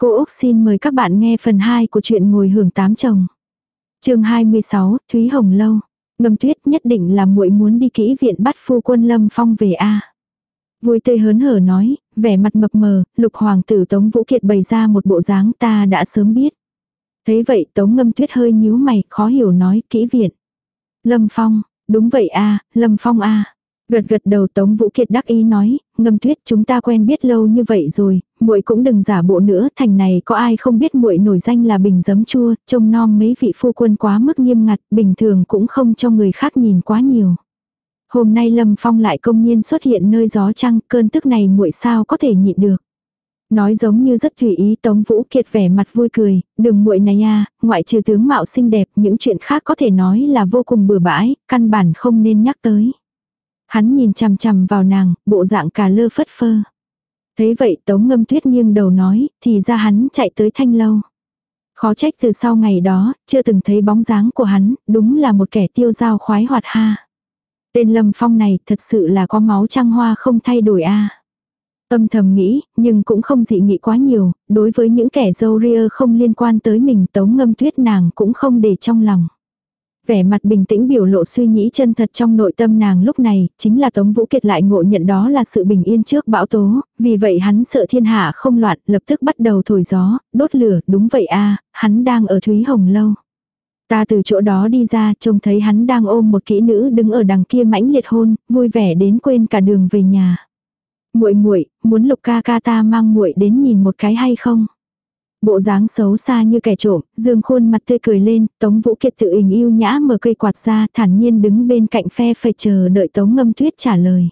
Cô Úc xin mời các bạn nghe phần 2 của chuyện ngồi hưởng tám chồng. chương 26, Thúy Hồng Lâu. Ngâm tuyết nhất định là muội muốn đi kỹ viện bắt phu quân Lâm Phong về A. Vui tươi hớn hở nói, vẻ mặt mập mờ, lục hoàng tử Tống Vũ Kiệt bày ra một bộ dáng ta đã sớm biết. Thế vậy Tống ngâm tuyết hơi nhíu mày, khó hiểu nói, kỹ viện. Lâm Phong, đúng vậy a Lâm Phong a Gật gật đầu Tống Vũ Kiệt đắc ý nói, ngâm tuyết chúng ta quen biết lâu như vậy rồi, muội cũng đừng giả bộ nữa, thành này có ai không biết muội nổi danh là bình giấm chua, trông nom mấy vị phu quân quá mức nghiêm ngặt, bình thường cũng không cho người khác nhìn quá nhiều. Hôm nay Lâm Phong lại công nhiên xuất hiện nơi gió trăng, cơn tức này muội sao có thể nhịn được. Nói giống như rất tùy ý Tống Vũ Kiệt vẻ mặt vui cười, đừng muội này a ngoại trừ tướng mạo xinh đẹp, những chuyện khác có thể nói là vô cùng bừa bãi, căn bản không nên nhắc tới. Hắn nhìn chằm chằm vào nàng, bộ dạng cả lơ phất phơ. Thấy vậy Tống Ngâm Tuyết nghiêng đầu nói, thì ra hắn chạy tới thanh lâu. Khó trách từ sau ngày đó, chưa từng thấy bóng dáng của hắn, đúng là một kẻ tiêu dao khoái hoạt ha. Tên Lâm Phong này thật sự là có máu trăng hoa không thay đổi a. Âm thầm nghĩ, nhưng cũng không dị nghị quá nhiều, đối với những kẻ dâu ria không liên quan tới mình tống ngâm tuyết nàng cũng không để trong lòng. Vẻ mặt bình tĩnh biểu lộ suy nghĩ chân thật trong nội tâm nàng lúc này, chính là Tống Vũ Kiệt lại ngộ nhận đó là sự bình yên trước bão tố, vì vậy hắn sợ thiên hạ không loạn, lập tức bắt đầu thổi gió, đốt lửa, đúng vậy a hắn đang ở Thúy Hồng Lâu. Ta từ chỗ đó đi ra, trông thấy hắn đang ôm một kỹ nữ đứng ở đằng kia mãnh liệt hôn, vui vẻ đến quên cả đường về nhà. Muội muội, muốn Lục ca ca ta mang muội đến nhìn một cái hay không? Bộ dáng xấu xa như kẻ trộm, dương khuôn mặt tươi cười lên, Tống Vũ Kiệt tự hình yêu nhã mở cây quạt ra, thản nhiên đứng bên cạnh phe phải chờ đợi Tống Ngâm Tuyết trả lời.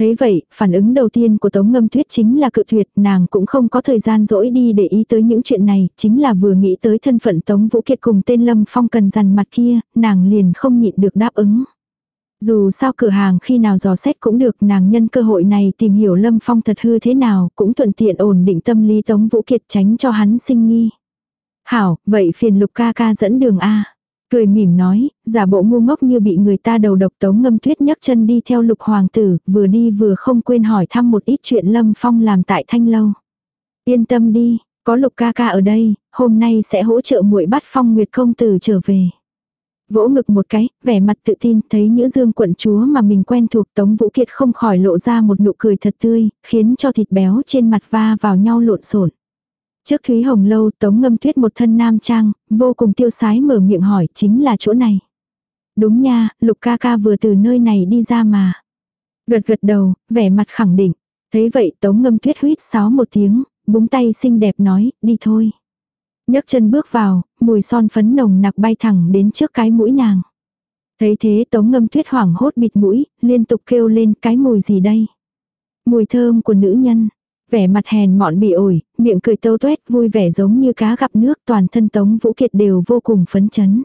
Thế vậy, phản ứng đầu tiên của Tống Ngâm Tuyết chính là cự tuyệt, nàng cũng không có thời gian dỗi đi để ý tới những chuyện này, chính là vừa nghĩ tới thân phận Tống Vũ Kiệt cùng tên Lâm Phong cần dằn mặt kia, nàng liền không nhịn được đáp ứng. Dù sao cửa hàng khi nào dò xét cũng được nàng nhân cơ hội này tìm hiểu Lâm Phong thật hư thế nào cũng thuận tiện ổn định tâm lý Tống Vũ Kiệt tránh cho hắn sinh nghi. Hảo, vậy phiền lục ca ca dẫn đường A. Cười mỉm nói, giả bộ ngu ngốc như bị người ta đầu độc tống ngâm tuyết nhấc chân đi theo lục hoàng tử, vừa đi vừa không quên hỏi thăm một ít chuyện Lâm Phong làm tại Thanh Lâu. Yên tâm đi, có lục ca ca ở đây, hôm nay sẽ hỗ trợ muội bắt Phong Nguyệt công tử trở về. Vỗ ngực một cái, vẻ mặt tự tin, thấy Nhữ Dương quận chúa mà mình quen thuộc Tống Vũ Kiệt không khỏi lộ ra một nụ cười thật tươi, khiến cho thịt béo trên mặt va vào nhau lộn xộn. Trước Thúy Hồng Lâu Tống Ngâm Tuyết một thân nam trang, vô cùng tiêu sái mở miệng hỏi chính là chỗ này. Đúng nha, Lục ca ca vừa từ nơi này đi ra mà. Gật gật đầu, vẻ mặt khẳng định. Thấy vậy Tống Ngâm Tuyết huýt sáo một tiếng, búng tay xinh đẹp nói, đi thôi nhấc chân bước vào, mùi son phấn nồng nặc bay thẳng đến trước cái mũi nàng. Thấy thế tống ngâm tuyết hoảng hốt bịt mũi, liên tục kêu lên cái mùi gì đây. Mùi thơm của nữ nhân. Vẻ mặt hèn mọn bị ổi, miệng cười tâu tuét vui vẻ giống như cá gặp nước toàn thân tống vũ kiệt đều vô cùng phấn chấn.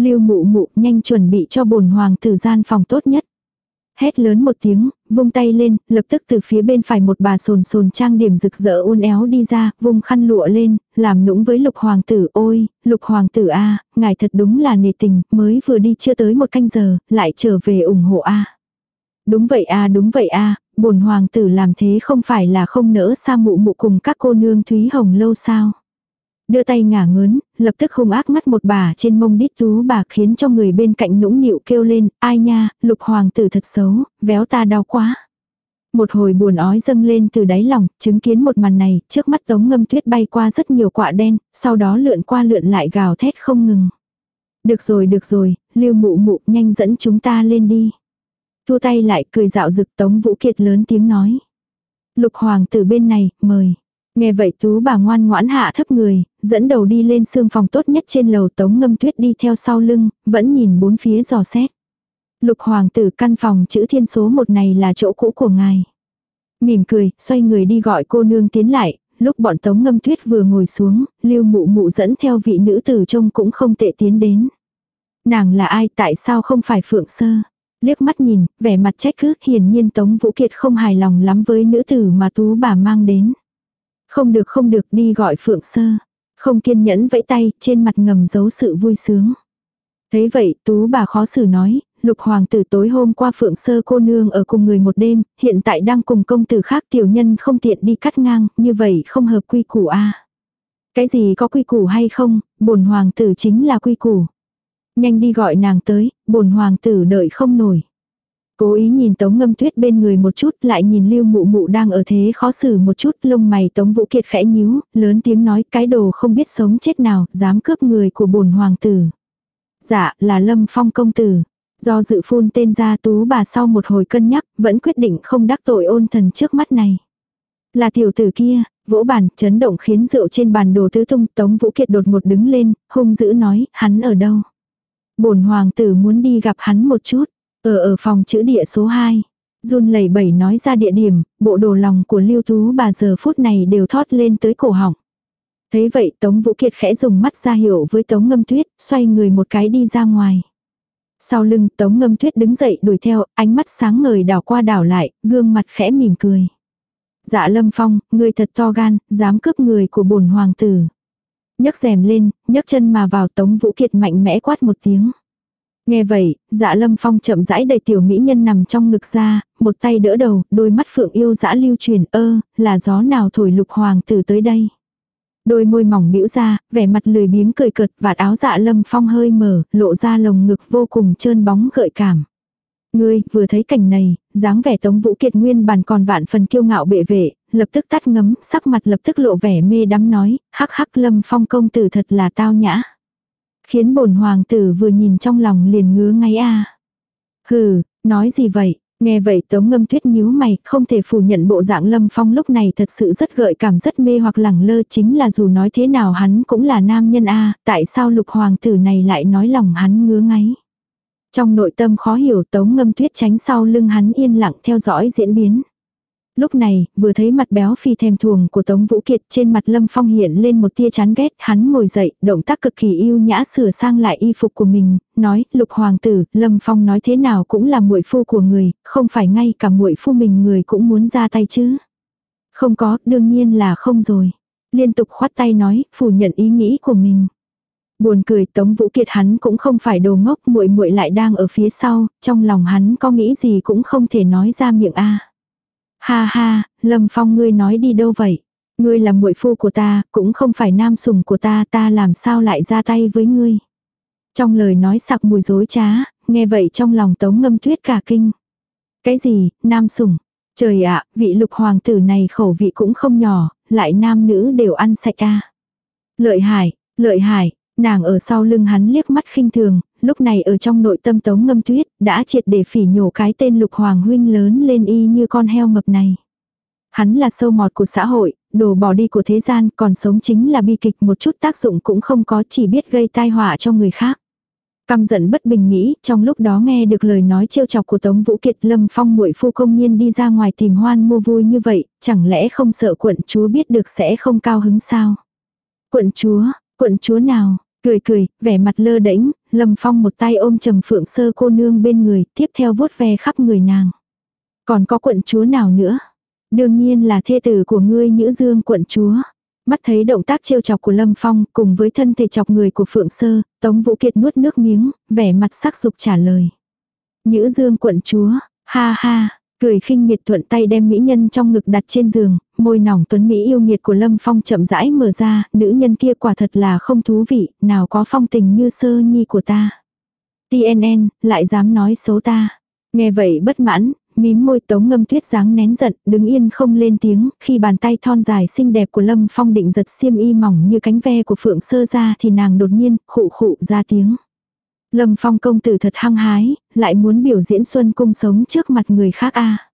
Lưu mụ mụ nhanh chuẩn bị cho bồn hoàng tử gian phòng tốt nhất hét lớn một tiếng, vung tay lên, lập tức từ phía bên phải một bà sồn sồn trang điểm rực rỡ uốn éo đi ra, vung khăn lụa lên, làm nũng với lục hoàng tử, ôi, lục hoàng tử a ngài thật đúng là nề tình, mới vừa đi chưa tới một canh giờ, lại trở về ủng hộ a Đúng vậy a đúng vậy a bổn hoàng tử làm thế không phải là không nỡ xa mụ mụ cùng các cô nương Thúy Hồng lâu sao. Đưa tay ngả ngớn, lập tức hung ác mắt một bà trên mông đít tú bà khiến cho người bên cạnh nũng nịu kêu lên, ai nha, lục hoàng tử thật xấu, véo ta đau quá. Một hồi buồn ói dâng lên từ đáy lòng, chứng kiến một màn này, trước mắt tống ngâm tuyết bay qua rất nhiều quạ đen, sau đó lượn qua lượn lại gào thét không ngừng. Được rồi được rồi, lưu mụ mụ nhanh dẫn chúng ta lên đi. Thua tay lại cười dạo rực tống vũ kiệt lớn tiếng nói. Lục hoàng tử bên này, mời. Nghe vậy tú bà ngoan ngoãn hạ thấp người, dẫn đầu đi lên xương phòng tốt nhất trên lầu tống ngâm tuyết đi theo sau lưng, vẫn nhìn bốn phía dò xét. Lục hoàng tử căn phòng chữ thiên số một này là chỗ cũ của ngài. Mỉm cười, xoay người đi gọi cô nương tiến lại, lúc bọn tống ngâm tuyết vừa ngồi xuống, lưu mụ mụ dẫn theo vị nữ tử trông cũng không tệ tiến đến. Nàng là ai tại sao không phải phượng sơ? Liếc mắt nhìn, vẻ mặt trách cứ hiển nhiên Tống Vũ Kiệt không hài lòng lắm với nữ tử mà tú bà mang đến. Không được không được đi gọi Phượng Sơ. Không kiên nhẫn vẫy tay, trên mặt ngầm giấu sự vui sướng. Thấy vậy, tú bà khó xử nói, lục hoàng tử tối hôm qua phượng sơ cô nương ở cùng người một đêm, hiện tại đang cùng công tử khác tiểu nhân không tiện đi cắt ngang, như vậy không hợp quy củ a Cái gì có quy củ hay không, bổn hoàng tử chính là quy củ. Nhanh đi gọi nàng tới, bổn hoàng tử đợi không nổi. Cố ý nhìn Tống Ngâm Tuyết bên người một chút, lại nhìn Lưu Mụ Mụ đang ở thế khó xử một chút, lông mày Tống Vũ Kiệt khẽ nhíu, lớn tiếng nói cái đồ không biết sống chết nào, dám cướp người của bổn hoàng tử. Dạ, là Lâm Phong công tử. Do dự phun tên ra tú bà sau một hồi cân nhắc, vẫn quyết định không đắc tội ôn thần trước mắt này. Là tiểu tử kia, vỗ bàn, chấn động khiến rượu trên bàn đồ tứ tung, Tống Vũ Kiệt đột một đứng lên, hung dữ nói, hắn ở đâu? Bổn hoàng tử muốn đi gặp hắn một chút. Ở ở phòng chữ địa số 2. Run lẩy bẩy nói ra địa điểm, bộ đồ lòng của Lưu Tú bà giờ phút này đều thoát lên tới cổ họng. Thấy vậy Tống Vũ Kiệt khẽ dùng mắt ra hiệu với Tống Ngâm Tuyết, xoay người một cái đi ra ngoài. Sau lưng Tống Ngâm Tuyết đứng dậy đuổi theo, ánh mắt sáng ngời đảo qua đảo lại, gương mặt khẽ mỉm cười. Dạ Lâm Phong, người thật to gan, dám cướp người của bổn hoàng tử. nhấc rèm lên, nhấc chân mà vào Tống Vũ Kiệt mạnh mẽ quát một tiếng. Nghe vậy, dạ lâm phong chậm rãi đầy tiểu mỹ nhân nằm trong ngực ra, một tay đỡ đầu, đôi mắt phượng yêu dã lưu truyền ơ, là gió nào thổi lục hoàng tử tới đây. Đôi môi mỏng bĩu ra, vẻ mặt lười biếng cười cợt, vạt áo dạ lâm phong hơi mở, lộ ra lồng ngực vô cùng trơn bóng gợi cảm. Ngươi, vừa thấy cảnh này, dáng vẻ tống vũ kiệt nguyên bàn còn vạn phần kiêu ngạo bệ vệ, lập tức tắt ngấm, sắc mặt lập tức lộ vẻ mê đắm nói, hắc hắc lâm phong công tử thật là tao nhã. Khiến bổn hoàng tử vừa nhìn trong lòng liền ngứa ngay a. Hừ, nói gì vậy? Nghe vậy Tống Ngâm Tuyết nhíu mày, không thể phủ nhận bộ dạng Lâm Phong lúc này thật sự rất gợi cảm rất mê hoặc lẳng lơ chính là dù nói thế nào hắn cũng là nam nhân a, tại sao lục hoàng tử này lại nói lòng hắn ngứa ngáy. Trong nội tâm khó hiểu Tống Ngâm Tuyết tránh sau lưng hắn yên lặng theo dõi diễn biến. Lúc này, vừa thấy mặt béo phi thèm thuồng của Tống Vũ Kiệt trên mặt Lâm Phong hiện lên một tia chán ghét, hắn ngồi dậy, động tác cực kỳ yêu nhã sửa sang lại y phục của mình, nói, lục hoàng tử, Lâm Phong nói thế nào cũng là muội phu của người, không phải ngay cả muội phu mình người cũng muốn ra tay chứ. Không có, đương nhiên là không rồi. Liên tục khoát tay nói, phủ nhận ý nghĩ của mình. Buồn cười Tống Vũ Kiệt hắn cũng không phải đồ ngốc, muội muội lại đang ở phía sau, trong lòng hắn có nghĩ gì cũng không thể nói ra miệng a. Ha ha, Lâm Phong ngươi nói đi đâu vậy? Ngươi là muội phu của ta, cũng không phải nam sủng của ta, ta làm sao lại ra tay với ngươi? Trong lời nói sặc mùi dối trá, nghe vậy trong lòng tống ngâm tuyết cả kinh. Cái gì, nam sủng? Trời ạ, vị lục hoàng tử này khẩu vị cũng không nhỏ, lại nam nữ đều ăn sạch a. Lợi hại, lợi hại, nàng ở sau lưng hắn liếc mắt khinh thường, lúc này ở trong nội tâm tống ngâm tuyết, đã triệt để phỉ nhổ cái tên lục hoàng huynh lớn lên y như con heo mập này. Hắn là sâu mọt của xã hội, đồ bỏ đi của thế gian, còn sống chính là bi kịch một chút tác dụng cũng không có chỉ biết gây tai họa cho người khác. Căm giận bất bình nghĩ, trong lúc đó nghe được lời nói trêu chọc của Tống Vũ Kiệt Lâm Phong muội phu công nhiên đi ra ngoài tìm hoan mua vui như vậy, chẳng lẽ không sợ quận chúa biết được sẽ không cao hứng sao? Quận chúa, quận chúa nào? Cười cười, vẻ mặt lơ đễnh, Lâm Phong một tay ôm trầm phượng sơ cô nương bên người, tiếp theo vuốt ve khắp người nàng. Còn có quận chúa nào nữa? Đương nhiên là thê tử của ngươi Nhữ Dương quận chúa. Mắt thấy động tác trêu chọc của Lâm Phong cùng với thân thể chọc người của Phượng Sơ, Tống Vũ Kiệt nuốt nước miếng, vẻ mặt sắc dục trả lời. Nhữ Dương quận chúa, ha ha, cười khinh miệt thuận tay đem mỹ nhân trong ngực đặt trên giường, môi nỏng tuấn mỹ yêu nghiệt của Lâm Phong chậm rãi mở ra, nữ nhân kia quả thật là không thú vị, nào có phong tình như sơ nhi của ta. TNN, lại dám nói xấu ta. Nghe vậy bất mãn, mím môi tống ngâm tuyết dáng nén giận, đứng yên không lên tiếng, khi bàn tay thon dài xinh đẹp của Lâm Phong định giật xiêm y mỏng như cánh ve của Phượng Sơ ra thì nàng đột nhiên, khụ khụ ra tiếng. Lâm Phong công tử thật hăng hái, lại muốn biểu diễn xuân cung sống trước mặt người khác a. À.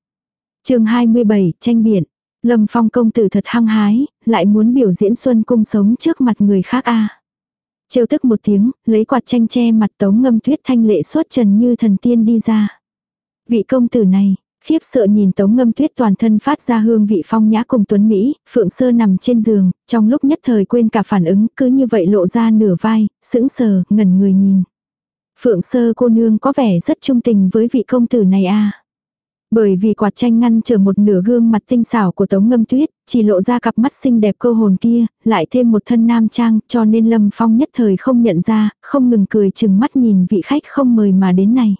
Chương 27, tranh biển. Lâm Phong công tử thật hăng hái, lại muốn biểu diễn xuân cung sống trước mặt người khác a. À. Trêu tức một tiếng, lấy quạt tranh che mặt Tống Ngâm Tuyết thanh lệ suốt trần như thần tiên đi ra. Vị công tử này, khiếp sợ nhìn Tống Ngâm Tuyết toàn thân phát ra hương vị phong nhã cùng tuấn Mỹ, Phượng Sơ nằm trên giường, trong lúc nhất thời quên cả phản ứng, cứ như vậy lộ ra nửa vai, sững sờ, ngẩn người nhìn. Phượng Sơ cô nương có vẻ rất trung tình với vị công tử này a. Bởi vì quạt tranh ngăn trở một nửa gương mặt tinh xảo của Tống Ngâm Tuyết, chỉ lộ ra cặp mắt xinh đẹp cơ hồn kia, lại thêm một thân nam trang, cho nên Lâm Phong nhất thời không nhận ra, không ngừng cười chừng mắt nhìn vị khách không mời mà đến này.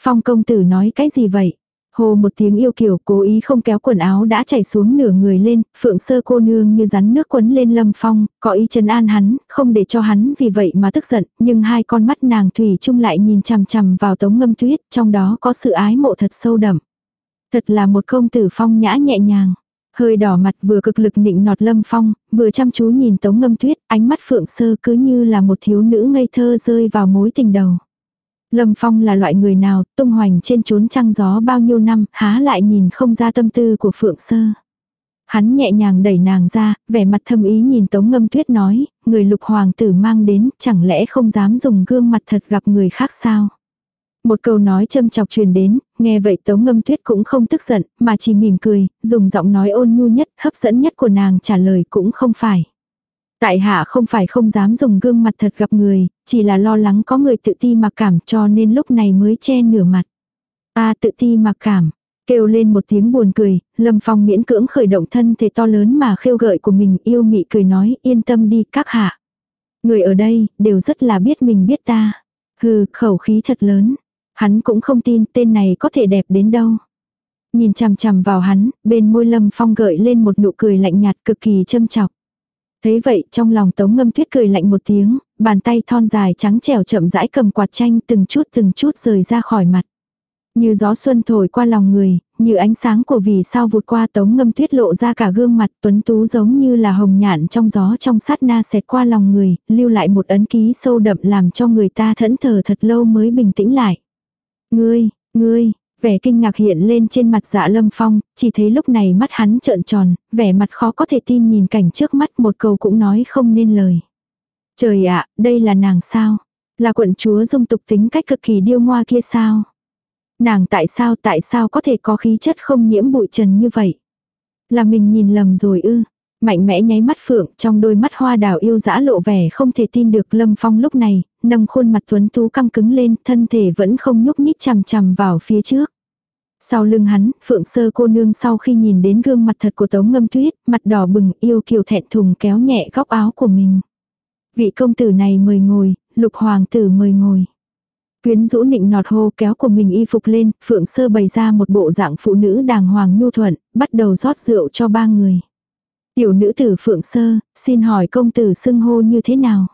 Phong công tử nói cái gì vậy? Hồ một tiếng yêu kiểu cố ý không kéo quần áo đã chảy xuống nửa người lên, phượng sơ cô nương như rắn nước quấn lên lâm phong, có ý trấn an hắn, không để cho hắn vì vậy mà tức giận, nhưng hai con mắt nàng thủy chung lại nhìn chằm chằm vào tống ngâm tuyết, trong đó có sự ái mộ thật sâu đậm. Thật là một công tử phong nhã nhẹ nhàng. Hơi đỏ mặt vừa cực lực nịnh nọt lâm phong, vừa chăm chú nhìn tống ngâm tuyết, ánh mắt phượng sơ cứ như là một thiếu nữ ngây thơ rơi vào mối tình đầu. Lâm Phong là loại người nào, tung hoành trên chốn trăng gió bao nhiêu năm, há lại nhìn không ra tâm tư của Phượng Sơ. Hắn nhẹ nhàng đẩy nàng ra, vẻ mặt thâm ý nhìn Tống Ngâm Tuyết nói, người lục hoàng tử mang đến, chẳng lẽ không dám dùng gương mặt thật gặp người khác sao? Một câu nói châm chọc truyền đến, nghe vậy Tống Ngâm Tuyết cũng không tức giận, mà chỉ mỉm cười, dùng giọng nói ôn nhu nhất, hấp dẫn nhất của nàng trả lời cũng không phải. Tại hạ không phải không dám dùng gương mặt thật gặp người, chỉ là lo lắng có người tự ti mặc cảm cho nên lúc này mới che nửa mặt. Ta tự ti mặc cảm, kêu lên một tiếng buồn cười, Lâm Phong miễn cưỡng khởi động thân thể to lớn mà khêu gợi của mình yêu mị cười nói yên tâm đi các hạ. Người ở đây đều rất là biết mình biết ta. Hừ, khẩu khí thật lớn. Hắn cũng không tin tên này có thể đẹp đến đâu. Nhìn chằm chằm vào hắn, bên môi Lâm Phong gợi lên một nụ cười lạnh nhạt cực kỳ châm chọc. Thế vậy trong lòng tống ngâm tuyết cười lạnh một tiếng, bàn tay thon dài trắng trẻo chậm rãi cầm quạt tranh từng chút từng chút rời ra khỏi mặt. Như gió xuân thổi qua lòng người, như ánh sáng của vì sao vụt qua tống ngâm tuyết lộ ra cả gương mặt tuấn tú giống như là hồng nhạn trong gió trong sát na xẹt qua lòng người, lưu lại một ấn ký sâu đậm làm cho người ta thẫn thờ thật lâu mới bình tĩnh lại. Ngươi, ngươi, Vẻ kinh ngạc hiện lên trên mặt dạ lâm phong, chỉ thấy lúc này mắt hắn trợn tròn, vẻ mặt khó có thể tin nhìn cảnh trước mắt một câu cũng nói không nên lời. Trời ạ, đây là nàng sao? Là quận chúa dung tục tính cách cực kỳ điêu ngoa kia sao? Nàng tại sao tại sao có thể có khí chất không nhiễm bụi trần như vậy? Là mình nhìn lầm rồi ư? Mạnh mẽ nháy mắt phượng trong đôi mắt hoa đào yêu dã lộ vẻ không thể tin được lâm phong lúc này, nâng khuôn mặt tuấn tú căng cứng lên, thân thể vẫn không nhúc nhích chằm chằm vào phía trước. Sau lưng hắn, phượng sơ cô nương sau khi nhìn đến gương mặt thật của tống ngâm tuyết, mặt đỏ bừng yêu kiều thẹn thùng kéo nhẹ góc áo của mình. Vị công tử này mời ngồi, lục hoàng tử mời ngồi. Quyến rũ nịnh nọt hô kéo của mình y phục lên, phượng sơ bày ra một bộ dạng phụ nữ đàng hoàng nhu thuận, bắt đầu rót rượu cho ba người. Tiểu nữ tử phượng sơ, xin hỏi công tử xưng hô như thế nào?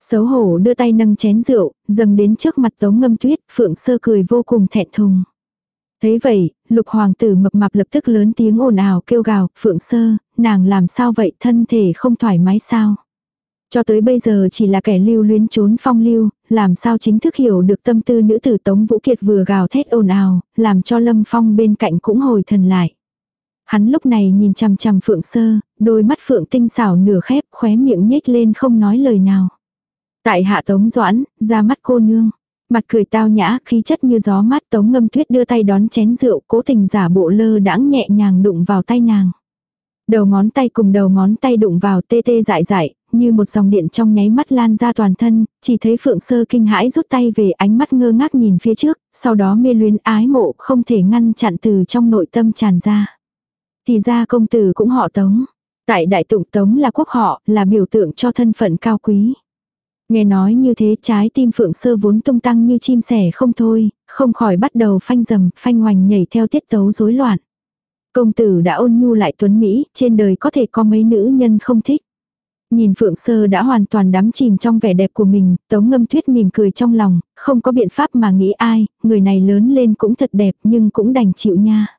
Xấu hổ đưa tay nâng chén rượu, dâng đến trước mặt tống ngâm tuyết, phượng sơ cười vô cùng thẹn thùng. Thấy vậy, lục hoàng tử mập mạp lập tức lớn tiếng ồn ào kêu gào, phượng sơ, nàng làm sao vậy thân thể không thoải mái sao? Cho tới bây giờ chỉ là kẻ lưu luyến trốn phong lưu, làm sao chính thức hiểu được tâm tư nữ tử Tống Vũ Kiệt vừa gào thét ồn ào, làm cho Lâm Phong bên cạnh cũng hồi thần lại. Hắn lúc này nhìn chằm chằm Phượng Sơ, đôi mắt Phượng tinh xảo nửa khép khóe miệng nhếch lên không nói lời nào. Tại hạ Tống Doãn, ra mắt cô nương. Mặt cười tao nhã, khí chất như gió mát tống ngâm tuyết đưa tay đón chén rượu, cố tình giả bộ lơ đãng nhẹ nhàng đụng vào tay nàng. Đầu ngón tay cùng đầu ngón tay đụng vào tê tê dại dại, như một dòng điện trong nháy mắt lan ra toàn thân, chỉ thấy phượng sơ kinh hãi rút tay về ánh mắt ngơ ngác nhìn phía trước, sau đó mê luyến ái mộ không thể ngăn chặn từ trong nội tâm tràn ra. Thì ra công tử cũng họ tống. Tại đại tụng tống là quốc họ, là biểu tượng cho thân phận cao quý. Nghe nói như thế trái tim phượng sơ vốn tung tăng như chim sẻ không thôi, không khỏi bắt đầu phanh dầm, phanh hoành nhảy theo tiết tấu rối loạn. Công tử đã ôn nhu lại tuấn Mỹ, trên đời có thể có mấy nữ nhân không thích. Nhìn Phượng Sơ đã hoàn toàn đắm chìm trong vẻ đẹp của mình, Tống Ngâm Tuyết mỉm cười trong lòng, không có biện pháp mà nghĩ ai, người này lớn lên cũng thật đẹp nhưng cũng đành chịu nha.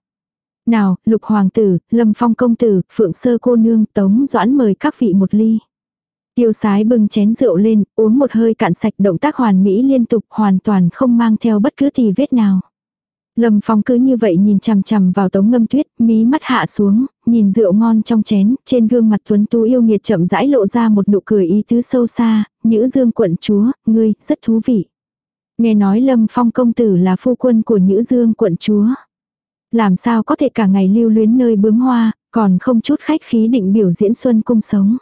Nào, Lục Hoàng tử, Lâm Phong công tử, Phượng Sơ cô nương, Tống Doãn mời các vị một ly. Tiêu sái bưng chén rượu lên, uống một hơi cạn sạch động tác hoàn mỹ liên tục hoàn toàn không mang theo bất cứ tì vết nào. Lâm Phong cứ như vậy nhìn chằm chằm vào tống ngâm tuyết, mí mắt hạ xuống, nhìn rượu ngon trong chén, trên gương mặt tuấn tú yêu nghiệt chậm rãi lộ ra một nụ cười ý tứ sâu xa, nhữ dương quận chúa, ngươi, rất thú vị. Nghe nói Lâm Phong công tử là phu quân của nhữ dương quận chúa. Làm sao có thể cả ngày lưu luyến nơi bướm hoa, còn không chút khách khí định biểu diễn xuân cung sống.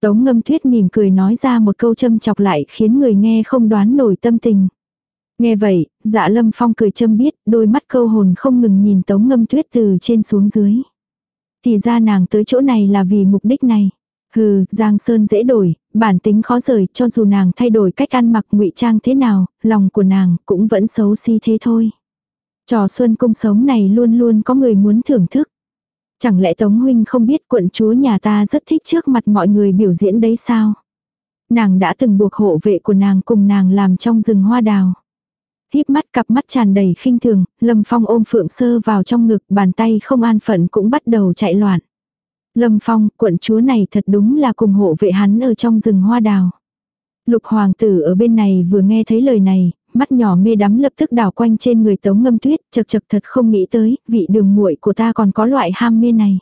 Tống ngâm tuyết mỉm cười nói ra một câu châm chọc lại khiến người nghe không đoán nổi tâm tình. Nghe vậy, dạ lâm phong cười châm biết, đôi mắt câu hồn không ngừng nhìn tống ngâm tuyết từ trên xuống dưới. Thì ra nàng tới chỗ này là vì mục đích này. Hừ, Giang Sơn dễ đổi, bản tính khó rời, cho dù nàng thay đổi cách ăn mặc ngụy trang thế nào, lòng của nàng cũng vẫn xấu xí thế thôi. Trò xuân cung sống này luôn luôn có người muốn thưởng thức. Chẳng lẽ Tống Huynh không biết quận chúa nhà ta rất thích trước mặt mọi người biểu diễn đấy sao? Nàng đã từng buộc hộ vệ của nàng cùng nàng làm trong rừng hoa đào. Híp mắt cặp mắt tràn đầy khinh thường, Lâm Phong ôm Phượng Sơ vào trong ngực, bàn tay không an phận cũng bắt đầu chạy loạn. Lâm Phong, quận chúa này thật đúng là cùng hộ vệ hắn ở trong rừng hoa đào. Lục hoàng tử ở bên này vừa nghe thấy lời này, mắt nhỏ mê đắm lập tức đảo quanh trên người tống ngâm tuyết, chật chật thật không nghĩ tới, vị đường muội của ta còn có loại ham mê này.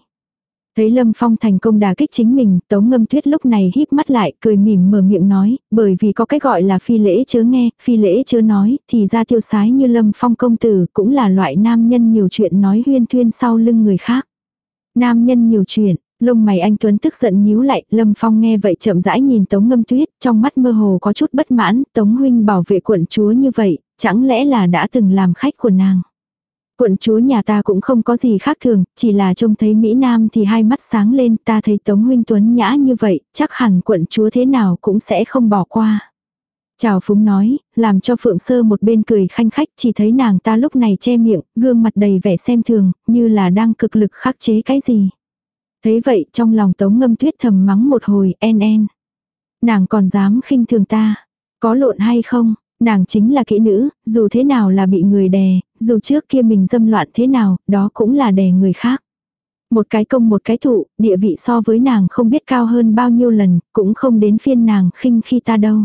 Thấy Lâm Phong thành công đả kích chính mình, Tống Ngâm Tuyết lúc này híp mắt lại, cười mỉm mở miệng nói, bởi vì có cái gọi là phi lễ chớ nghe, phi lễ chớ nói, thì ra tiêu sái như Lâm Phong công tử, cũng là loại nam nhân nhiều chuyện nói huyên thuyên sau lưng người khác. Nam nhân nhiều chuyện, lông mày anh Tuấn tức giận nhíu lại, Lâm Phong nghe vậy chậm rãi nhìn Tống Ngâm Tuyết, trong mắt mơ hồ có chút bất mãn, Tống huynh bảo vệ quận chúa như vậy, chẳng lẽ là đã từng làm khách của nàng. Quận chúa nhà ta cũng không có gì khác thường, chỉ là trông thấy Mỹ Nam thì hai mắt sáng lên, ta thấy Tống Huynh Tuấn nhã như vậy, chắc hẳn quận chúa thế nào cũng sẽ không bỏ qua. Chào Phúng nói, làm cho Phượng Sơ một bên cười khanh khách, chỉ thấy nàng ta lúc này che miệng, gương mặt đầy vẻ xem thường, như là đang cực lực khắc chế cái gì. Thấy vậy trong lòng Tống Ngâm Tuyết thầm mắng một hồi, en en. Nàng còn dám khinh thường ta, có lộn hay không, Nàng chính là kỹ nữ, dù thế nào là bị người đè, dù trước kia mình dâm loạn thế nào, đó cũng là đè người khác. Một cái công một cái thụ, địa vị so với nàng không biết cao hơn bao nhiêu lần, cũng không đến phiên nàng khinh khi ta đâu.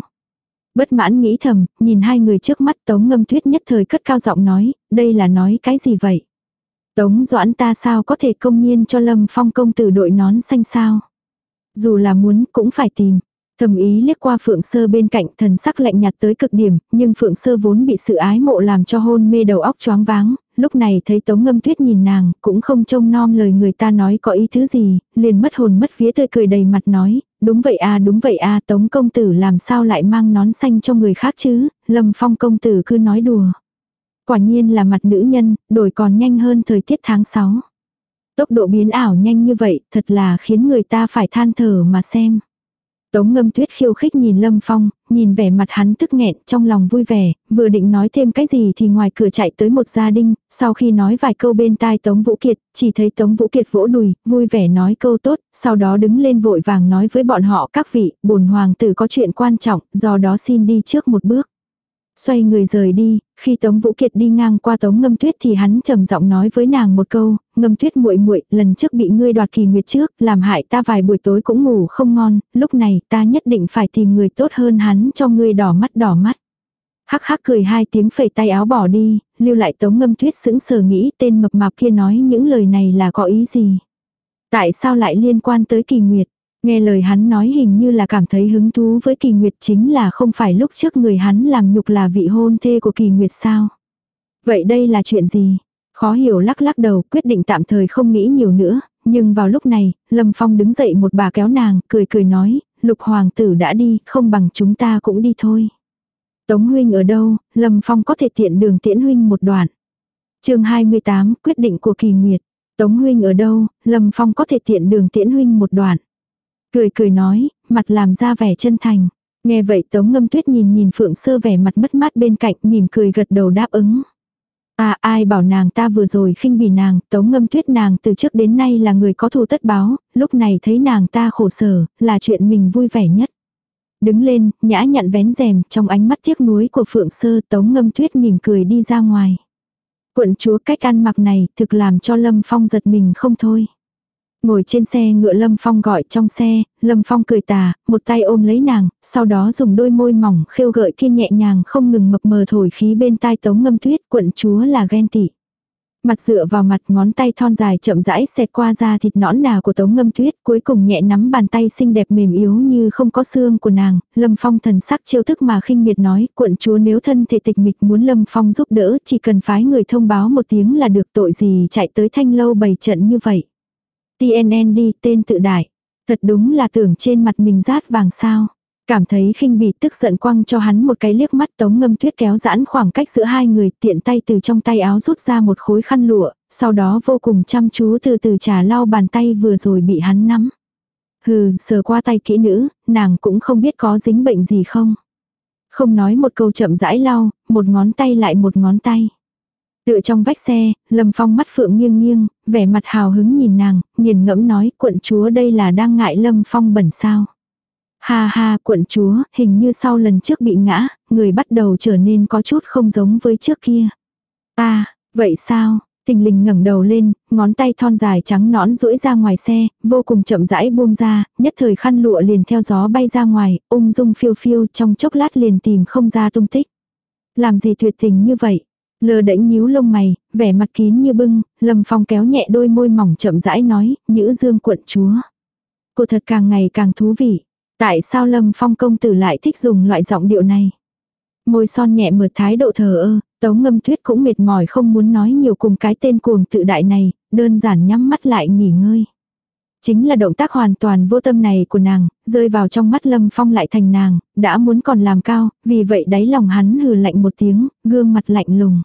Bất mãn nghĩ thầm, nhìn hai người trước mắt Tống Ngâm Tuyết nhất thời cất cao giọng nói, đây là nói cái gì vậy? Tống Doãn ta sao có thể công nhiên cho Lâm Phong công tử đội nón xanh sao? Dù là muốn cũng phải tìm. Thầm ý liếc qua Phượng Sơ bên cạnh thần sắc lạnh nhạt tới cực điểm, nhưng Phượng Sơ vốn bị sự ái mộ làm cho hôn mê đầu óc choáng váng, lúc này thấy Tống Ngâm Tuyết nhìn nàng, cũng không trông nom lời người ta nói có ý thứ gì, liền mất hồn mất vía tươi cười đầy mặt nói, đúng vậy a đúng vậy a Tống công tử làm sao lại mang nón xanh cho người khác chứ, Lâm Phong công tử cứ nói đùa. Quả nhiên là mặt nữ nhân, đổi còn nhanh hơn thời tiết tháng 6. Tốc độ biến ảo nhanh như vậy, thật là khiến người ta phải than thở mà xem. Tống ngâm tuyết khiêu khích nhìn Lâm Phong, nhìn vẻ mặt hắn tức nghẹn trong lòng vui vẻ, vừa định nói thêm cái gì thì ngoài cửa chạy tới một gia đình, sau khi nói vài câu bên tai Tống Vũ Kiệt, chỉ thấy Tống Vũ Kiệt vỗ đùi, vui vẻ nói câu tốt, sau đó đứng lên vội vàng nói với bọn họ các vị, bồn hoàng tử có chuyện quan trọng, do đó xin đi trước một bước. Xoay người rời đi, khi Tống Vũ Kiệt đi ngang qua Tống Ngâm Tuyết thì hắn trầm giọng nói với nàng một câu, "Ngâm Tuyết muội muội, lần trước bị ngươi đoạt kỳ nguyệt trước, làm hại ta vài buổi tối cũng ngủ không ngon, lúc này ta nhất định phải tìm người tốt hơn hắn cho ngươi đỏ mắt đỏ mắt." Hắc hắc cười hai tiếng phẩy tay áo bỏ đi, lưu lại Tống Ngâm Tuyết sững sờ nghĩ tên mập mạp kia nói những lời này là có ý gì? Tại sao lại liên quan tới kỳ nguyệt? Nghe lời hắn nói hình như là cảm thấy hứng thú với kỳ nguyệt chính là không phải lúc trước người hắn làm nhục là vị hôn thê của kỳ nguyệt sao. Vậy đây là chuyện gì? Khó hiểu lắc lắc đầu quyết định tạm thời không nghĩ nhiều nữa, nhưng vào lúc này, Lâm Phong đứng dậy một bà kéo nàng, cười cười nói, lục hoàng tử đã đi, không bằng chúng ta cũng đi thôi. Tống huynh ở đâu, Lâm Phong có thể tiện đường tiễn huynh một đoạn. chương 28, quyết định của kỳ nguyệt. Tống huynh ở đâu, Lâm Phong có thể tiện đường tiễn huynh một đoạn. Cười cười nói, mặt làm ra vẻ chân thành. Nghe vậy Tống Ngâm Tuyết nhìn nhìn Phượng Sơ vẻ mặt mất mát bên cạnh mỉm cười gật đầu đáp ứng. À ai bảo nàng ta vừa rồi khinh bỉ nàng, Tống Ngâm Tuyết nàng từ trước đến nay là người có thù tất báo, lúc này thấy nàng ta khổ sở, là chuyện mình vui vẻ nhất. Đứng lên, nhã nhặn vén rèm, trong ánh mắt tiếc nuối của Phượng Sơ Tống Ngâm Tuyết mỉm cười đi ra ngoài. Quận chúa cách ăn mặc này thực làm cho Lâm Phong giật mình không thôi. Ngồi trên xe ngựa Lâm Phong gọi trong xe, Lâm Phong cười tà, một tay ôm lấy nàng, sau đó dùng đôi môi mỏng khêu gợi kia nhẹ nhàng không ngừng mập mờ thổi khí bên tai tống ngâm tuyết quận chúa là ghen tị. Mặt dựa vào mặt ngón tay thon dài chậm rãi xẹt qua da thịt nõn nà của tống ngâm tuyết cuối cùng nhẹ nắm bàn tay xinh đẹp mềm yếu như không có xương của nàng, Lâm Phong thần sắc chiêu thức mà khinh miệt nói quận chúa nếu thân thể tịch mịch muốn Lâm Phong giúp đỡ chỉ cần phái người thông báo một tiếng là được tội gì chạy tới thanh lâu bày trận như vậy. TNN đi, tên tự đại. Thật đúng là tưởng trên mặt mình rát vàng sao. Cảm thấy khinh bỉ tức giận quăng cho hắn một cái liếc mắt tống ngâm tuyết kéo giãn khoảng cách giữa hai người tiện tay từ trong tay áo rút ra một khối khăn lụa, sau đó vô cùng chăm chú từ từ trả lau bàn tay vừa rồi bị hắn nắm. Hừ, sờ qua tay kỹ nữ, nàng cũng không biết có dính bệnh gì không. Không nói một câu chậm rãi lau, một ngón tay lại một ngón tay. Tựa trong vách xe, Lâm Phong mắt phượng nghiêng nghiêng, vẻ mặt hào hứng nhìn nàng, nghiền ngẫm nói quận chúa đây là đang ngại Lâm Phong bẩn sao. Ha ha, quận chúa, hình như sau lần trước bị ngã, người bắt đầu trở nên có chút không giống với trước kia. À, vậy sao? Tình linh ngẩng đầu lên, ngón tay thon dài trắng nõn duỗi ra ngoài xe, vô cùng chậm rãi buông ra, nhất thời khăn lụa liền theo gió bay ra ngoài, ung dung phiêu phiêu trong chốc lát liền tìm không ra tung tích. Làm gì tuyệt tình như vậy? Lơ đễnh nhíu lông mày, vẻ mặt kín như bưng, Lâm Phong kéo nhẹ đôi môi mỏng chậm rãi nói, nhữ dương quận chúa. Cô thật càng ngày càng thú vị. Tại sao Lâm Phong công tử lại thích dùng loại giọng điệu này? Môi son nhẹ mượt thái độ thờ ơ, tống ngâm tuyết cũng mệt mỏi không muốn nói nhiều cùng cái tên cuồng tự đại này, đơn giản nhắm mắt lại nghỉ ngơi. Chính là động tác hoàn toàn vô tâm này của nàng, rơi vào trong mắt Lâm Phong lại thành nàng, đã muốn còn làm cao, vì vậy đáy lòng hắn hừ lạnh một tiếng, gương mặt lạnh lùng.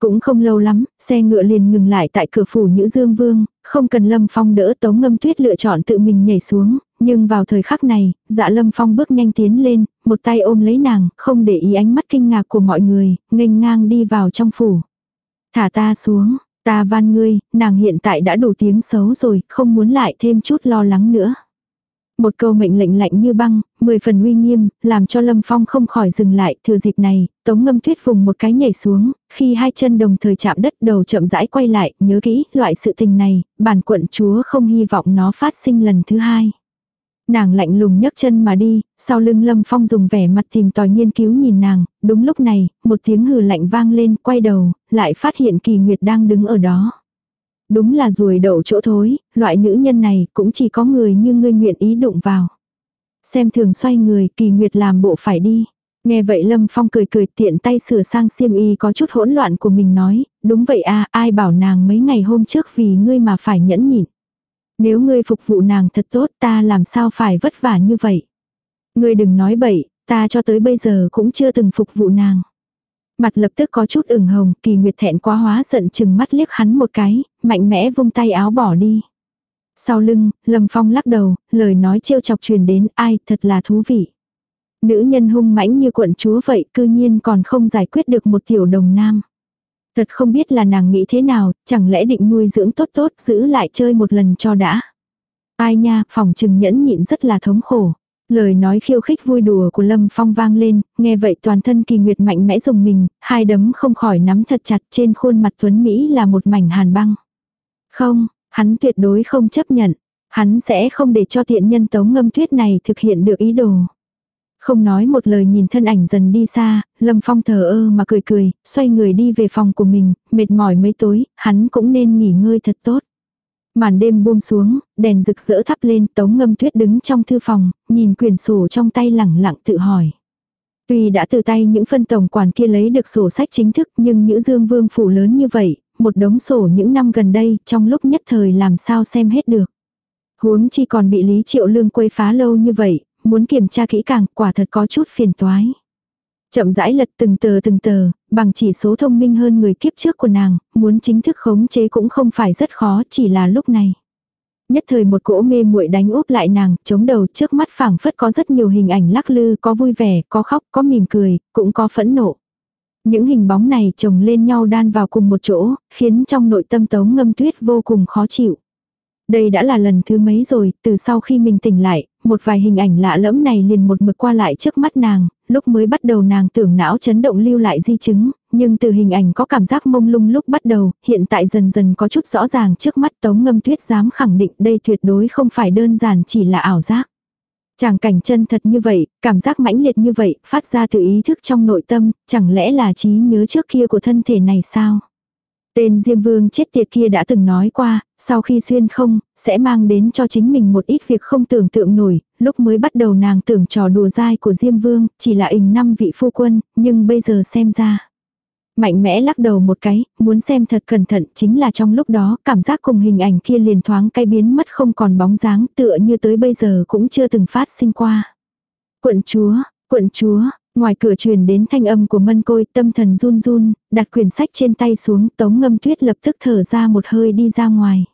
Cũng không lâu lắm, xe ngựa liền ngừng lại tại cửa phủ Nhữ Dương Vương, không cần Lâm Phong đỡ Tống Ngâm Tuyết lựa chọn tự mình nhảy xuống, nhưng vào thời khắc này, dạ Lâm Phong bước nhanh tiến lên, một tay ôm lấy nàng, không để ý ánh mắt kinh ngạc của mọi người, nghênh ngang đi vào trong phủ. Thả ta xuống, ta van ngươi, nàng hiện tại đã đủ tiếng xấu rồi, không muốn lại thêm chút lo lắng nữa. Một câu mệnh lệnh lạnh như băng, mười phần uy nghiêm, làm cho Lâm Phong không khỏi dừng lại, thừa dịp này, Tống Ngâm Tuyết vùng một cái nhảy xuống, khi hai chân đồng thời chạm đất đầu chậm rãi quay lại, nhớ kỹ, loại sự tình này, bản quận chúa không hy vọng nó phát sinh lần thứ hai. Nàng lạnh lùng nhấc chân mà đi, sau lưng Lâm Phong dùng vẻ mặt tìm tòi nghiên cứu nhìn nàng, đúng lúc này, một tiếng hừ lạnh vang lên, quay đầu, lại phát hiện Kỳ Nguyệt đang đứng ở đó. Đúng là ruồi đậu chỗ thối, loại nữ nhân này cũng chỉ có người như ngươi nguyện ý đụng vào. Xem thường xoay người, Kỳ Nguyệt làm bộ phải đi. Nghe vậy Lâm Phong cười cười tiện tay sửa sang xiêm y có chút hỗn loạn của mình nói, đúng vậy à, ai bảo nàng mấy ngày hôm trước vì ngươi mà phải nhẫn nhịn. Nếu ngươi phục vụ nàng thật tốt ta làm sao phải vất vả như vậy. Ngươi đừng nói bậy, ta cho tới bây giờ cũng chưa từng phục vụ nàng. Mặt lập tức có chút ửng hồng, kỳ nguyệt thẹn quá hóa giận chừng mắt liếc hắn một cái, mạnh mẽ vung tay áo bỏ đi. Sau lưng, Lâm Phong lắc đầu, lời nói trêu chọc truyền đến ai thật là thú vị. Nữ nhân hung mãnh như quận chúa vậy cư nhiên còn không giải quyết được một tiểu đồng nam. Thật không biết là nàng nghĩ thế nào, chẳng lẽ định nuôi dưỡng tốt tốt giữ lại chơi một lần cho đã. Ai nha, phòng trừng nhẫn nhịn rất là thống khổ. Lời nói khiêu khích vui đùa của Lâm Phong vang lên, nghe vậy toàn thân kỳ nguyệt mạnh mẽ dùng mình, hai đấm không khỏi nắm thật chặt trên khuôn mặt Tuấn Mỹ là một mảnh hàn băng. Không, hắn tuyệt đối không chấp nhận, hắn sẽ không để cho tiện nhân tống ngâm tuyết này thực hiện được ý đồ. Không nói một lời nhìn thân ảnh dần đi xa, Lâm Phong thờ ơ mà cười cười, xoay người đi về phòng của mình, mệt mỏi mấy tối, hắn cũng nên nghỉ ngơi thật tốt. Màn đêm buông xuống, đèn rực rỡ thắp lên, tống ngâm tuyết đứng trong thư phòng, nhìn quyển sổ trong tay lẳng lặng tự hỏi. Tuy đã từ tay những phân tổng quản kia lấy được sổ sách chính thức nhưng những dương vương phủ lớn như vậy, một đống sổ những năm gần đây trong lúc nhất thời làm sao xem hết được. Huống chi còn bị Lý Triệu Lương quấy phá lâu như vậy, muốn kiểm tra kỹ càng, quả thật có chút phiền toái. Chậm rãi lật từng tờ từng tờ, bằng chỉ số thông minh hơn người kiếp trước của nàng, muốn chính thức khống chế cũng không phải rất khó, chỉ là lúc này. Nhất thời một cỗ mê muội đánh úp lại nàng, chống đầu trước mắt phảng phất có rất nhiều hình ảnh lắc lư, có vui vẻ, có khóc, có mỉm cười, cũng có phẫn nộ. Những hình bóng này chồng lên nhau đan vào cùng một chỗ, khiến trong nội tâm tống ngâm tuyết vô cùng khó chịu. Đây đã là lần thứ mấy rồi, từ sau khi mình tỉnh lại, một vài hình ảnh lạ lẫm này liền một mực qua lại trước mắt nàng, lúc mới bắt đầu nàng tưởng não chấn động lưu lại di chứng, nhưng từ hình ảnh có cảm giác mông lung lúc bắt đầu, hiện tại dần dần có chút rõ ràng trước mắt tống ngâm tuyết dám khẳng định đây tuyệt đối không phải đơn giản chỉ là ảo giác. Chàng cảnh chân thật như vậy, cảm giác mãnh liệt như vậy, phát ra từ ý thức trong nội tâm, chẳng lẽ là trí nhớ trước kia của thân thể này sao? Tên Diêm Vương chết tiệt kia đã từng nói qua, sau khi xuyên không, sẽ mang đến cho chính mình một ít việc không tưởng tượng nổi, lúc mới bắt đầu nàng tưởng trò đùa dai của Diêm Vương, chỉ là hình năm vị phu quân, nhưng bây giờ xem ra. Mạnh mẽ lắc đầu một cái, muốn xem thật cẩn thận chính là trong lúc đó cảm giác cùng hình ảnh kia liền thoáng cay biến mất không còn bóng dáng tựa như tới bây giờ cũng chưa từng phát sinh qua. Quận chúa, quận chúa, Ngoài cửa truyền đến thanh âm của mân côi tâm thần run run, đặt quyển sách trên tay xuống tống ngâm tuyết lập tức thở ra một hơi đi ra ngoài.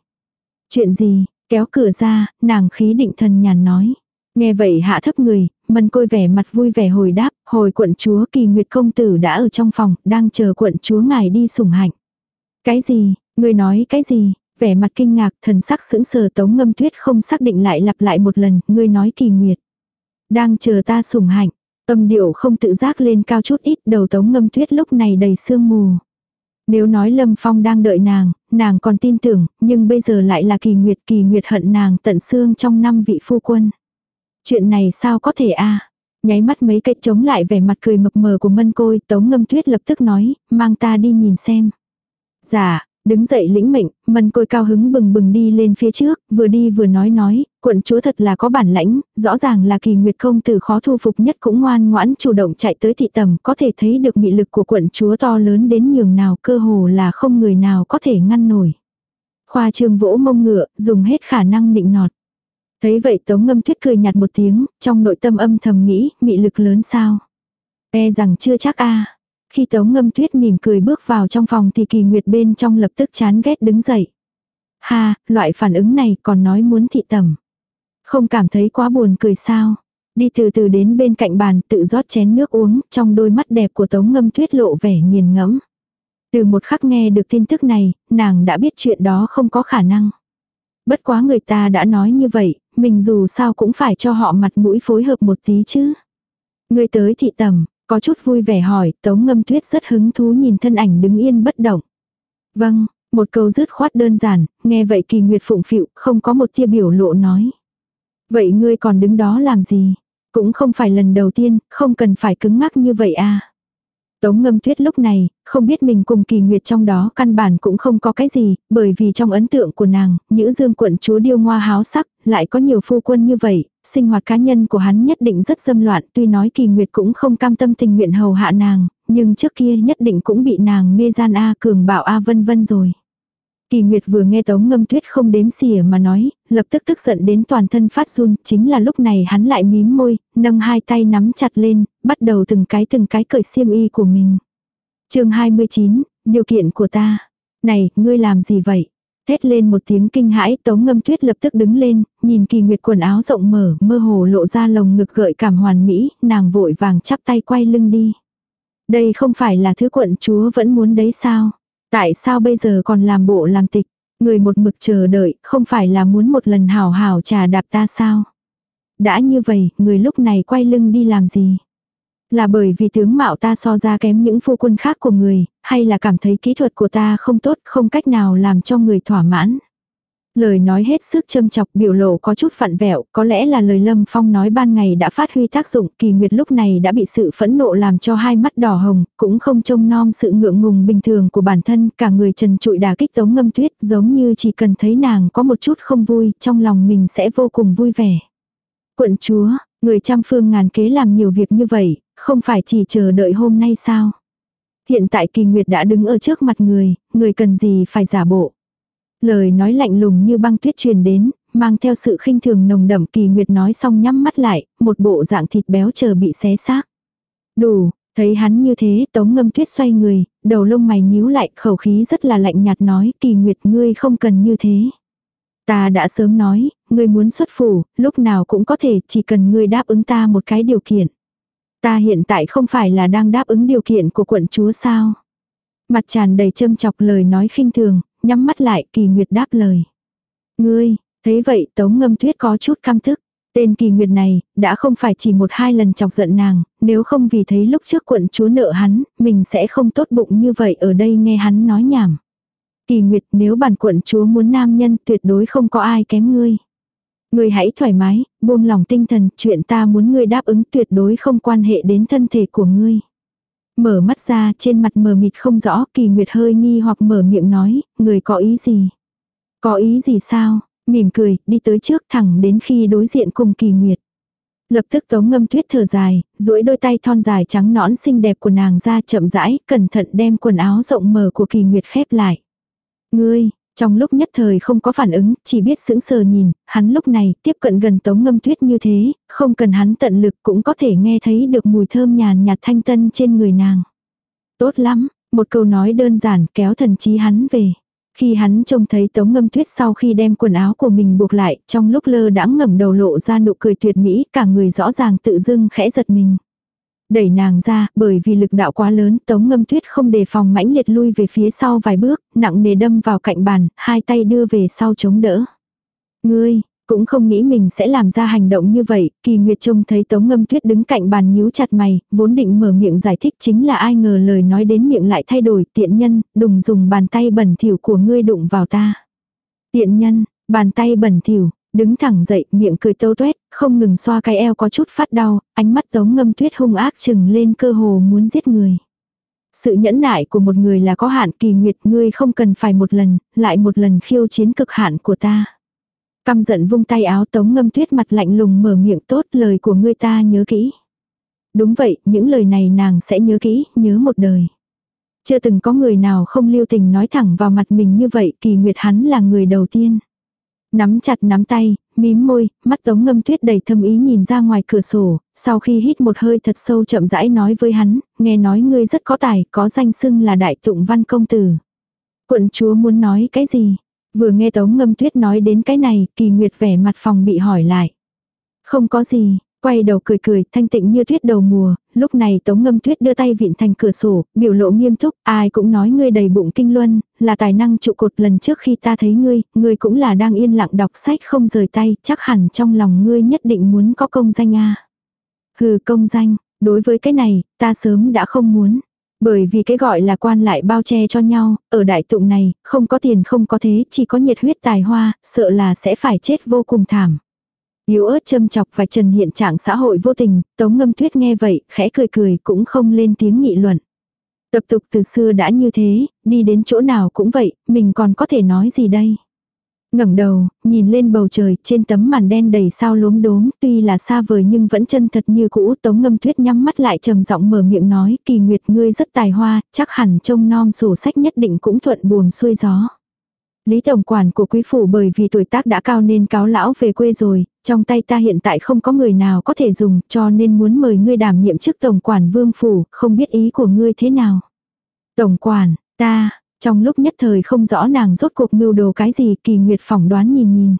Chuyện gì, Kéo cửa ra, nàng khí định thần nhàn nói. Nghe vậy hạ thấp người, mân côi vẻ mặt vui vẻ hồi đáp, hồi quận chúa kỳ nguyệt công tử đã ở trong phòng, đang chờ quận chúa ngài đi sủng hạnh. Cái gì, người nói cái gì, vẻ mặt kinh ngạc thần sắc sững sờ tống ngâm tuyết không xác định lại lặp lại một lần, ngươi nói kỳ nguyệt. Đang chờ ta sủng hạnh, âm điệu không tự giác lên cao chút ít đầu tống ngâm tuyết lúc này đầy sương mù. Nếu nói Lâm Phong đang đợi nàng, nàng còn tin tưởng, nhưng bây giờ lại là kỳ nguyệt kỳ nguyệt hận nàng tận xương trong năm vị phu quân. Chuyện này sao có thể a Nháy mắt mấy cái chống lại vẻ mặt cười mập mờ của mân côi, tống ngâm tuyết lập tức nói, mang ta đi nhìn xem. Dạ, đứng dậy lĩnh mệnh, mân côi cao hứng bừng bừng đi lên phía trước, vừa đi vừa nói nói, quận chúa thật là có bản lãnh, rõ ràng là kỳ nguyệt công tử khó thu phục nhất cũng ngoan ngoãn chủ động chạy tới thị tầm, có thể thấy được mị lực của quận chúa to lớn đến nhường nào cơ hồ là không người nào có thể ngăn nổi. Khoa trương vỗ mông ngựa, dùng hết khả năng định nọt. Thấy vậy tống ngâm tuyết cười nhạt một tiếng, trong nội tâm âm thầm nghĩ, mị lực lớn sao. E rằng chưa chắc a khi tống ngâm tuyết mỉm cười bước vào trong phòng thì kỳ nguyệt bên trong lập tức chán ghét đứng dậy. Ha, loại phản ứng này còn nói muốn thị tầm. Không cảm thấy quá buồn cười sao. Đi từ từ đến bên cạnh bàn tự rót chén nước uống, trong đôi mắt đẹp của tống ngâm tuyết lộ vẻ nghiền ngẫm. Từ một khắc nghe được tin tức này, nàng đã biết chuyện đó không có khả năng. Bất quá người ta đã nói như vậy, mình dù sao cũng phải cho họ mặt mũi phối hợp một tí chứ. Người tới thị tầm, có chút vui vẻ hỏi, tống ngâm tuyết rất hứng thú nhìn thân ảnh đứng yên bất động. Vâng, một câu dứt khoát đơn giản, nghe vậy kỳ nguyệt phụng phịu, không có một tia biểu lộ nói. Vậy ngươi còn đứng đó làm gì? Cũng không phải lần đầu tiên, không cần phải cứng ngắc như vậy à. Tống ngâm tuyết lúc này, không biết mình cùng kỳ nguyệt trong đó căn bản cũng không có cái gì, bởi vì trong ấn tượng của nàng, nữ dương quận chúa điêu ngoa háo sắc, lại có nhiều phu quân như vậy, sinh hoạt cá nhân của hắn nhất định rất dâm loạn, tuy nói kỳ nguyệt cũng không cam tâm tình nguyện hầu hạ nàng, nhưng trước kia nhất định cũng bị nàng mê gian A cường bạo A vân vân rồi. Kỳ Nguyệt vừa nghe Tống Ngâm Tuyết không đếm xỉa mà nói, lập tức tức giận đến toàn thân phát run, chính là lúc này hắn lại mím môi, nâng hai tay nắm chặt lên, bắt đầu từng cái từng cái cởi xiêm y của mình. chương 29, điều kiện của ta. Này, ngươi làm gì vậy? Thét lên một tiếng kinh hãi, Tống Ngâm Tuyết lập tức đứng lên, nhìn Kỳ Nguyệt quần áo rộng mở, mơ hồ lộ ra lồng ngực gợi cảm hoàn mỹ, nàng vội vàng chắp tay quay lưng đi. Đây không phải là thứ quận chúa vẫn muốn đấy sao? Tại sao bây giờ còn làm bộ làm tịch? Người một mực chờ đợi, không phải là muốn một lần hào hào trà đạp ta sao? Đã như vậy, người lúc này quay lưng đi làm gì? Là bởi vì tướng mạo ta so ra kém những phu quân khác của người, hay là cảm thấy kỹ thuật của ta không tốt, không cách nào làm cho người thỏa mãn? Lời nói hết sức châm chọc biểu lộ có chút phản vẹo, có lẽ là lời Lâm Phong nói ban ngày đã phát huy tác dụng, kỳ nguyệt lúc này đã bị sự phẫn nộ làm cho hai mắt đỏ hồng, cũng không trông nom sự ngượng ngùng bình thường của bản thân, cả người trần trụi đà kích tống ngâm tuyết giống như chỉ cần thấy nàng có một chút không vui, trong lòng mình sẽ vô cùng vui vẻ. Quận chúa, người trăm phương ngàn kế làm nhiều việc như vậy, không phải chỉ chờ đợi hôm nay sao? Hiện tại kỳ nguyệt đã đứng ở trước mặt người, người cần gì phải giả bộ. Lời nói lạnh lùng như băng tuyết truyền đến, mang theo sự khinh thường nồng đậm kỳ nguyệt nói xong nhắm mắt lại, một bộ dạng thịt béo chờ bị xé xác. Đủ, thấy hắn như thế tống ngâm tuyết xoay người, đầu lông mày nhíu lại khẩu khí rất là lạnh nhạt nói kỳ nguyệt ngươi không cần như thế. Ta đã sớm nói, ngươi muốn xuất phủ, lúc nào cũng có thể chỉ cần ngươi đáp ứng ta một cái điều kiện. Ta hiện tại không phải là đang đáp ứng điều kiện của quận chúa sao. Mặt tràn đầy châm chọc lời nói khinh thường, nhắm mắt lại kỳ nguyệt đáp lời. Ngươi, thấy vậy tống ngâm tuyết có chút cam thức. Tên kỳ nguyệt này, đã không phải chỉ một hai lần chọc giận nàng, nếu không vì thấy lúc trước quận chúa nợ hắn, mình sẽ không tốt bụng như vậy ở đây nghe hắn nói nhảm. Kỳ nguyệt nếu bản quận chúa muốn nam nhân tuyệt đối không có ai kém ngươi. Ngươi hãy thoải mái, buông lòng tinh thần, chuyện ta muốn ngươi đáp ứng tuyệt đối không quan hệ đến thân thể của ngươi. Mở mắt ra trên mặt mờ mịt không rõ kỳ nguyệt hơi nghi hoặc mở miệng nói, người có ý gì? Có ý gì sao? Mỉm cười, đi tới trước thẳng đến khi đối diện cùng kỳ nguyệt. Lập tức tống ngâm tuyết thở dài, duỗi đôi tay thon dài trắng nõn xinh đẹp của nàng ra chậm rãi, cẩn thận đem quần áo rộng mở của kỳ nguyệt khép lại. Ngươi, trong lúc nhất thời không có phản ứng, chỉ biết sững sờ nhìn, hắn lúc này tiếp cận gần tống ngâm tuyết như thế, không cần hắn tận lực cũng có thể nghe thấy được mùi thơm nhàn nhạt thanh tân trên người nàng. Tốt lắm, một câu nói đơn giản kéo thần trí hắn về. Khi hắn trông thấy Tống Ngâm Tuyết sau khi đem quần áo của mình buộc lại, trong lúc lơ đãng ngẩng đầu lộ ra nụ cười tuyệt mỹ, cả người rõ ràng tự dưng khẽ giật mình. Đẩy nàng ra, bởi vì lực đạo quá lớn, Tống Ngâm Tuyết không đề phòng mãnh liệt lui về phía sau vài bước, nặng nề đâm vào cạnh bàn, hai tay đưa về sau chống đỡ. Ngươi, cũng không nghĩ mình sẽ làm ra hành động như vậy, kỳ nguyệt trông thấy tống ngâm tuyết đứng cạnh bàn nhíu chặt mày, vốn định mở miệng giải thích chính là ai ngờ lời nói đến miệng lại thay đổi, tiện nhân, đừng dùng bàn tay bẩn thỉu của ngươi đụng vào ta. Tiện nhân, bàn tay bẩn thỉu, đứng thẳng dậy, miệng cười tâu tuét, không ngừng xoa cái eo có chút phát đau, ánh mắt tống ngâm tuyết hung ác chừng lên cơ hồ muốn giết người. Sự nhẫn nại của một người là có hạn kỳ nguyệt ngươi không cần phải một lần, lại một lần khiêu chiến cực hạn của ta. Căm giận vung tay áo tống ngâm tuyết mặt lạnh lùng mở miệng tốt lời của ngươi ta nhớ kỹ. Đúng vậy, những lời này nàng sẽ nhớ kỹ, nhớ một đời. Chưa từng có người nào không lưu tình nói thẳng vào mặt mình như vậy, kỳ nguyệt hắn là người đầu tiên. Nắm chặt nắm tay, mím môi, mắt tống ngâm tuyết đầy thâm ý nhìn ra ngoài cửa sổ, sau khi hít một hơi thật sâu chậm rãi nói với hắn, nghe nói ngươi rất có tài, có danh xưng là đại tụng văn công tử. Quận chúa muốn nói cái gì? Vừa nghe Tống Ngâm Tuyết nói đến cái này, kỳ nguyệt vẻ mặt phòng bị hỏi lại. Không có gì, quay đầu cười cười, thanh tịnh như tuyết đầu mùa, lúc này Tống Ngâm Tuyết đưa tay vịn thành cửa sổ, biểu lộ nghiêm túc, ai cũng nói ngươi đầy bụng kinh luân, là tài năng trụ cột lần trước khi ta thấy ngươi, ngươi cũng là đang yên lặng đọc sách không rời tay, chắc hẳn trong lòng ngươi nhất định muốn có công danh a. Hừ công danh, đối với cái này, ta sớm đã không muốn. Bởi vì cái gọi là quan lại bao che cho nhau, ở đại tụng này, không có tiền không có thế, chỉ có nhiệt huyết tài hoa, sợ là sẽ phải chết vô cùng thảm. Yếu ớt châm chọc và trần hiện trạng xã hội vô tình, tống ngâm tuyết nghe vậy, khẽ cười cười cũng không lên tiếng nghị luận. Tập tục từ xưa đã như thế, đi đến chỗ nào cũng vậy, mình còn có thể nói gì đây ngẩng đầu, nhìn lên bầu trời, trên tấm màn đen đầy sao lốm đốm, tuy là xa vời nhưng vẫn chân thật như cũ, Tống Ngâm Tuyết nhắm mắt lại trầm giọng mở miệng nói, "Kỳ Nguyệt ngươi rất tài hoa, chắc hẳn trông nom sổ sách nhất định cũng thuận buồm xuôi gió." Lý tổng quản của quý phủ bởi vì tuổi tác đã cao nên cáo lão về quê rồi, trong tay ta hiện tại không có người nào có thể dùng, cho nên muốn mời ngươi đảm nhiệm chức tổng quản vương phủ, không biết ý của ngươi thế nào. Tổng quản, ta, trong lúc nhất thời không rõ nàng rốt cuộc mưu đồ cái gì kỳ nguyệt phỏng đoán nhìn nhìn.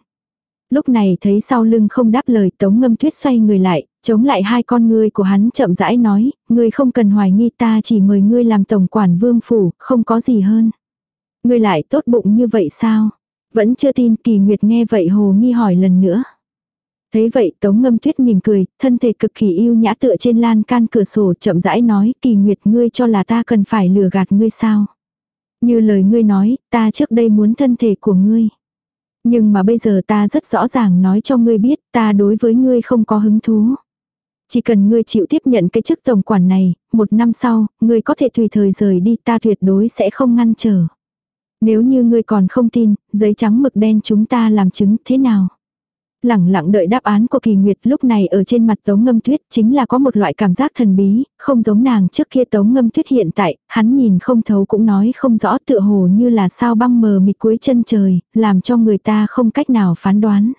Lúc này thấy sau lưng không đáp lời tống ngâm tuyết xoay người lại, chống lại hai con ngươi của hắn chậm rãi nói, ngươi không cần hoài nghi ta chỉ mời ngươi làm tổng quản vương phủ, không có gì hơn. Ngươi lại tốt bụng như vậy sao? Vẫn chưa tin kỳ nguyệt nghe vậy hồ nghi hỏi lần nữa. Thấy vậy tống ngâm tuyết mỉm cười, thân thể cực kỳ yêu nhã tựa trên lan can cửa sổ chậm rãi nói kỳ nguyệt ngươi cho là ta cần phải lừa gạt ngươi sao? Như lời ngươi nói, ta trước đây muốn thân thể của ngươi. Nhưng mà bây giờ ta rất rõ ràng nói cho ngươi biết, ta đối với ngươi không có hứng thú. Chỉ cần ngươi chịu tiếp nhận cái chức tổng quản này, một năm sau, ngươi có thể tùy thời rời đi ta tuyệt đối sẽ không ngăn trở. Nếu như ngươi còn không tin, giấy trắng mực đen chúng ta làm chứng thế nào? Lẳng lặng đợi đáp án của kỳ nguyệt lúc này ở trên mặt tống ngâm tuyết chính là có một loại cảm giác thần bí, không giống nàng trước kia tống ngâm tuyết hiện tại, hắn nhìn không thấu cũng nói không rõ tựa hồ như là sao băng mờ mịt cuối chân trời, làm cho người ta không cách nào phán đoán.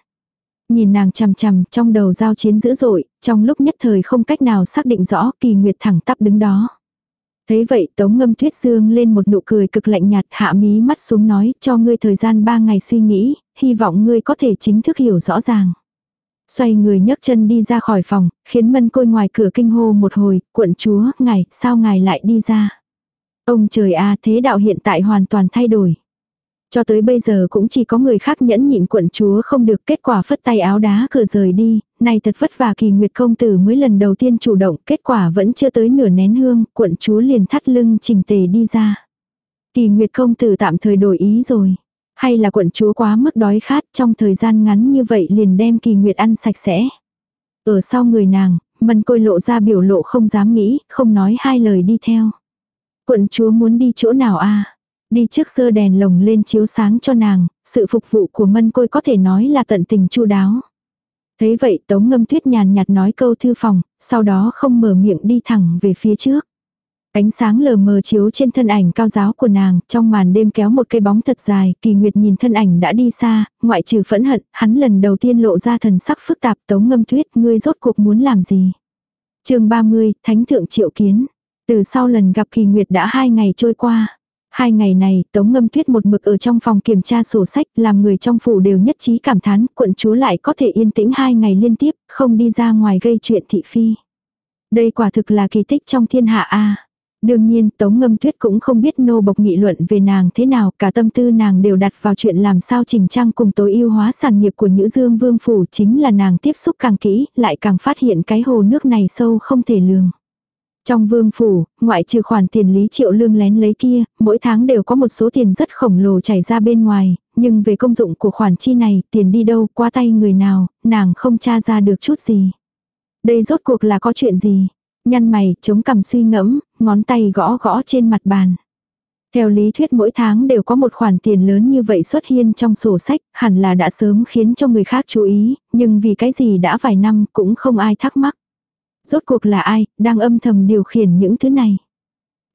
Nhìn nàng chằm chằm trong đầu giao chiến dữ dội, trong lúc nhất thời không cách nào xác định rõ kỳ nguyệt thẳng tắp đứng đó. Thế vậy Tống Ngâm Tuyết Dương lên một nụ cười cực lạnh nhạt hạ mí mắt xuống nói cho ngươi thời gian ba ngày suy nghĩ, hy vọng ngươi có thể chính thức hiểu rõ ràng. Xoay người nhấc chân đi ra khỏi phòng, khiến mân côi ngoài cửa kinh hô một hồi, quận chúa, ngài, sao ngài lại đi ra? Ông trời a thế đạo hiện tại hoàn toàn thay đổi. Cho tới bây giờ cũng chỉ có người khác nhẫn nhịn quận chúa không được kết quả phất tay áo đá cửa rời đi, này thật vất vả kỳ nguyệt công tử mới lần đầu tiên chủ động, kết quả vẫn chưa tới nửa nén hương, quận chúa liền thắt lưng trình tề đi ra. Kỳ nguyệt công tử tạm thời đổi ý rồi. Hay là quận chúa quá mức đói khát trong thời gian ngắn như vậy liền đem kỳ nguyệt ăn sạch sẽ. Ở sau người nàng, mân côi lộ ra biểu lộ không dám nghĩ, không nói hai lời đi theo. Quận chúa muốn đi chỗ nào a Đi trước sơ đèn lồng lên chiếu sáng cho nàng, sự phục vụ của mân côi có thể nói là tận tình chu đáo. Thấy vậy tống ngâm tuyết nhàn nhạt nói câu thư phòng, sau đó không mở miệng đi thẳng về phía trước. Ánh sáng lờ mờ chiếu trên thân ảnh cao giáo của nàng, trong màn đêm kéo một cây bóng thật dài, kỳ nguyệt nhìn thân ảnh đã đi xa, ngoại trừ phẫn hận, hắn lần đầu tiên lộ ra thần sắc phức tạp tống ngâm tuyết, ngươi rốt cuộc muốn làm gì. chương 30, Thánh thượng triệu kiến. Từ sau lần gặp kỳ nguyệt đã hai ngày trôi qua. Hai ngày này, Tống Ngâm Tuyết một mực ở trong phòng kiểm tra sổ sách, làm người trong phủ đều nhất trí cảm thán, quận chúa lại có thể yên tĩnh hai ngày liên tiếp, không đi ra ngoài gây chuyện thị phi. Đây quả thực là kỳ tích trong thiên hạ a. Đương nhiên, Tống Ngâm Tuyết cũng không biết nô bộc nghị luận về nàng thế nào, cả tâm tư nàng đều đặt vào chuyện làm sao chỉnh trang cùng tối ưu hóa sản nghiệp của Nhữ Dương Vương Phủ chính là nàng tiếp xúc càng kỹ, lại càng phát hiện cái hồ nước này sâu không thể lường. Trong vương phủ, ngoại trừ khoản tiền lý triệu lương lén lấy kia, mỗi tháng đều có một số tiền rất khổng lồ chảy ra bên ngoài, nhưng về công dụng của khoản chi này, tiền đi đâu, qua tay người nào, nàng không tra ra được chút gì. Đây rốt cuộc là có chuyện gì? Nhăn mày, chống cằm suy ngẫm, ngón tay gõ gõ trên mặt bàn. Theo lý thuyết mỗi tháng đều có một khoản tiền lớn như vậy xuất hiện trong sổ sách, hẳn là đã sớm khiến cho người khác chú ý, nhưng vì cái gì đã vài năm cũng không ai thắc mắc. Rốt cuộc là ai, đang âm thầm điều khiển những thứ này.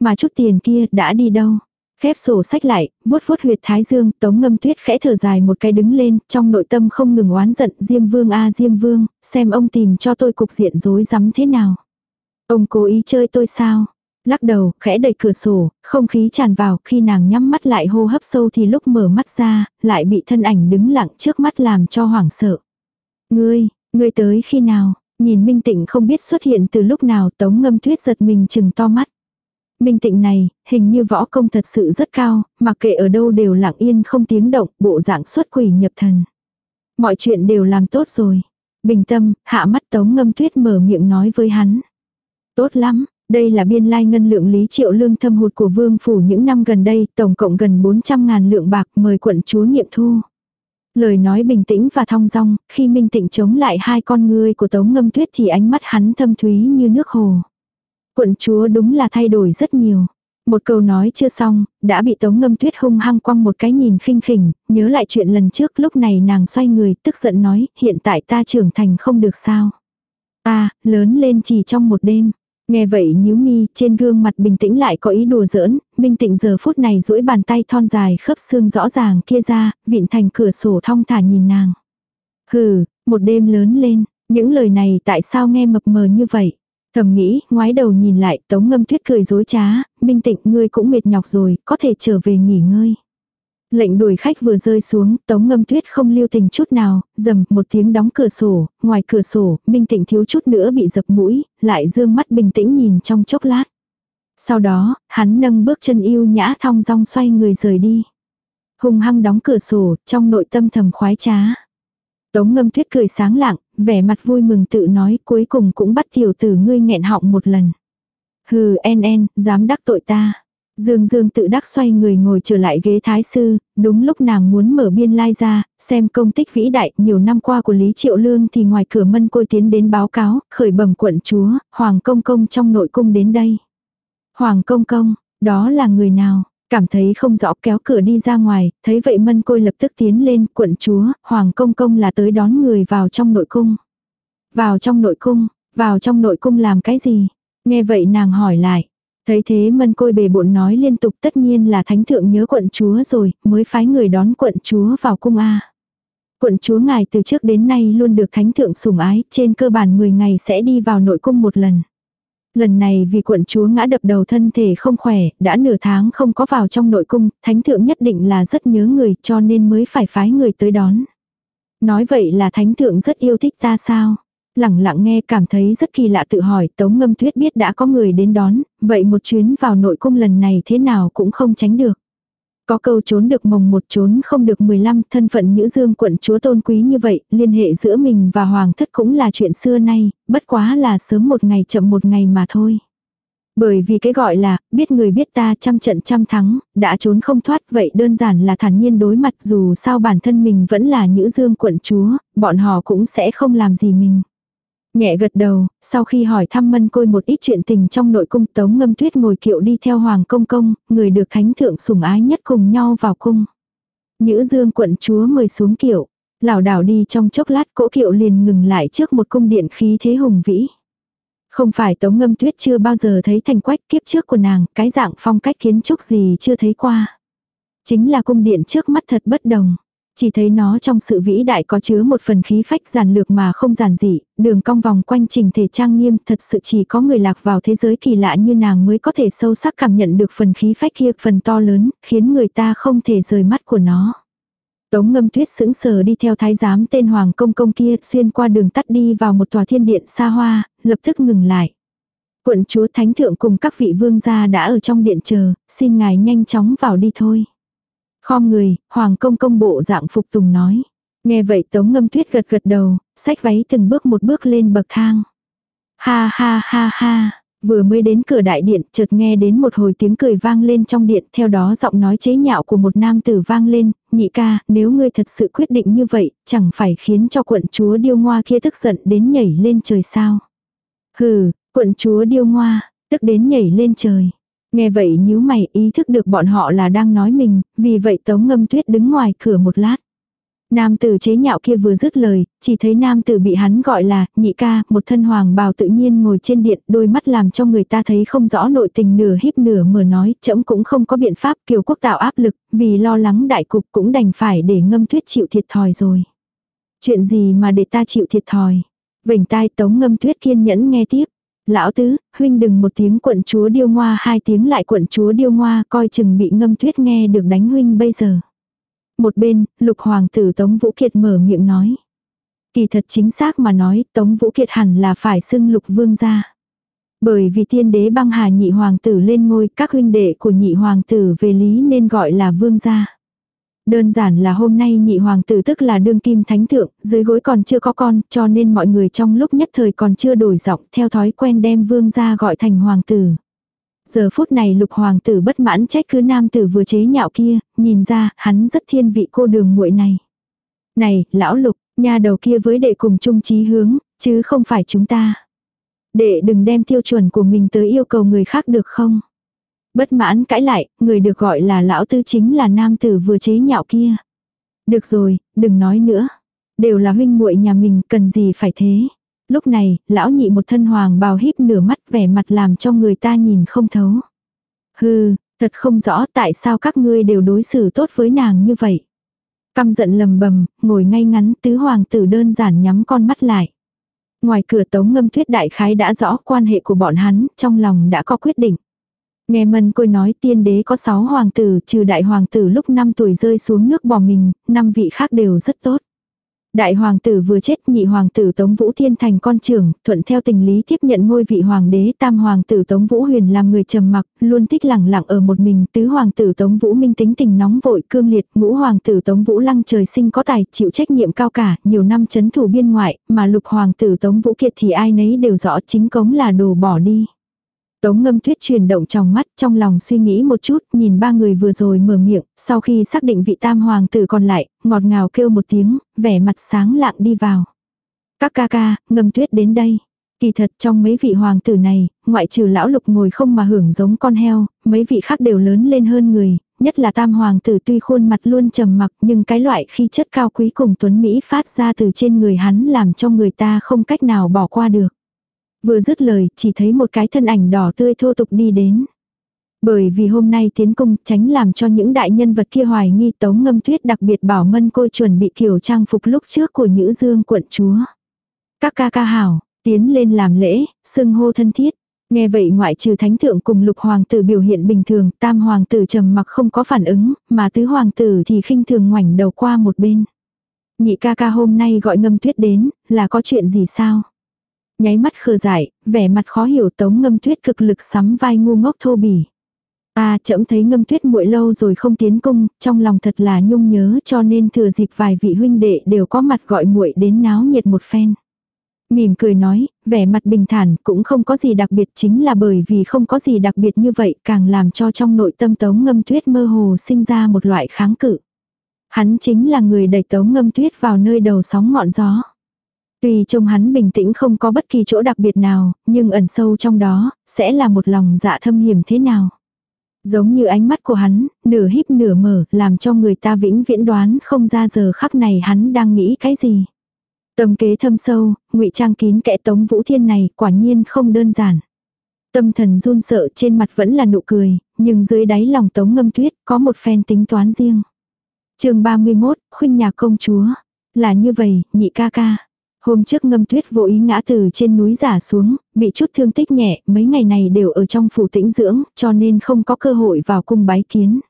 Mà chút tiền kia đã đi đâu. Khép sổ sách lại, vuốt vuốt huyệt thái dương, tống ngâm tuyết khẽ thở dài một cái đứng lên, trong nội tâm không ngừng oán giận, Diêm Vương a Diêm Vương, xem ông tìm cho tôi cục diện rối rắm thế nào. Ông cố ý chơi tôi sao? Lắc đầu, khẽ đẩy cửa sổ, không khí tràn vào, khi nàng nhắm mắt lại hô hấp sâu thì lúc mở mắt ra, lại bị thân ảnh đứng lặng trước mắt làm cho hoảng sợ. Ngươi, ngươi tới khi nào? Nhìn Minh Tịnh không biết xuất hiện từ lúc nào tống ngâm tuyết giật mình chừng to mắt. Minh Tịnh này, hình như võ công thật sự rất cao, mặc kệ ở đâu đều lặng yên không tiếng động, bộ dạng xuất quỷ nhập thần. Mọi chuyện đều làm tốt rồi. Bình tâm, hạ mắt tống ngâm tuyết mở miệng nói với hắn. Tốt lắm, đây là biên lai ngân lượng lý triệu lương thâm hụt của vương phủ những năm gần đây, tổng cộng gần 400 ngàn lượng bạc mời quận chúa nghiệm thu. Lời nói bình tĩnh và thong dong, khi Minh Tịnh chống lại hai con ngươi của Tống Ngâm Tuyết thì ánh mắt hắn thâm thúy như nước hồ. Quận chúa đúng là thay đổi rất nhiều. Một câu nói chưa xong, đã bị Tống Ngâm Tuyết hung hăng quăng một cái nhìn khinh khỉnh, nhớ lại chuyện lần trước lúc này nàng xoay người tức giận nói, hiện tại ta trưởng thành không được sao. Ta, lớn lên chỉ trong một đêm. Nghe vậy nhíu mi, trên gương mặt bình tĩnh lại có ý đùa giỡn, minh tịnh giờ phút này duỗi bàn tay thon dài khớp xương rõ ràng kia ra, vịn thành cửa sổ thong thả nhìn nàng. Hừ, một đêm lớn lên, những lời này tại sao nghe mập mờ như vậy? Thầm nghĩ, ngoái đầu nhìn lại, tống ngâm tuyết cười dối trá, minh tịnh ngươi cũng mệt nhọc rồi, có thể trở về nghỉ ngơi. Lệnh đuổi khách vừa rơi xuống, tống ngâm tuyết không lưu tình chút nào, dầm một tiếng đóng cửa sổ, ngoài cửa sổ, minh tịnh thiếu chút nữa bị dập mũi, lại dương mắt bình tĩnh nhìn trong chốc lát. Sau đó, hắn nâng bước chân yêu nhã thong dong xoay người rời đi. Hùng hăng đóng cửa sổ, trong nội tâm thầm khoái trá. Tống ngâm tuyết cười sáng lạng, vẻ mặt vui mừng tự nói cuối cùng cũng bắt tiểu tử ngươi nghẹn họng một lần. Hừ en en, dám đắc tội ta. Dương Dương tự đắc xoay người ngồi trở lại ghế thái sư, đúng lúc nàng muốn mở biên lai ra, xem công tích vĩ đại nhiều năm qua của Lý Triệu Lương thì ngoài cửa mân côi tiến đến báo cáo, khởi bẩm quận chúa, Hoàng Công Công trong nội cung đến đây. Hoàng Công Công, đó là người nào? Cảm thấy không rõ kéo cửa đi ra ngoài, thấy vậy mân côi lập tức tiến lên, quận chúa, Hoàng Công Công là tới đón người vào trong nội cung. Vào trong nội cung, vào trong nội cung làm cái gì? Nghe vậy nàng hỏi lại. Thấy thế mân côi bề bộn nói liên tục tất nhiên là thánh thượng nhớ quận chúa rồi, mới phái người đón quận chúa vào cung A. Quận chúa ngài từ trước đến nay luôn được thánh thượng sủng ái, trên cơ bản 10 ngày sẽ đi vào nội cung một lần. Lần này vì quận chúa ngã đập đầu thân thể không khỏe, đã nửa tháng không có vào trong nội cung, thánh thượng nhất định là rất nhớ người cho nên mới phải phái người tới đón. Nói vậy là thánh thượng rất yêu thích ta sao? Lặng lặng nghe cảm thấy rất kỳ lạ tự hỏi Tống Ngâm Tuyết biết đã có người đến đón, vậy một chuyến vào nội cung lần này thế nào cũng không tránh được. Có câu trốn được mồng một trốn không được 15 thân phận nữ dương quận chúa tôn quý như vậy, liên hệ giữa mình và hoàng thất cũng là chuyện xưa nay, bất quá là sớm một ngày chậm một ngày mà thôi. Bởi vì cái gọi là, biết người biết ta trăm trận trăm thắng, đã trốn không thoát vậy đơn giản là thản nhiên đối mặt dù sao bản thân mình vẫn là nữ dương quận chúa, bọn họ cũng sẽ không làm gì mình. Nhẹ gật đầu, sau khi hỏi thăm mân côi một ít chuyện tình trong nội cung tống ngâm tuyết ngồi kiệu đi theo hoàng công công, người được thánh thượng sủng ái nhất cùng nhau vào cung. Nhữ dương quận chúa mời xuống kiệu, lảo đảo đi trong chốc lát cỗ kiệu liền ngừng lại trước một cung điện khí thế hùng vĩ. Không phải tống ngâm tuyết chưa bao giờ thấy thành quách kiếp trước của nàng, cái dạng phong cách kiến trúc gì chưa thấy qua. Chính là cung điện trước mắt thật bất đồng. Chỉ thấy nó trong sự vĩ đại có chứa một phần khí phách giản lược mà không giản dị, đường cong vòng quanh trình thể trang nghiêm thật sự chỉ có người lạc vào thế giới kỳ lạ như nàng mới có thể sâu sắc cảm nhận được phần khí phách kia phần to lớn, khiến người ta không thể rời mắt của nó. Tống ngâm tuyết sững sờ đi theo thái giám tên Hoàng Công Công kia xuyên qua đường tắt đi vào một tòa thiên điện xa hoa, lập tức ngừng lại. Quận chúa thánh thượng cùng các vị vương gia đã ở trong điện chờ, xin ngài nhanh chóng vào đi thôi. Khom người, Hoàng Công Công bộ dạng phục tùng nói. Nghe vậy Tống Ngâm Tuyết gật gật đầu, xách váy từng bước một bước lên bậc thang. Ha ha ha ha, vừa mới đến cửa đại điện chợt nghe đến một hồi tiếng cười vang lên trong điện theo đó giọng nói chế nhạo của một nam tử vang lên, nhị ca, nếu ngươi thật sự quyết định như vậy, chẳng phải khiến cho quận chúa điêu ngoa kia tức giận đến nhảy lên trời sao. Hừ, quận chúa điêu ngoa, tức đến nhảy lên trời. Nghe vậy nhíu mày ý thức được bọn họ là đang nói mình, vì vậy tống ngâm tuyết đứng ngoài cửa một lát. Nam tử chế nhạo kia vừa dứt lời, chỉ thấy nam tử bị hắn gọi là nhị ca, một thân hoàng bào tự nhiên ngồi trên điện, đôi mắt làm cho người ta thấy không rõ nội tình nửa híp nửa mở nói, chậm cũng không có biện pháp kiều quốc tạo áp lực, vì lo lắng đại cục cũng đành phải để ngâm tuyết chịu thiệt thòi rồi. Chuyện gì mà để ta chịu thiệt thòi? Vành tai tống ngâm tuyết kiên nhẫn nghe tiếp. Lão tứ, huynh đừng một tiếng quận chúa điêu ngoa hai tiếng lại quận chúa điêu ngoa coi chừng bị ngâm tuyết nghe được đánh huynh bây giờ. Một bên, lục hoàng tử Tống Vũ Kiệt mở miệng nói. Kỳ thật chính xác mà nói, Tống Vũ Kiệt hẳn là phải xưng lục vương gia. Bởi vì tiên đế băng hà nhị hoàng tử lên ngôi, các huynh đệ của nhị hoàng tử về lý nên gọi là vương gia. Đơn giản là hôm nay nhị hoàng tử tức là đương kim thánh thượng, dưới gối còn chưa có con, cho nên mọi người trong lúc nhất thời còn chưa đổi giọng, theo thói quen đem vương gia gọi thành hoàng tử. Giờ phút này lục hoàng tử bất mãn trách cứ nam tử vừa chế nhạo kia, nhìn ra, hắn rất thiên vị cô đường muội này. Này, lão lục, nhà đầu kia với đệ cùng chung chí hướng, chứ không phải chúng ta. Đệ đừng đem tiêu chuẩn của mình tới yêu cầu người khác được không? Bất mãn cãi lại, người được gọi là lão tư chính là nam tử vừa chế nhạo kia. Được rồi, đừng nói nữa. Đều là huynh muội nhà mình, cần gì phải thế. Lúc này, lão nhị một thân hoàng bào híp nửa mắt vẻ mặt làm cho người ta nhìn không thấu. Hừ, thật không rõ tại sao các ngươi đều đối xử tốt với nàng như vậy. Căm giận lầm bầm, ngồi ngay ngắn tứ hoàng tử đơn giản nhắm con mắt lại. Ngoài cửa tống ngâm thuyết đại khái đã rõ quan hệ của bọn hắn, trong lòng đã có quyết định. Nghe mân côi nói tiên đế có 6 hoàng tử, trừ đại hoàng tử lúc 5 tuổi rơi xuống nước bỏ mình, năm vị khác đều rất tốt. Đại hoàng tử vừa chết nhị hoàng tử Tống Vũ Thiên thành con trưởng, thuận theo tình lý tiếp nhận ngôi vị hoàng đế tam hoàng tử Tống Vũ Huyền làm người trầm mặc, luôn thích lẳng lặng ở một mình tứ hoàng tử Tống Vũ Minh tính tình nóng vội cương liệt ngũ hoàng tử Tống Vũ Lăng trời sinh có tài chịu trách nhiệm cao cả nhiều năm chấn thủ biên ngoại mà lục hoàng tử Tống Vũ Kiệt thì ai nấy đều rõ chính cống là đồ bỏ đi. Tống ngâm tuyết chuyển động trong mắt, trong lòng suy nghĩ một chút, nhìn ba người vừa rồi mở miệng, sau khi xác định vị tam hoàng tử còn lại, ngọt ngào kêu một tiếng, vẻ mặt sáng lạng đi vào. Các ca ca, ngâm tuyết đến đây. Kỳ thật trong mấy vị hoàng tử này, ngoại trừ lão lục ngồi không mà hưởng giống con heo, mấy vị khác đều lớn lên hơn người, nhất là tam hoàng tử tuy khuôn mặt luôn trầm mặc nhưng cái loại khi chất cao quý cùng tuấn Mỹ phát ra từ trên người hắn làm cho người ta không cách nào bỏ qua được. Vừa dứt lời, chỉ thấy một cái thân ảnh đỏ tươi thô tục đi đến. Bởi vì hôm nay tiến cung tránh làm cho những đại nhân vật kia hoài nghi tống ngâm tuyết đặc biệt bảo mân côi chuẩn bị kiểu trang phục lúc trước của Nhữ Dương quận chúa. Các ca ca hảo, tiến lên làm lễ, xưng hô thân thiết. Nghe vậy ngoại trừ thánh thượng cùng lục hoàng tử biểu hiện bình thường, tam hoàng tử trầm mặc không có phản ứng, mà tứ hoàng tử thì khinh thường ngoảnh đầu qua một bên. Nhị ca ca hôm nay gọi ngâm tuyết đến, là có chuyện gì sao? Nháy mắt khờ dại, vẻ mặt khó hiểu tống ngâm tuyết cực lực sắm vai ngu ngốc thô bỉ. Ta chậm thấy ngâm tuyết muội lâu rồi không tiến cung, trong lòng thật là nhung nhớ cho nên thừa dịp vài vị huynh đệ đều có mặt gọi muội đến náo nhiệt một phen. Mỉm cười nói, vẻ mặt bình thản cũng không có gì đặc biệt chính là bởi vì không có gì đặc biệt như vậy càng làm cho trong nội tâm tống ngâm tuyết mơ hồ sinh ra một loại kháng cự. Hắn chính là người đẩy tống ngâm tuyết vào nơi đầu sóng ngọn gió. Tuy trông hắn bình tĩnh không có bất kỳ chỗ đặc biệt nào, nhưng ẩn sâu trong đó, sẽ là một lòng dạ thâm hiểm thế nào. Giống như ánh mắt của hắn, nửa híp nửa mở, làm cho người ta vĩnh viễn đoán không ra giờ khắc này hắn đang nghĩ cái gì. Tâm kế thâm sâu, ngụy trang kín kẽ tống vũ thiên này quả nhiên không đơn giản. Tâm thần run sợ trên mặt vẫn là nụ cười, nhưng dưới đáy lòng tống ngâm tuyết có một phen tính toán riêng. chương 31, khuynh nhà công chúa. Là như vậy, nhị ca ca. Hôm trước ngâm tuyết vô ý ngã từ trên núi giả xuống, bị chút thương tích nhẹ, mấy ngày này đều ở trong phủ tĩnh dưỡng, cho nên không có cơ hội vào cung bái kiến.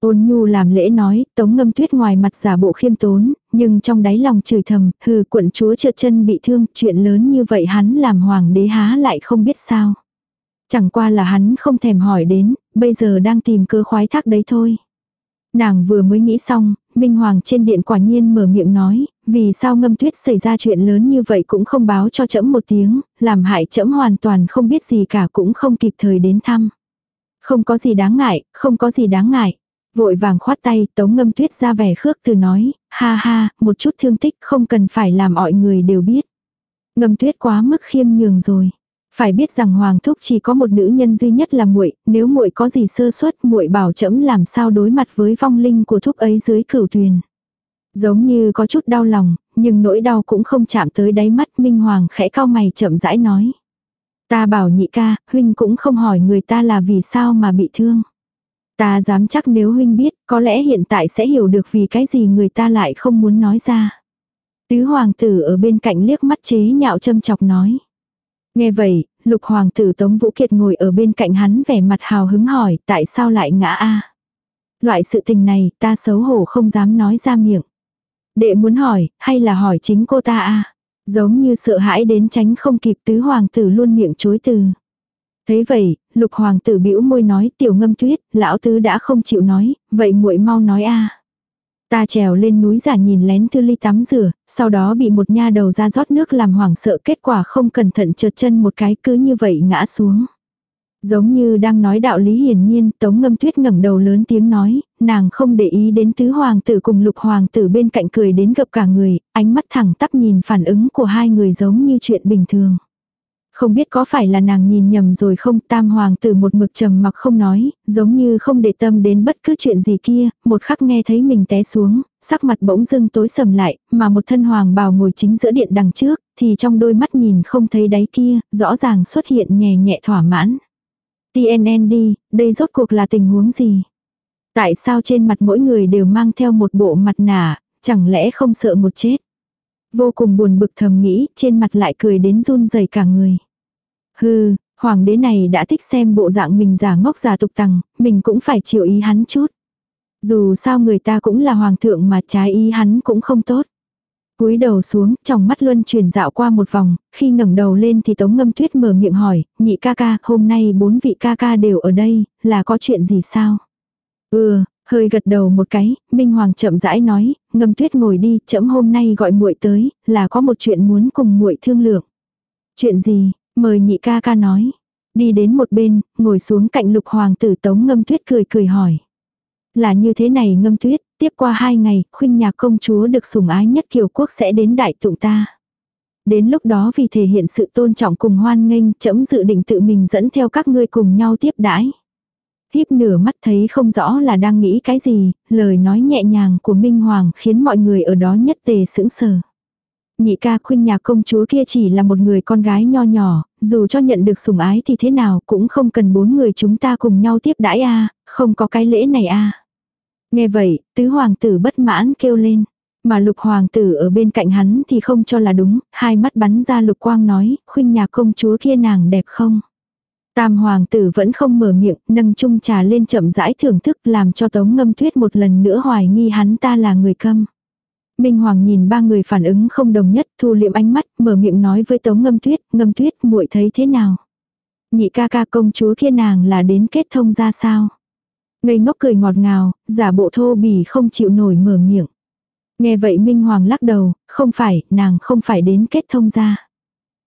Ôn nhu làm lễ nói, tống ngâm tuyết ngoài mặt giả bộ khiêm tốn, nhưng trong đáy lòng chửi thầm, hừ quận chúa trượt chân bị thương, chuyện lớn như vậy hắn làm hoàng đế há lại không biết sao. Chẳng qua là hắn không thèm hỏi đến, bây giờ đang tìm cơ khoái thác đấy thôi. Nàng vừa mới nghĩ xong, Minh Hoàng trên điện quả nhiên mở miệng nói, vì sao ngâm tuyết xảy ra chuyện lớn như vậy cũng không báo cho trẫm một tiếng, làm hại trẫm hoàn toàn không biết gì cả cũng không kịp thời đến thăm. Không có gì đáng ngại, không có gì đáng ngại. Vội vàng khoát tay, tống ngâm tuyết ra vẻ khước từ nói, ha ha, một chút thương tích không cần phải làm mọi người đều biết. Ngâm tuyết quá mức khiêm nhường rồi. Phải biết rằng hoàng thúc chỉ có một nữ nhân duy nhất là muội, nếu muội có gì sơ suất, muội bảo trẫm làm sao đối mặt với vong linh của thúc ấy dưới cửu tuyền. Giống như có chút đau lòng, nhưng nỗi đau cũng không chạm tới đáy mắt Minh Hoàng khẽ cao mày chậm rãi nói. Ta bảo nhị ca, huynh cũng không hỏi người ta là vì sao mà bị thương. Ta dám chắc nếu huynh biết, có lẽ hiện tại sẽ hiểu được vì cái gì người ta lại không muốn nói ra. Tứ hoàng tử ở bên cạnh liếc mắt chế nhạo châm chọc nói. Nghe vậy, lục hoàng tử Tống Vũ Kiệt ngồi ở bên cạnh hắn vẻ mặt hào hứng hỏi tại sao lại ngã a Loại sự tình này ta xấu hổ không dám nói ra miệng. Đệ muốn hỏi, hay là hỏi chính cô ta a Giống như sợ hãi đến tránh không kịp tứ hoàng tử luôn miệng chối từ. Thế vậy, lục hoàng tử bĩu môi nói tiểu ngâm tuyết, lão tứ đã không chịu nói, vậy muội mau nói a Ta trèo lên núi giả nhìn lén Thư Ly tắm rửa, sau đó bị một nha đầu ra rót nước làm hoảng sợ kết quả không cẩn thận trượt chân một cái cứ như vậy ngã xuống. Giống như đang nói đạo lý hiển nhiên, Tống Ngâm Tuyết ngẩng đầu lớn tiếng nói, nàng không để ý đến tứ hoàng tử cùng lục hoàng tử bên cạnh cười đến gặp cả người, ánh mắt thẳng tắp nhìn phản ứng của hai người giống như chuyện bình thường. Không biết có phải là nàng nhìn nhầm rồi không tam hoàng tử một mực trầm mặc không nói, giống như không để tâm đến bất cứ chuyện gì kia, một khắc nghe thấy mình té xuống, sắc mặt bỗng dưng tối sầm lại, mà một thân hoàng bào ngồi chính giữa điện đằng trước, thì trong đôi mắt nhìn không thấy đáy kia, rõ ràng xuất hiện nhẹ nhẹ thỏa mãn. TNN đi, đây rốt cuộc là tình huống gì? Tại sao trên mặt mỗi người đều mang theo một bộ mặt nạ, chẳng lẽ không sợ một chết? Vô cùng buồn bực thầm nghĩ, trên mặt lại cười đến run rẩy cả người. Hừ, hoàng đế này đã thích xem bộ dạng mình giả ngốc giả tục tằng, mình cũng phải chịu ý hắn chút. Dù sao người ta cũng là hoàng thượng mà trái ý hắn cũng không tốt. cúi đầu xuống, trong mắt luân chuyển dạo qua một vòng, khi ngẩng đầu lên thì tống ngâm tuyết mở miệng hỏi, nhị ca ca, hôm nay bốn vị ca ca đều ở đây, là có chuyện gì sao? Ừ, Hơi gật đầu một cái, Minh Hoàng chậm rãi nói, ngâm tuyết ngồi đi, chậm hôm nay gọi muội tới, là có một chuyện muốn cùng muội thương lượng. Chuyện gì, mời nhị ca ca nói. Đi đến một bên, ngồi xuống cạnh lục hoàng tử tống ngâm tuyết cười cười hỏi. Là như thế này ngâm tuyết, tiếp qua hai ngày, khuynh nhạc công chúa được sủng ái nhất kiều quốc sẽ đến đại tụng ta. Đến lúc đó vì thể hiện sự tôn trọng cùng hoan nghênh, chấm dự định tự mình dẫn theo các ngươi cùng nhau tiếp đãi híp nửa mắt thấy không rõ là đang nghĩ cái gì, lời nói nhẹ nhàng của Minh Hoàng khiến mọi người ở đó nhất tề sững sờ. Nhị ca khuyên nhà công chúa kia chỉ là một người con gái nho nhỏ, dù cho nhận được sủng ái thì thế nào cũng không cần bốn người chúng ta cùng nhau tiếp đãi a không có cái lễ này a Nghe vậy, tứ hoàng tử bất mãn kêu lên. Mà lục hoàng tử ở bên cạnh hắn thì không cho là đúng, hai mắt bắn ra lục quang nói, khuyên nhà công chúa kia nàng đẹp không? Tam hoàng tử vẫn không mở miệng, nâng chung trà lên chậm rãi thưởng thức làm cho tống ngâm tuyết một lần nữa hoài nghi hắn ta là người câm. Minh Hoàng nhìn ba người phản ứng không đồng nhất, thu liệm ánh mắt, mở miệng nói với Tống Ngâm Tuyết, Ngâm Tuyết, muội thấy thế nào? Nhị ca ca công chúa kia nàng là đến kết thông ra sao? Ngây ngốc cười ngọt ngào, giả bộ thô bỉ không chịu nổi mở miệng. Nghe vậy Minh Hoàng lắc đầu, không phải, nàng không phải đến kết thông ra.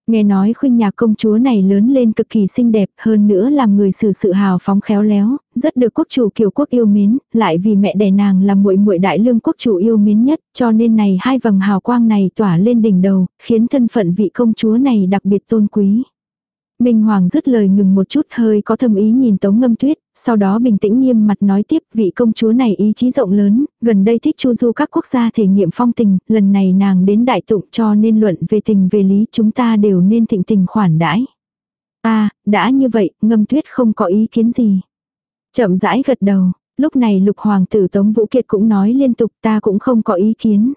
Nghe nói khuynh nhạc công chúa này lớn lên cực kỳ xinh đẹp, hơn nữa làm người xử sự hào phóng khéo léo, rất được quốc chủ kiều quốc yêu mến, lại vì mẹ đẻ nàng là muội muội đại lương quốc chủ yêu mến nhất, cho nên này hai vầng hào quang này tỏa lên đỉnh đầu, khiến thân phận vị công chúa này đặc biệt tôn quý. Minh Hoàng dứt lời ngừng một chút hơi có thâm ý nhìn Tống Ngâm Tuyết, sau đó bình tĩnh nghiêm mặt nói tiếp vị công chúa này ý chí rộng lớn, gần đây thích chu du các quốc gia thể nghiệm phong tình, lần này nàng đến đại tụng cho nên luận về tình về lý chúng ta đều nên thịnh tình khoản đãi. À, đã như vậy, Ngâm Tuyết không có ý kiến gì. Chậm rãi gật đầu, Lúc này lục hoàng tử Tống Vũ Kiệt cũng nói liên tục ta cũng không có ý kiến.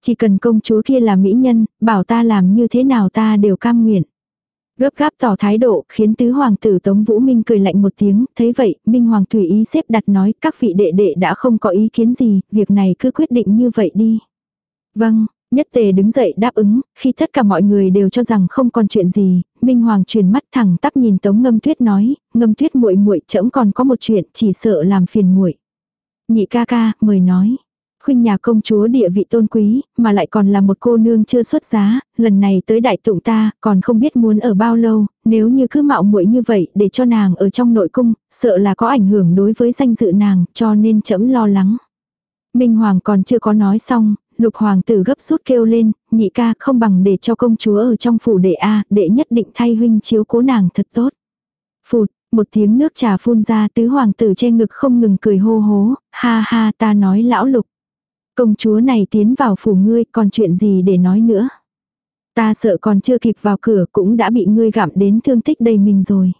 Chỉ cần công chúa kia là mỹ nhân, bảo ta làm như thế nào ta đều cam nguyện. Gấp gáp tỏ thái độ, khiến tứ hoàng tử Tống Vũ Minh cười lạnh một tiếng, thấy vậy, Minh Hoàng tùy ý xếp đặt nói, các vị đệ đệ đã không có ý kiến gì, việc này cứ quyết định như vậy đi. Vâng, nhất tề đứng dậy đáp ứng, khi tất cả mọi người đều cho rằng không còn chuyện gì, Minh Hoàng truyền mắt thẳng tắp nhìn Tống Ngâm Tuyết nói, Ngâm Tuyết muội muội trẫm còn có một chuyện, chỉ sợ làm phiền muội. Nhị ca ca, mời nói khuynh nhà công chúa địa vị tôn quý, mà lại còn là một cô nương chưa xuất giá, lần này tới đại tụng ta, còn không biết muốn ở bao lâu, nếu như cứ mạo muội như vậy để cho nàng ở trong nội cung, sợ là có ảnh hưởng đối với danh dự nàng, cho nên chậm lo lắng. Minh Hoàng còn chưa có nói xong, lục hoàng tử gấp rút kêu lên, nhị ca không bằng để cho công chúa ở trong phủ đệ A, đệ nhất định thay huynh chiếu cố nàng thật tốt. Phụt, một tiếng nước trà phun ra tứ hoàng tử che ngực không ngừng cười hô hố, ha ha ta nói lão lục. Công chúa này tiến vào phủ ngươi còn chuyện gì để nói nữa. Ta sợ còn chưa kịp vào cửa cũng đã bị ngươi gặm đến thương tích đầy mình rồi.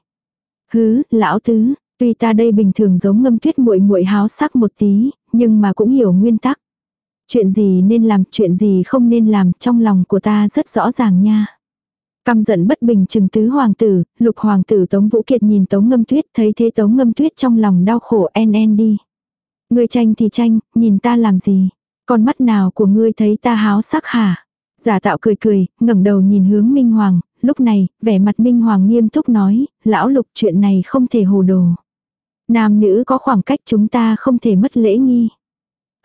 Hứ, lão tứ, tuy ta đây bình thường giống ngâm tuyết muội muội háo sắc một tí, nhưng mà cũng hiểu nguyên tắc. Chuyện gì nên làm, chuyện gì không nên làm, trong lòng của ta rất rõ ràng nha. Căm giận bất bình chừng tứ hoàng tử, lục hoàng tử Tống Vũ Kiệt nhìn Tống Ngâm Tuyết thấy thế Tống Ngâm Tuyết trong lòng đau khổ en en đi. người tranh thì tranh, nhìn ta làm gì. Con mắt nào của ngươi thấy ta háo sắc hả? Giả tạo cười cười, ngẩng đầu nhìn hướng Minh Hoàng, lúc này, vẻ mặt Minh Hoàng nghiêm túc nói, lão lục chuyện này không thể hồ đồ. Nam nữ có khoảng cách chúng ta không thể mất lễ nghi.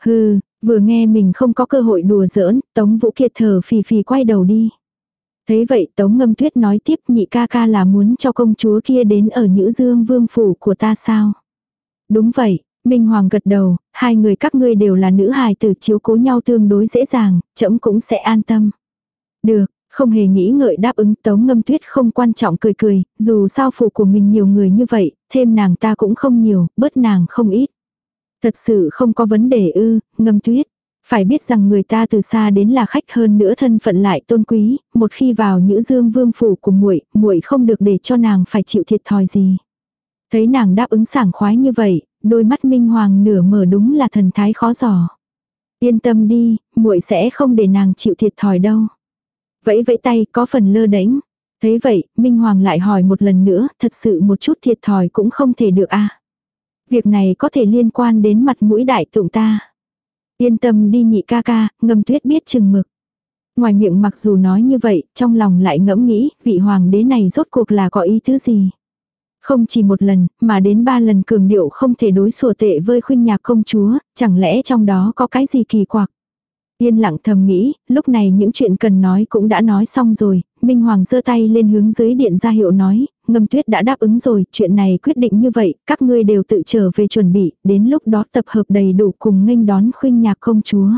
Hừ, vừa nghe mình không có cơ hội đùa giỡn, Tống Vũ Kiệt thở phì phì quay đầu đi. Thế vậy Tống Ngâm Tuyết nói tiếp nhị ca ca là muốn cho công chúa kia đến ở Nhữ Dương Vương Phủ của ta sao? Đúng vậy, Minh Hoàng gật đầu, hai người các ngươi đều là nữ hài tử chiếu cố nhau tương đối dễ dàng, trẫm cũng sẽ an tâm. Được, không hề nghĩ ngợi đáp ứng tống ngâm tuyết không quan trọng cười cười, dù sao phụ của mình nhiều người như vậy, thêm nàng ta cũng không nhiều, bớt nàng không ít. Thật sự không có vấn đề ư, ngâm tuyết. Phải biết rằng người ta từ xa đến là khách hơn nữa thân phận lại tôn quý, một khi vào nhữ dương vương phủ của muội, muội không được để cho nàng phải chịu thiệt thòi gì. Thấy nàng đáp ứng sảng khoái như vậy, đôi mắt minh hoàng nửa mở đúng là thần thái khó giỏ. Yên tâm đi, muội sẽ không để nàng chịu thiệt thòi đâu. Vẫy vẫy tay có phần lơ đánh. Thế vậy, Minh Hoàng lại hỏi một lần nữa, thật sự một chút thiệt thòi cũng không thể được à. Việc này có thể liên quan đến mặt mũi đại tụng ta. Yên tâm đi nhị ca ca, ngâm tuyết biết chừng mực. Ngoài miệng mặc dù nói như vậy, trong lòng lại ngẫm nghĩ, vị hoàng đế này rốt cuộc là có ý tứ gì. Không chỉ một lần, mà đến ba lần cường điệu không thể đối sủa tệ với khuynh nhạc công chúa, chẳng lẽ trong đó có cái gì kỳ quặc. Yên lặng thầm nghĩ, lúc này những chuyện cần nói cũng đã nói xong rồi, Minh Hoàng giơ tay lên hướng dưới điện ra hiệu nói, ngâm tuyết đã đáp ứng rồi, chuyện này quyết định như vậy, các ngươi đều tự trở về chuẩn bị, đến lúc đó tập hợp đầy đủ cùng nghênh đón khuynh nhạc công chúa.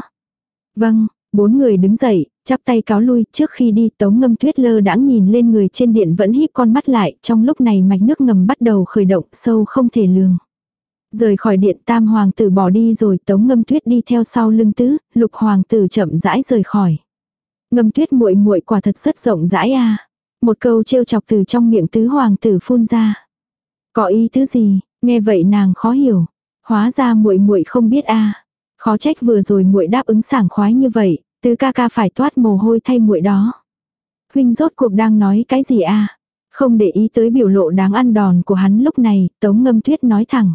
Vâng, bốn người đứng dậy, Chắp tay cáo lui, trước khi đi tống ngâm tuyết lơ đãng nhìn lên người trên điện vẫn híp con mắt lại, trong lúc này mạch nước ngầm bắt đầu khởi động, sâu không thể lường. Rời khỏi điện tam hoàng tử bỏ đi rồi tống ngâm tuyết đi theo sau lưng tứ, lục hoàng tử chậm rãi rời khỏi. Ngâm tuyết muội muội quả thật rất rộng rãi a Một câu trêu chọc từ trong miệng tứ hoàng tử phun ra. Có ý tứ gì, nghe vậy nàng khó hiểu. Hóa ra muội muội không biết a Khó trách vừa rồi muội đáp ứng sảng khoái như vậy, Tứ ca ca phải toát mồ hôi thay muội đó. Huynh rốt cuộc đang nói cái gì à? Không để ý tới biểu lộ đáng ăn đòn của hắn lúc này, tống ngâm tuyết nói thẳng.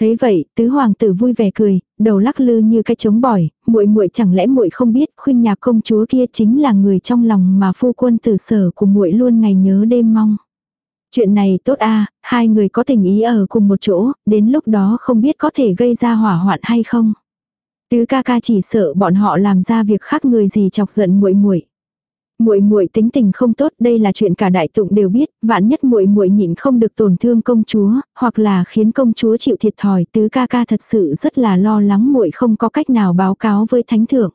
Thế vậy, tứ hoàng tử vui vẻ cười, đầu lắc lư như cái trống bỏi, muội muội chẳng lẽ muội không biết, khuynh nhà công chúa kia chính là người trong lòng mà phu quân tử sở của muội luôn ngày nhớ đêm mong. Chuyện này tốt a, hai người có tình ý ở cùng một chỗ, đến lúc đó không biết có thể gây ra hỏa hoạn hay không. Tứ ca ca chỉ sợ bọn họ làm ra việc khác người gì chọc giận muội muội. Muội muội tính tình không tốt, đây là chuyện cả đại tụng đều biết, vạn nhất muội muội nhịn không được tổn thương công chúa, hoặc là khiến công chúa chịu thiệt thòi, tứ ca ca thật sự rất là lo lắng muội không có cách nào báo cáo với thánh thượng.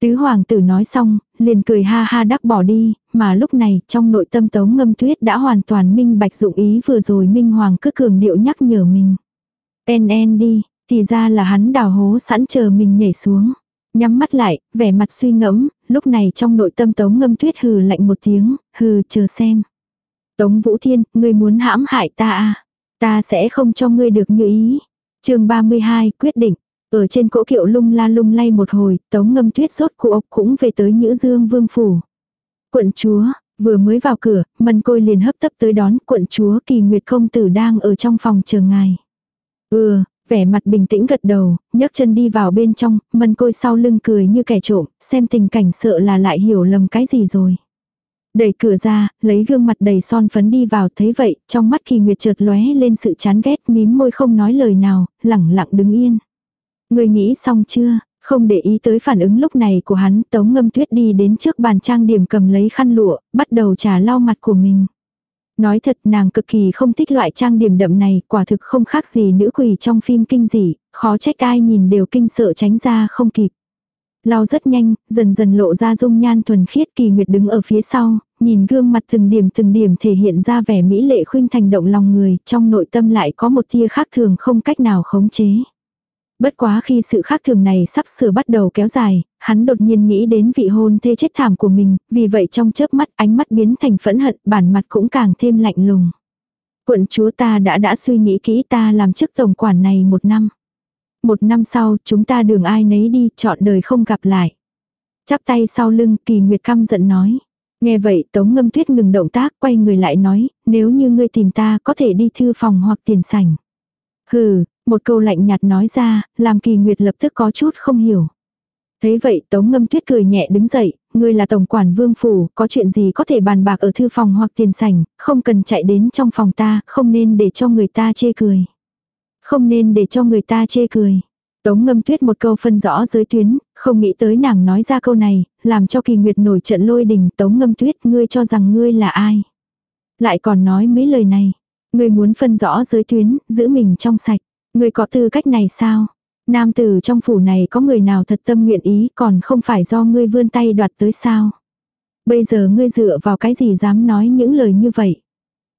Tứ hoàng tử nói xong, liền cười ha ha đắc bỏ đi, mà lúc này trong nội tâm tống ngâm tuyết đã hoàn toàn minh bạch dụng ý vừa rồi minh hoàng cứ cường điệu nhắc nhở mình. En en đi, thì ra là hắn đào hố sẵn chờ mình nhảy xuống. Nhắm mắt lại, vẻ mặt suy ngẫm, lúc này trong nội tâm tống ngâm tuyết hừ lạnh một tiếng, hừ chờ xem. Tống Vũ Thiên, ngươi muốn hãm hại ta à? Ta sẽ không cho ngươi được như ý. chương 32 quyết định. Ở trên cỗ kiệu lung la lung lay một hồi, tống ngâm tuyết rốt cuộc cũng về tới Nhữ Dương Vương Phủ. Quận chúa, vừa mới vào cửa, mân côi liền hấp tấp tới đón quận chúa kỳ nguyệt công tử đang ở trong phòng chờ ngài. Ừ, vẻ mặt bình tĩnh gật đầu, nhấc chân đi vào bên trong, mân côi sau lưng cười như kẻ trộm, xem tình cảnh sợ là lại hiểu lầm cái gì rồi. Đẩy cửa ra, lấy gương mặt đầy son phấn đi vào thấy vậy, trong mắt kỳ nguyệt chợt lóe lên sự chán ghét mím môi không nói lời nào, lẳng lặng đứng yên. Người nghĩ xong chưa? Không để ý tới phản ứng lúc này của hắn, tống ngâm tuyết đi đến trước bàn trang điểm cầm lấy khăn lụa, bắt đầu trà lau mặt của mình. Nói thật nàng cực kỳ không thích loại trang điểm đậm này, quả thực không khác gì nữ quỷ trong phim kinh dị, khó trách ai nhìn đều kinh sợ tránh ra không kịp. Lau rất nhanh, dần dần lộ ra dung nhan thuần khiết kỳ nguyệt đứng ở phía sau, nhìn gương mặt từng điểm từng điểm thể hiện ra vẻ mỹ lệ khuynh thành động lòng người, trong nội tâm lại có một tia khác thường không cách nào khống chế. Bất quá khi sự khác thường này sắp sửa bắt đầu kéo dài, hắn đột nhiên nghĩ đến vị hôn thê chết thảm của mình, vì vậy trong chớp mắt ánh mắt biến thành phẫn hận, bản mặt cũng càng thêm lạnh lùng. Quận chúa ta đã đã suy nghĩ kỹ ta làm chức tổng quản này một năm. Một năm sau chúng ta đường ai nấy đi chọn đời không gặp lại. Chắp tay sau lưng kỳ nguyệt căm giận nói. Nghe vậy tống ngâm tuyết ngừng động tác quay người lại nói, nếu như ngươi tìm ta có thể đi thư phòng hoặc tiền sảnh. Hừ, một câu lạnh nhạt nói ra, làm kỳ nguyệt lập tức có chút không hiểu. Thấy vậy Tống Ngâm Tuyết cười nhẹ đứng dậy, ngươi là tổng quản vương phủ, có chuyện gì có thể bàn bạc ở thư phòng hoặc tiền sảnh, không cần chạy đến trong phòng ta, không nên để cho người ta chê cười. Không nên để cho người ta chê cười. Tống ngâm tuyết một câu phân rõ giới tuyến, không nghĩ tới nàng nói ra câu này, làm cho kỳ nguyệt nổi trận lôi đình. Tống ngâm tuyết ngươi cho rằng ngươi là ai. Lại còn nói mấy lời này. Ngươi muốn phân rõ giới tuyến, giữ mình trong sạch. Ngươi có tư cách này sao? Nam tử trong phủ này có người nào thật tâm nguyện ý còn không phải do ngươi vươn tay đoạt tới sao? Bây giờ ngươi dựa vào cái gì dám nói những lời như vậy?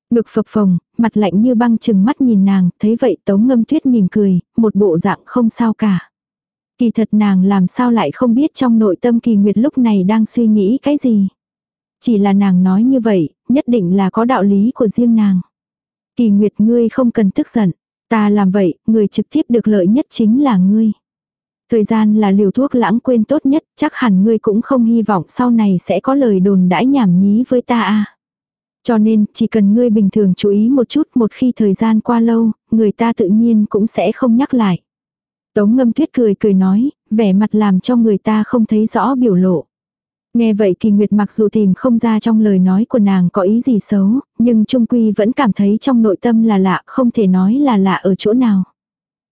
Ngực phập phồng, mặt lạnh như băng chừng mắt nhìn nàng, thấy vậy tống ngâm tuyết mỉm cười, một bộ dạng không sao cả. Kỳ thật nàng làm sao lại không biết trong nội tâm kỳ nguyệt lúc này đang suy nghĩ cái gì. Chỉ là nàng nói như vậy, nhất định là có đạo lý của riêng nàng. Kỳ nguyệt ngươi không cần tức giận. Ta làm vậy, người trực tiếp được lợi nhất chính là ngươi. Thời gian là liều thuốc lãng quên tốt nhất, chắc hẳn ngươi cũng không hy vọng sau này sẽ có lời đồn đãi nhảm nhí với ta à. Cho nên, chỉ cần ngươi bình thường chú ý một chút một khi thời gian qua lâu, người ta tự nhiên cũng sẽ không nhắc lại. Tống ngâm tuyết cười cười nói, vẻ mặt làm cho người ta không thấy rõ biểu lộ. Nghe vậy kỳ nguyệt mặc dù tìm không ra trong lời nói của nàng có ý gì xấu, nhưng trung quy vẫn cảm thấy trong nội tâm là lạ, không thể nói là lạ ở chỗ nào.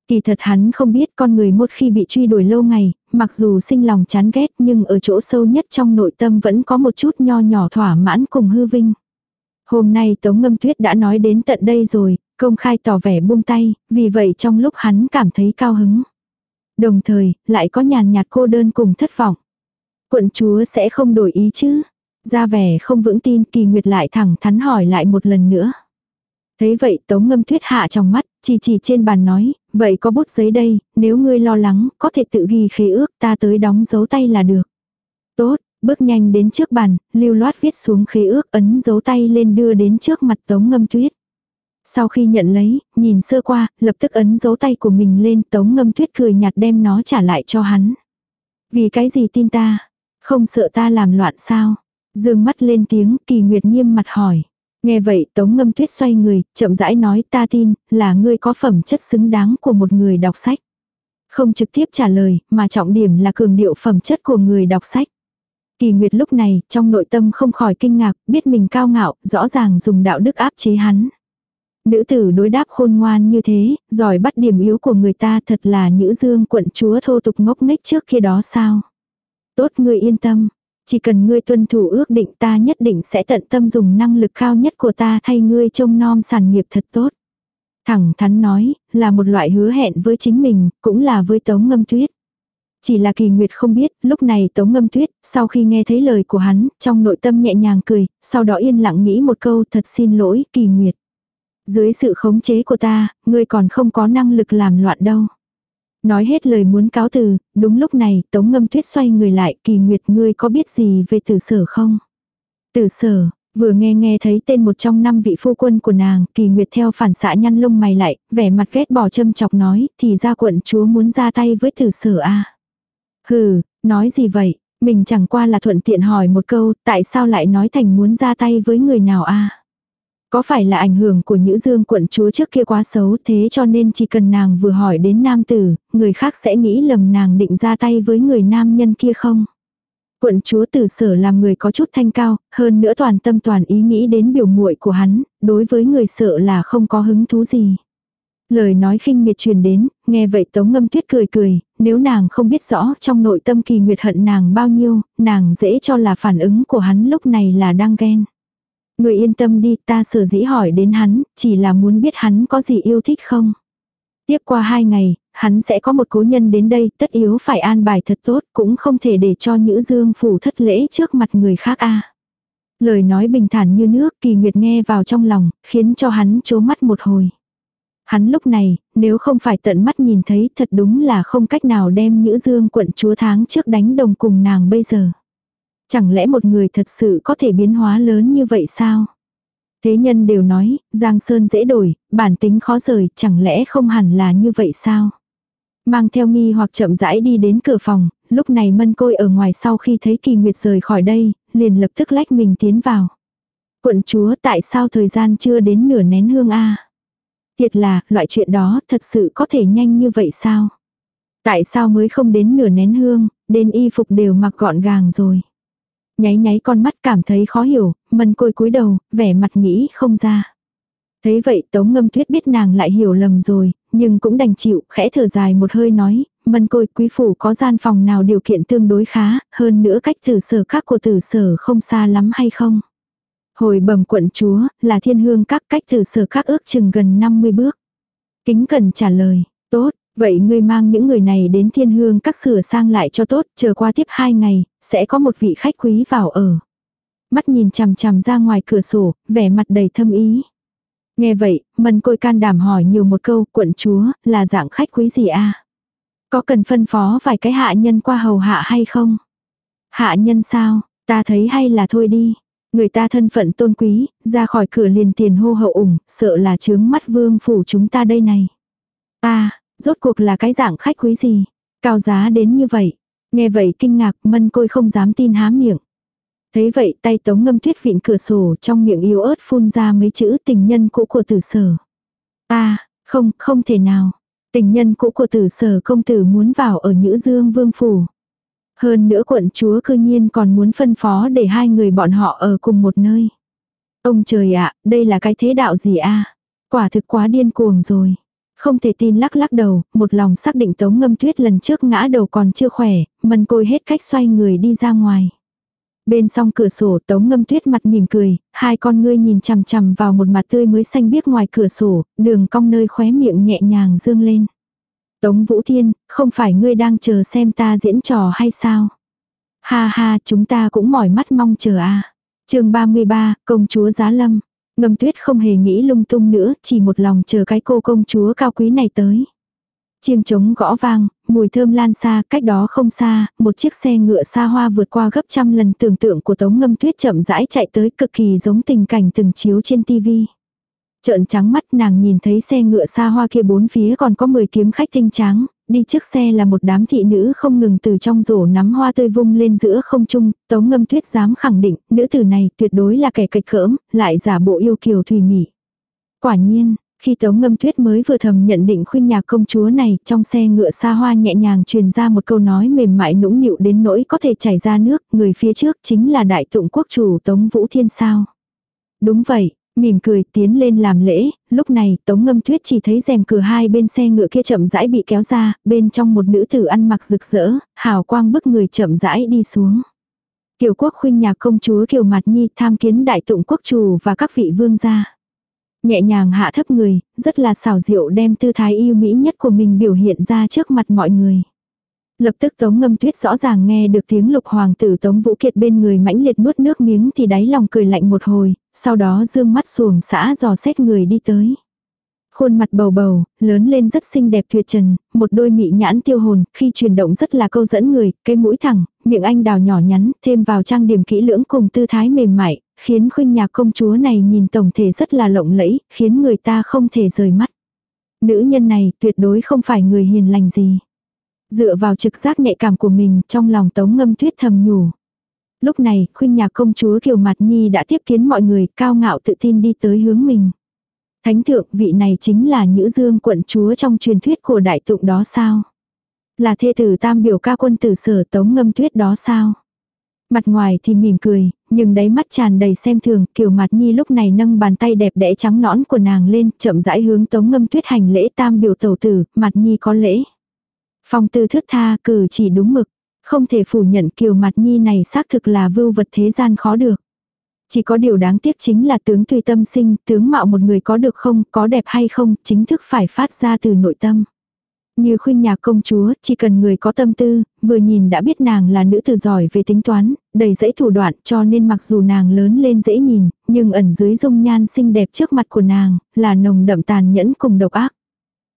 Kỳ thật hắn không biết con người một khi bị truy đuổi lâu ngày, mặc dù sinh lòng chán ghét nhưng ở chỗ sâu nhất trong nội tâm vẫn có một chút nho nhỏ thỏa mãn cùng hư vinh. Hôm nay Tống Ngâm Tuyết đã nói đến tận đây rồi, công khai tỏ vẻ buông tay, vì vậy trong lúc hắn cảm thấy cao hứng. Đồng thời, lại có nhàn nhạt cô đơn cùng thất vọng. Quận chúa sẽ không đổi ý chứ? Ra vẻ không vững tin kỳ nguyệt lại thẳng thắn hỏi lại một lần nữa. Thấy vậy tống ngâm tuyết hạ trong mắt, chỉ chỉ trên bàn nói, vậy có bút giấy đây, nếu ngươi lo lắng, có thể tự ghi khế ước ta tới đóng dấu tay là được. Tốt, bước nhanh đến trước bàn, lưu loát viết xuống khế ước ấn dấu tay lên đưa đến trước mặt tống ngâm tuyết. Sau khi nhận lấy, nhìn sơ qua, lập tức ấn dấu tay của mình lên tống ngâm tuyết cười nhạt đem nó trả lại cho hắn. Vì cái gì tin ta? Không sợ ta làm loạn sao? Dương mắt lên tiếng, kỳ nguyệt nghiêm mặt hỏi. Nghe vậy tống ngâm tuyết xoay người, chậm rãi nói ta tin, là ngươi có phẩm chất xứng đáng của một người đọc sách. Không trực tiếp trả lời, mà trọng điểm là cường điệu phẩm chất của người đọc sách. Kỳ Nguyệt lúc này, trong nội tâm không khỏi kinh ngạc, biết mình cao ngạo, rõ ràng dùng đạo đức áp chế hắn. Nữ tử đối đáp khôn ngoan như thế, giỏi bắt điểm yếu của người ta thật là nữ dương quận chúa thô tục ngốc nghếch trước kia đó sao. Tốt ngươi yên tâm, chỉ cần ngươi tuân thủ ước định ta nhất định sẽ tận tâm dùng năng lực cao nhất của ta thay ngươi trông nom sản nghiệp thật tốt. Thẳng thắn nói, là một loại hứa hẹn với chính mình, cũng là với tống ngâm tuyết. Chỉ là kỳ nguyệt không biết, lúc này tống ngâm tuyết, sau khi nghe thấy lời của hắn, trong nội tâm nhẹ nhàng cười, sau đó yên lặng nghĩ một câu thật xin lỗi kỳ nguyệt. Dưới sự khống chế của ta, ngươi còn không có năng lực làm loạn đâu. Nói hết lời muốn cáo từ, đúng lúc này Tống Ngâm Tuyết xoay người lại kỳ nguyệt ngươi có biết gì về tử sở không? Tử sở, Vừa nghe nghe thấy tên một trong năm vị phu quân của nàng, kỳ nguyệt theo phản xạ nhăn lông mày lại, vẻ mặt ghét bỏ châm chọc nói, thì ra quận chúa muốn ra tay với tử sở a Hừ, nói gì vậy, mình chẳng qua là thuận tiện hỏi một câu, tại sao lại nói thành muốn ra tay với người nào a có phải là ảnh hưởng của nữ dương quận chúa trước kia quá xấu thế cho nên chỉ cần nàng vừa hỏi đến nam tử, người khác sẽ nghĩ lầm nàng định ra tay với người nam nhân kia không? Quận chúa tử sở làm người có chút thanh cao, hơn nữa toàn tâm toàn ý nghĩ đến biểu muội của hắn, đối với người sợ là không có hứng thú gì. Lời nói khinh miệt truyền đến, nghe vậy tống ngâm tuyết cười cười, nếu nàng không biết rõ trong nội tâm kỳ nguyệt hận nàng bao nhiêu, nàng dễ cho là phản ứng của hắn lúc này là đang ghen. Người yên tâm đi ta sở dĩ hỏi đến hắn, chỉ là muốn biết hắn có gì yêu thích không. Tiếp qua hai ngày, hắn sẽ có một cố nhân đến đây, tất yếu phải an bài thật tốt, cũng không thể để cho Nhữ Dương phủ thất lễ trước mặt người khác a. Lời nói bình thản như nước, Kỳ Nguyệt nghe vào trong lòng, khiến cho hắn chố mắt một hồi. Hắn lúc này, nếu không phải tận mắt nhìn thấy, thật đúng là không cách nào đem Nhữ Dương quận chúa tháng trước đánh đồng cùng nàng bây giờ. Chẳng lẽ một người thật sự có thể biến hóa lớn như vậy sao? Thế nhân đều nói, Giang Sơn dễ đổi, bản tính khó rời, chẳng lẽ không hẳn là như vậy sao? Mang theo nghi hoặc chậm rãi đi đến cửa phòng, lúc này mân côi ở ngoài sau khi thấy kỳ nguyệt rời khỏi đây, liền lập tức lách mình tiến vào. Quận chúa tại sao thời gian chưa đến nửa nén hương a Thiệt là, loại chuyện đó thật sự có thể nhanh như vậy sao? Tại sao mới không đến nửa nén hương, đến y phục đều mặc gọn gàng rồi. Nháy nháy con mắt cảm thấy khó hiểu, mân côi cúi đầu, vẻ mặt nghĩ không ra. Thế vậy tống ngâm tuyết biết nàng lại hiểu lầm rồi, nhưng cũng đành chịu, khẽ thở dài một hơi nói, mân côi quý phủ có gian phòng nào điều kiện tương đối khá, hơn nữa cách tử sở các của tử sở không xa lắm hay không. Hồi bẩm quận chúa, là thiên hương các cách tử sở các ước chừng gần 50 bước. Kính cần trả lời, tốt, vậy ngươi mang những người này đến thiên hương các sửa sang lại cho tốt, chờ qua tiếp hai ngày, sẽ có một vị khách quý vào ở. Mắt nhìn chằm chằm ra ngoài cửa sổ, vẻ mặt đầy thâm ý. Nghe vậy, mần côi can đảm hỏi nhiều một câu, quận chúa, là dạng khách quý gì a Có cần phân phó vài cái hạ nhân qua hầu hạ hay không? Hạ nhân sao, ta thấy hay là thôi đi. Người ta thân phận tôn quý, ra khỏi cửa liền tiền hô hậu ủng, sợ là chướng mắt vương phủ chúng ta đây này. Ta, rốt cuộc là cái dạng khách quý gì? Cao giá đến như vậy. Nghe vậy kinh ngạc, mân côi không dám tin há miệng. Thế vậy tay tống ngâm tuyết vịn cửa sổ trong miệng yếu ớt phun ra mấy chữ tình nhân cũ của tử sở. Ta, không, không thể nào. Tình nhân cũ của tử sở công tử muốn vào ở Nhữ Dương Vương Phủ. Hơn nữa quận chúa cư nhiên còn muốn phân phó để hai người bọn họ ở cùng một nơi. Ông trời ạ, đây là cái thế đạo gì a Quả thực quá điên cuồng rồi. Không thể tin lắc lắc đầu, một lòng xác định tống ngâm tuyết lần trước ngã đầu còn chưa khỏe, mân côi hết cách xoay người đi ra ngoài. Bên song cửa sổ tống ngâm tuyết mặt mỉm cười, hai con ngươi nhìn chằm chằm vào một mặt tươi mới xanh biếc ngoài cửa sổ, đường cong nơi khóe miệng nhẹ nhàng dương lên. Tống Vũ Thiên, không phải ngươi đang chờ xem ta diễn trò hay sao? Ha ha, chúng ta cũng mỏi mắt mong chờ à. chương 33, công chúa Giá Lâm. Ngâm tuyết không hề nghĩ lung tung nữa, chỉ một lòng chờ cái cô công chúa cao quý này tới. Chiêng trống gõ vang, mùi thơm lan xa, cách đó không xa, một chiếc xe ngựa xa hoa vượt qua gấp trăm lần tưởng tượng của tống ngâm tuyết chậm rãi chạy tới cực kỳ giống tình cảnh từng chiếu trên tivi. Trợn trắng mắt nàng nhìn thấy xe ngựa xa hoa kia bốn phía còn có 10 kiếm khách tinh trắng, đi trước xe là một đám thị nữ không ngừng từ trong rổ nắm hoa tươi vung lên giữa không trung, tống ngâm tuyết dám khẳng định, nữ tử này tuyệt đối là kẻ kịch khỡm, lại giả bộ yêu kiều thùy mị. Quả nhiên, khi Tống Ngâm Tuyết mới vừa thầm nhận định khuyên nhà công chúa này, trong xe ngựa xa hoa nhẹ nhàng truyền ra một câu nói mềm mại nũng nịu đến nỗi có thể chảy ra nước, người phía trước chính là đại tụng quốc chủ Tống Vũ Thiên sao. Đúng vậy, mỉm cười tiến lên làm lễ, lúc này Tống Ngâm Tuyết chỉ thấy rèm cửa hai bên xe ngựa kia chậm rãi bị kéo ra, bên trong một nữ tử ăn mặc rực rỡ, hào quang bức người chậm rãi đi xuống. Kiều quốc khuynh nhà công chúa Kiều Mạt Nhi tham kiến đại tụng quốc chủ và các vị vương gia. Nhẹ nhàng hạ thấp người, rất là xảo diệu đem tư thái yêu mỹ nhất của mình biểu hiện ra trước mặt mọi người. Lập tức Tống Ngâm Tuyết rõ ràng nghe được tiếng lục hoàng tử Tống Vũ Kiệt bên người mãnh liệt nuốt nước miếng thì đáy lòng cười lạnh một hồi, sau đó dương mắt xuồng xã dò xét người đi tới. Khuôn mặt bầu bầu, lớn lên rất xinh đẹp tuyệt trần, một đôi mị nhãn tiêu hồn, khi chuyển động rất là câu dẫn người, cái mũi thẳng, miệng anh đào nhỏ nhắn, thêm vào trang điểm kỹ lưỡng cùng tư thái mềm mại, khiến khuynh nhà công chúa này nhìn tổng thể rất là lộng lẫy, khiến người ta không thể rời mắt. Nữ nhân này tuyệt đối không phải người hiền lành gì. Dựa vào trực giác nhạy cảm của mình trong lòng tống ngâm tuyết thầm nhủ. Lúc này, khuynh nhạc công chúa Kiều Mạt Nhi đã tiếp kiến mọi người, cao ngạo tự tin đi tới hướng mình. Thánh thượng, vị này chính là Nhữ Dương quận chúa trong truyền thuyết của đại tụng đó sao? Là thê tử tam biểu ca quân tử sở tống ngâm tuyết đó sao? Mặt ngoài thì mỉm cười, nhưng đáy mắt tràn đầy xem thường, Kiều Mạt Nhi lúc này nâng bàn tay đẹp đẽ trắng nõn của nàng lên, chậm rãi hướng Tống Ngâm Tuyết hành lễ tam biểu tẩu tử, Mạt Nhi có lễ. Phong tư thước tha, cử chỉ đúng mực, không thể phủ nhận Kiều mặt Nhi này xác thực là vưu vật thế gian khó được. Chỉ có điều đáng tiếc chính là tướng tùy tâm sinh, tướng mạo một người có được không, có đẹp hay không, chính thức phải phát ra từ nội tâm. Như khuyên nhà công chúa, chỉ cần người có tâm tư, vừa nhìn đã biết nàng là nữ tử giỏi về tính toán, đầy dẫy thủ đoạn cho nên mặc dù nàng lớn lên dễ nhìn, nhưng ẩn dưới dung nhan xinh đẹp trước mặt của nàng, là nồng đậm tàn nhẫn cùng độc ác.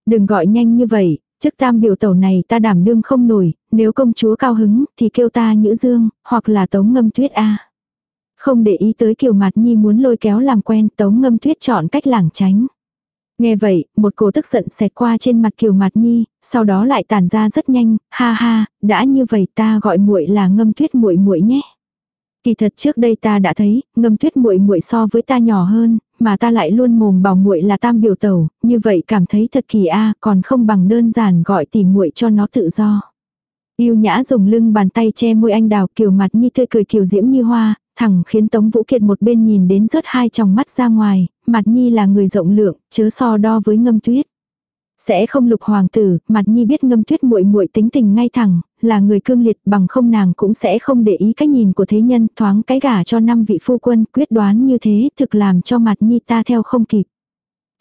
Đừng gọi nhanh như vậy, chức tam biểu tẩu này ta đảm đương không nổi, nếu công chúa cao hứng thì kêu ta nhữ dương, hoặc là tống ngâm tuyết A. Không để ý tới kiều mặt nhi muốn lôi kéo làm quen tống ngâm tuyết chọn cách lảng tránh. Nghe vậy, một cổ tức giận xẹt qua trên mặt Kiều mặt Nhi, sau đó lại tản ra rất nhanh, ha ha, đã như vậy ta gọi muội là ngâm tuyết muội muội nhé. Kỳ thật trước đây ta đã thấy, ngâm tuyết muội muội so với ta nhỏ hơn, mà ta lại luôn mồm bảo muội là tam biểu tẩu, như vậy cảm thấy thật kỳ a, còn không bằng đơn giản gọi tìm muội cho nó tự do. Yêu nhã dùng lưng bàn tay che môi anh đào kiều mặt nhi tươi cười kiều diễm như hoa, thẳng khiến Tống Vũ Kiệt một bên nhìn đến rớt hai tròng mắt ra ngoài, mặt nhi là người rộng lượng, chớ so đo với ngâm tuyết. Sẽ không lục hoàng tử, mặt nhi biết ngâm tuyết muội muội tính tình ngay thẳng, là người cương liệt bằng không nàng cũng sẽ không để ý cách nhìn của thế nhân thoáng cái gả cho năm vị phu quân quyết đoán như thế thực làm cho mặt nhi ta theo không kịp.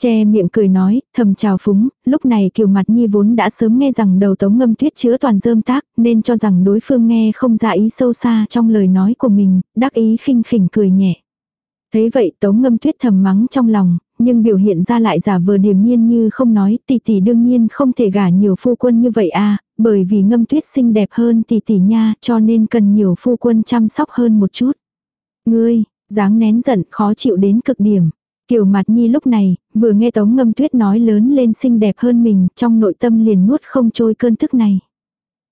Che miệng cười nói, thầm chào phúng, lúc này kiều mặt nhi vốn đã sớm nghe rằng đầu tống ngâm tuyết chứa toàn dơm tác, nên cho rằng đối phương nghe không ra ý sâu xa trong lời nói của mình, đắc ý khinh khỉnh cười nhẹ. Thấy vậy tống ngâm tuyết thầm mắng trong lòng, nhưng biểu hiện ra lại giả vờ điềm nhiên như không nói tỷ tỷ đương nhiên không thể gả nhiều phu quân như vậy à, bởi vì ngâm tuyết xinh đẹp hơn tỷ tỷ nha cho nên cần nhiều phu quân chăm sóc hơn một chút. Ngươi, dáng nén giận khó chịu đến cực điểm. Kiều mặt Nhi lúc này, vừa nghe Tống Ngâm Tuyết nói lớn lên xinh đẹp hơn mình, trong nội tâm liền nuốt không trôi cơn tức này.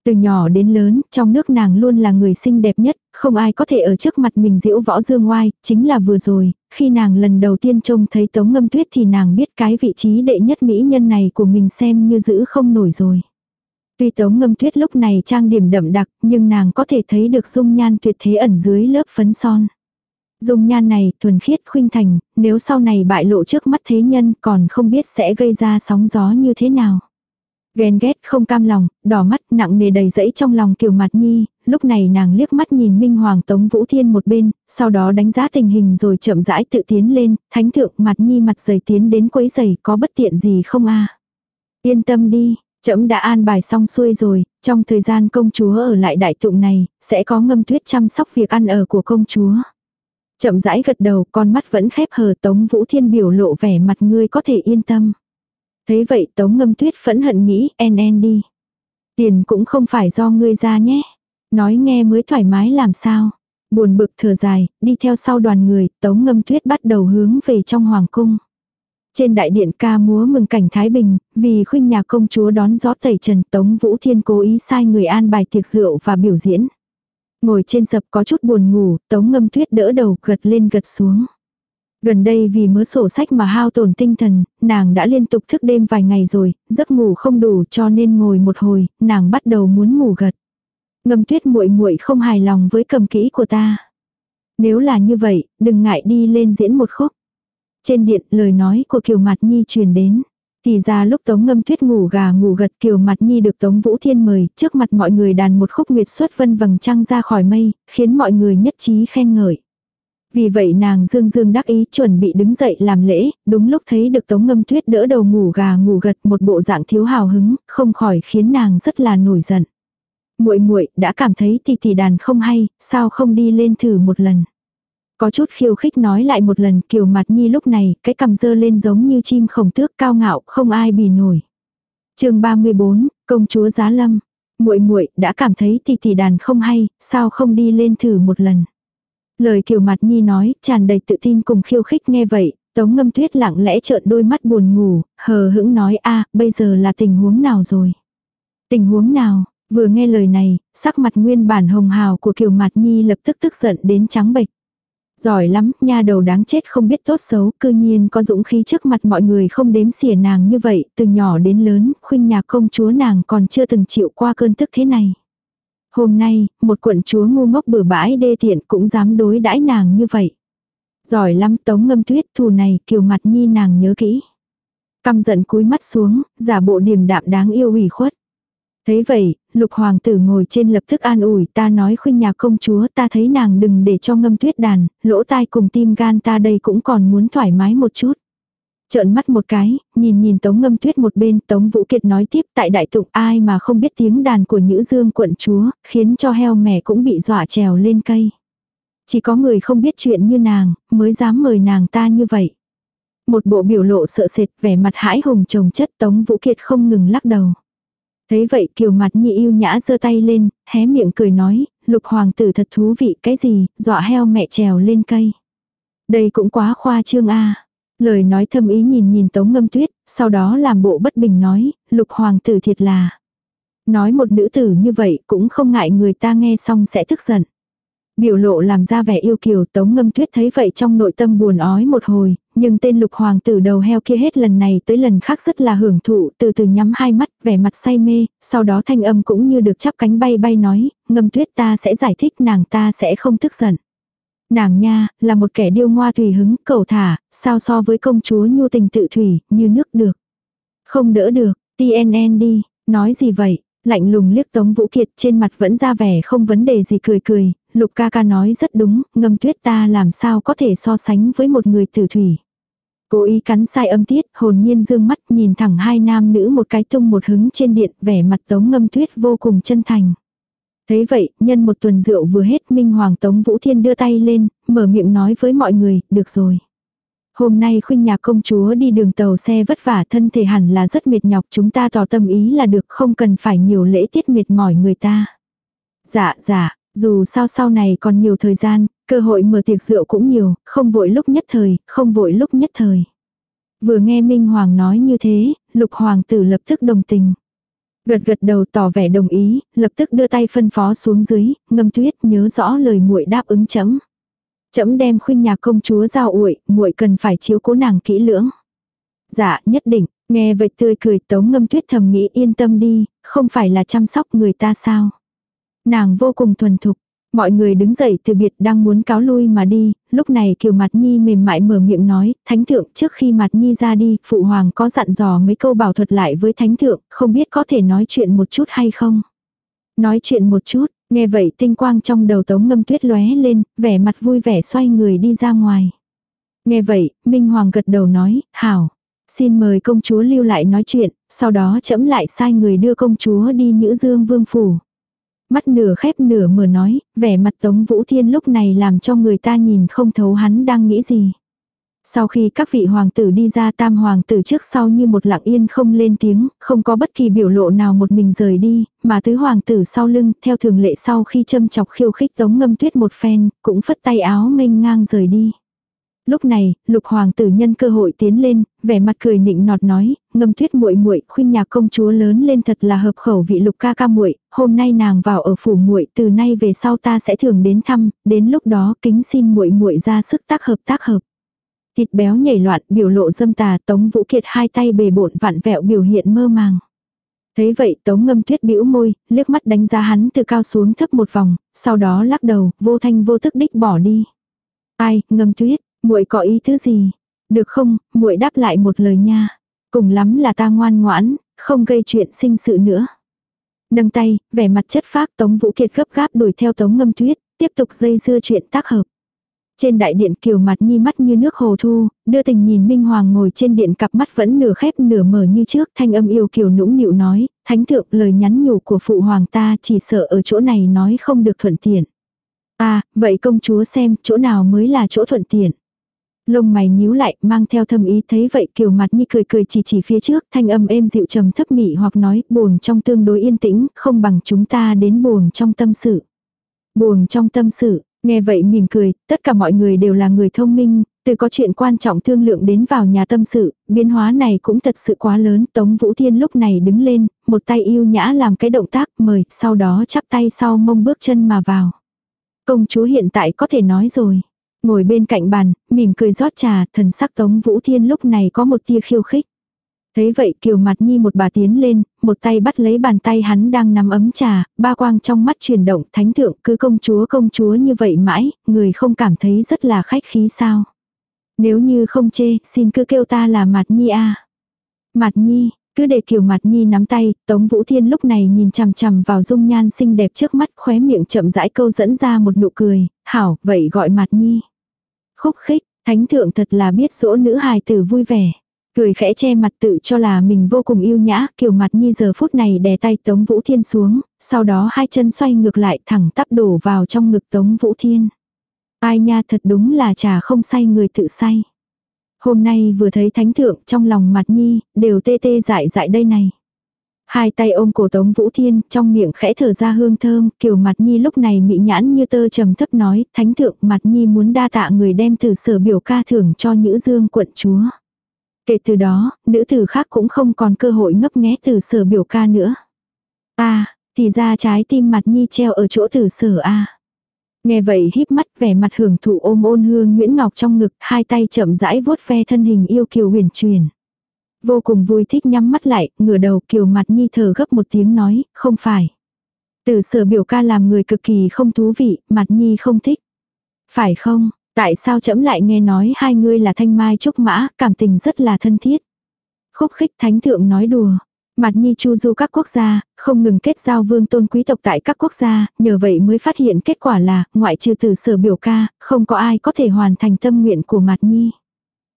Từ nhỏ đến lớn, trong nước nàng luôn là người xinh đẹp nhất, không ai có thể ở trước mặt mình diễu võ dương oai, chính là vừa rồi, khi nàng lần đầu tiên trông thấy Tống Ngâm Tuyết thì nàng biết cái vị trí đệ nhất mỹ nhân này của mình xem như giữ không nổi rồi. Tuy Tống Ngâm Tuyết lúc này trang điểm đậm đặc, nhưng nàng có thể thấy được dung nhan tuyệt thế ẩn dưới lớp phấn son. Dung nhan này thuần khiết khuynh thành, nếu sau này bại lộ trước mắt thế nhân còn không biết sẽ gây ra sóng gió như thế nào. Ghen ghét không cam lòng, đỏ mắt nặng nề đầy dẫy trong lòng kiều mặt nhi, lúc này nàng liếc mắt nhìn Minh Hoàng Tống Vũ Thiên một bên, sau đó đánh giá tình hình rồi chậm rãi tự tiến lên, thánh thượng mặt nhi mặt dày tiến đến quấy giày có bất tiện gì không a Yên tâm đi, trẫm đã an bài xong xuôi rồi, trong thời gian công chúa ở lại đại tụng này, sẽ có ngâm tuyết chăm sóc việc ăn ở của công chúa. Chậm rãi gật đầu, con mắt vẫn khép hờ Tống Vũ Thiên biểu lộ vẻ mặt ngươi có thể yên tâm. Thấy vậy Tống Ngâm Tuyết phẫn hận nghĩ, en en đi. Tiền cũng không phải do ngươi ra nhé. Nói nghe mới thoải mái làm sao. Buồn bực thở dài, đi theo sau đoàn người, Tống Ngâm Tuyết bắt đầu hướng về trong hoàng cung. Trên đại điện ca múa mừng cảnh Thái Bình, vì khuynh nhà công chúa đón gió tẩy trần Tống Vũ Thiên cố ý sai người an bài tiệc rượu và biểu diễn. Ngồi trên sập có chút buồn ngủ, tống ngâm tuyết đỡ đầu gật lên gật xuống. Gần đây vì mớ sổ sách mà hao tổn tinh thần, nàng đã liên tục thức đêm vài ngày rồi, giấc ngủ không đủ cho nên ngồi một hồi, nàng bắt đầu muốn ngủ gật. Ngâm tuyết muội muội không hài lòng với cầm kỹ của ta. Nếu là như vậy, đừng ngại đi lên diễn một khúc. Trên điện lời nói của Kiều Mạt Nhi truyền đến. Thì ra lúc Tống Ngâm Tuyết ngủ gà ngủ gật kiều mặt nhi được Tống Vũ Thiên mời, trước mặt mọi người đàn một khúc nguyệt xuất vân vầng trăng ra khỏi mây, khiến mọi người nhất trí khen ngợi. Vì vậy nàng dương dương đắc ý chuẩn bị đứng dậy làm lễ, đúng lúc thấy được Tống Ngâm Tuyết đỡ đầu ngủ gà ngủ gật một bộ dạng thiếu hào hứng, không khỏi khiến nàng rất là nổi giận. Muội muội đã cảm thấy thì thì đàn không hay, sao không đi lên thử một lần. Có chút khiêu khích nói lại một lần kiều mặt nhi lúc này, cái cầm dơ lên giống như chim khổng tước cao ngạo, không ai bì nổi. chương 34, công chúa giá lâm. muội muội đã cảm thấy thì thì đàn không hay, sao không đi lên thử một lần. Lời kiều mặt nhi nói, tràn đầy tự tin cùng khiêu khích nghe vậy, tống ngâm tuyết lặng lẽ trợn đôi mắt buồn ngủ, hờ hững nói a bây giờ là tình huống nào rồi. Tình huống nào, vừa nghe lời này, sắc mặt nguyên bản hồng hào của kiều mặt nhi lập tức tức giận đến trắng bệch. Giỏi lắm, nha đầu đáng chết không biết tốt xấu, cư nhiên có dũng khí trước mặt mọi người không đếm xỉa nàng như vậy, từ nhỏ đến lớn, khuynh nhà công chúa nàng còn chưa từng chịu qua cơn tức thế này. Hôm nay, một quận chúa ngu ngốc bừa bãi đê tiện cũng dám đối đãi nàng như vậy. Giỏi lắm tống ngâm tuyết thù này kiều mặt nhi nàng nhớ kỹ. Căm giận cúi mắt xuống, giả bộ điềm đạm đáng yêu ủy khuất. Thế vậy, lục hoàng tử ngồi trên lập tức an ủi ta nói khuynh nhà công chúa ta thấy nàng đừng để cho ngâm tuyết đàn, lỗ tai cùng tim gan ta đây cũng còn muốn thoải mái một chút. Trợn mắt một cái, nhìn nhìn Tống Ngâm Tuyết một bên, Tống Vũ Kiệt nói tiếp tại đại tụng ai mà không biết tiếng đàn của Nhữ Dương quận chúa, khiến cho heo mẹ cũng bị dọa trèo lên cây. Chỉ có người không biết chuyện như nàng, mới dám mời nàng ta như vậy. Một bộ biểu lộ sợ sệt, vẻ mặt hãi hùng trồng chất Tống Vũ Kiệt không ngừng lắc đầu. Thấy vậy kiều mặt nhị yêu nhã giơ tay lên, hé miệng cười nói, lục hoàng tử thật thú vị cái gì, dọa heo mẹ trèo lên cây. Đây cũng quá khoa trương a Lời nói thâm ý nhìn nhìn tống ngâm tuyết, sau đó làm bộ bất bình nói, lục hoàng tử thiệt là. Nói một nữ tử như vậy cũng không ngại người ta nghe xong sẽ tức giận. Biểu lộ làm ra vẻ yêu kiều tống ngâm tuyết thấy vậy trong nội tâm buồn ói một hồi, nhưng tên lục hoàng tử đầu heo kia hết lần này tới lần khác rất là hưởng thụ, từ từ nhắm hai mắt, vẻ mặt say mê, sau đó thanh âm cũng như được chắp cánh bay bay nói, ngâm tuyết ta sẽ giải thích nàng ta sẽ không tức giận. Nàng nha, là một kẻ điêu ngoa tùy hứng, cầu thả, sao so với công chúa nhu tình tự thủy, như nước được. Không đỡ được, TNN đi, nói gì vậy, lạnh lùng liếc Tống Vũ Kiệt trên mặt vẫn ra vẻ không vấn đề gì cười cười, Lục ca ca nói rất đúng, ngâm tuyết ta làm sao có thể so sánh với một người tử thủy. Cố ý cắn sai âm tiết, hồn nhiên dương mắt nhìn thẳng hai nam nữ một cái tung một hứng trên điện, vẻ mặt tống ngâm tuyết vô cùng chân thành. Thấy vậy, nhân một tuần rượu vừa hết Minh Hoàng Tống Vũ Thiên đưa tay lên, mở miệng nói với mọi người, được rồi. Hôm nay khuynh nhà công chúa đi đường tàu xe vất vả thân thể hẳn là rất mệt nhọc chúng ta tỏ tâm ý là được không cần phải nhiều lễ tiết mệt mỏi người ta. Dạ dạ, dù sao sau này còn nhiều thời gian, cơ hội mở tiệc rượu cũng nhiều, không vội lúc nhất thời, không vội lúc nhất thời. Vừa nghe Minh Hoàng nói như thế, lục hoàng tử lập tức đồng tình. Gật gật đầu tỏ vẻ đồng ý, lập tức đưa tay phân phó xuống dưới, ngâm tuyết nhớ rõ lời muội đáp ứng chấm. Chấm đem khuyên nhà công chúa giao uội, muội cần phải chiếu cố nàng kỹ lưỡng. Dạ, nhất định, nghe vậy tươi cười tống ngâm tuyết thầm nghĩ yên tâm đi, không phải là chăm sóc người ta sao. Nàng vô cùng thuần thục. Mọi người đứng dậy từ biệt đang muốn cáo lui mà đi, lúc này kiều mặt nhi mềm mại mở miệng nói, thánh thượng trước khi mặt nhi ra đi, phụ hoàng có dặn dò mấy câu bảo thuật lại với thánh thượng, không biết có thể nói chuyện một chút hay không. Nói chuyện một chút, nghe vậy tinh quang trong đầu tống ngâm tuyết lóe lên, vẻ mặt vui vẻ xoay người đi ra ngoài. Nghe vậy, Minh Hoàng gật đầu nói, hảo. Xin mời công chúa lưu lại nói chuyện, sau đó chấm lại sai người đưa công chúa đi Nhữ Dương Vương Phủ mắt nửa khép nửa mở nói, vẻ mặt Tống Vũ Thiên lúc này làm cho người ta nhìn không thấu hắn đang nghĩ gì. Sau khi các vị hoàng tử đi ra tam hoàng tử trước sau như một lặng yên không lên tiếng, không có bất kỳ biểu lộ nào một mình rời đi, mà tứ hoàng tử sau lưng, theo thường lệ sau khi châm chọc khiêu khích tống ngâm tuyết một phen, cũng phất tay áo nghênh ngang rời đi. Lúc này, lục hoàng tử nhân cơ hội tiến lên, vẻ mặt cười nịnh nọt nói, ngâm tuyết muội muội khuyên nhà công chúa lớn lên thật là hợp khẩu vị lục ca ca muội hôm nay nàng vào ở phủ muội từ nay về sau ta sẽ thường đến thăm, đến lúc đó kính xin muội muội ra sức tác hợp tác hợp. Thịt béo nhảy loạn biểu lộ dâm tà tống vũ kiệt hai tay bề bộn vặn vẹo biểu hiện mơ màng. Thấy vậy tống ngâm tuyết bĩu môi, liếc mắt đánh giá hắn từ cao xuống thấp một vòng, sau đó lắc đầu, vô thanh vô thức đích bỏ đi. Ai, ngâm tuyết, muội có ý thứ gì? Được không, muội đáp lại một lời nha. Cùng lắm là ta ngoan ngoãn, không gây chuyện sinh sự nữa. Nâng tay, vẻ mặt chất phác Tống Vũ Kiệt gấp gáp đuổi theo Tống Ngâm Tuyết, tiếp tục dây dưa chuyện tác hợp. Trên đại điện kiều mặt nhi mắt như nước hồ thu, đưa tình nhìn Minh Hoàng ngồi trên điện cặp mắt vẫn nửa khép nửa mở như trước, thanh âm yêu kiều nũng nịu nói, thánh thượng lời nhắn nhủ của phụ hoàng ta chỉ sợ ở chỗ này nói không được thuận tiện. À, vậy công chúa xem chỗ nào mới là chỗ thuận tiện. Lông mày nhíu lại, mang theo thâm ý thấy vậy kiều mặt như cười cười chỉ chỉ phía trước, thanh âm êm dịu trầm thấp mị hoặc nói, buồn trong tương đối yên tĩnh, không bằng chúng ta đến buồn trong tâm sự. Buồn trong tâm sự, Nghe vậy mỉm cười, tất cả mọi người đều là người thông minh, từ có chuyện quan trọng thương lượng đến vào nhà tâm sự, biến hóa này cũng thật sự quá lớn. Tống Vũ Thiên lúc này đứng lên, một tay yêu nhã làm cái động tác mời, sau đó chắp tay sau mông bước chân mà vào. Công chúa hiện tại có thể nói rồi. Ngồi bên cạnh bàn, mỉm cười rót trà, thần sắc Tống Vũ Thiên lúc này có một tia khiêu khích. Thấy vậy kiều mặt nhi một bà tiến lên, một tay bắt lấy bàn tay hắn đang nắm ấm trà, ba quang trong mắt chuyển động, thánh thượng cứ công chúa công chúa như vậy mãi, người không cảm thấy rất là khách khí sao. Nếu như không chê, xin cứ kêu ta là mặt nhi a Mặt nhi, cứ để kiều mặt nhi nắm tay, Tống Vũ Thiên lúc này nhìn chằm chằm vào dung nhan xinh đẹp trước mắt khóe miệng chậm rãi câu dẫn ra một nụ cười, hảo, vậy gọi mặt nhi. Khúc khích, thánh thượng thật là biết dỗ nữ hài tử vui vẻ. Cười khẽ che mặt tự cho là mình vô cùng yêu nhã, kiểu mặt nhi giờ phút này đè tay Tống Vũ Thiên xuống, sau đó hai chân xoay ngược lại thẳng tắp đổ vào trong ngực Tống Vũ Thiên. Ai nha thật đúng là trà không say người tự say. Hôm nay vừa thấy thánh thượng trong lòng mặt nhi, đều tê tê dại dại đây này. Hai tay ôm cổ Tống Vũ Thiên, trong miệng khẽ thở ra hương thơm, kiểu mặt nhi lúc này mị nhãn như tơ trầm thấp nói, thánh thượng mặt nhi muốn đa tạ người đem từ sở biểu ca thưởng cho nữ dương quận chúa. Kể từ đó, nữ tử khác cũng không còn cơ hội ngấp nghé từ sở biểu ca nữa. À, thì ra trái tim mặt nhi treo ở chỗ từ sở a Nghe vậy híp mắt vẻ mặt hưởng thụ ôm ôn hương Nguyễn Ngọc trong ngực, hai tay chậm rãi vuốt ve thân hình yêu kiều huyền truyền. Vô cùng vui thích nhắm mắt lại, ngửa đầu kiều mặt nhi thở gấp một tiếng nói, không phải. Từ sở biểu ca làm người cực kỳ không thú vị, mặt nhi không thích. Phải không, tại sao chấm lại nghe nói hai người là thanh mai trúc mã, cảm tình rất là thân thiết. Khúc khích thánh thượng nói đùa, Mặt Nhi chu du các quốc gia, không ngừng kết giao vương tôn quý tộc tại các quốc gia, nhờ vậy mới phát hiện kết quả là, ngoại trừ từ sở biểu ca, không có ai có thể hoàn thành tâm nguyện của Mặt Nhi.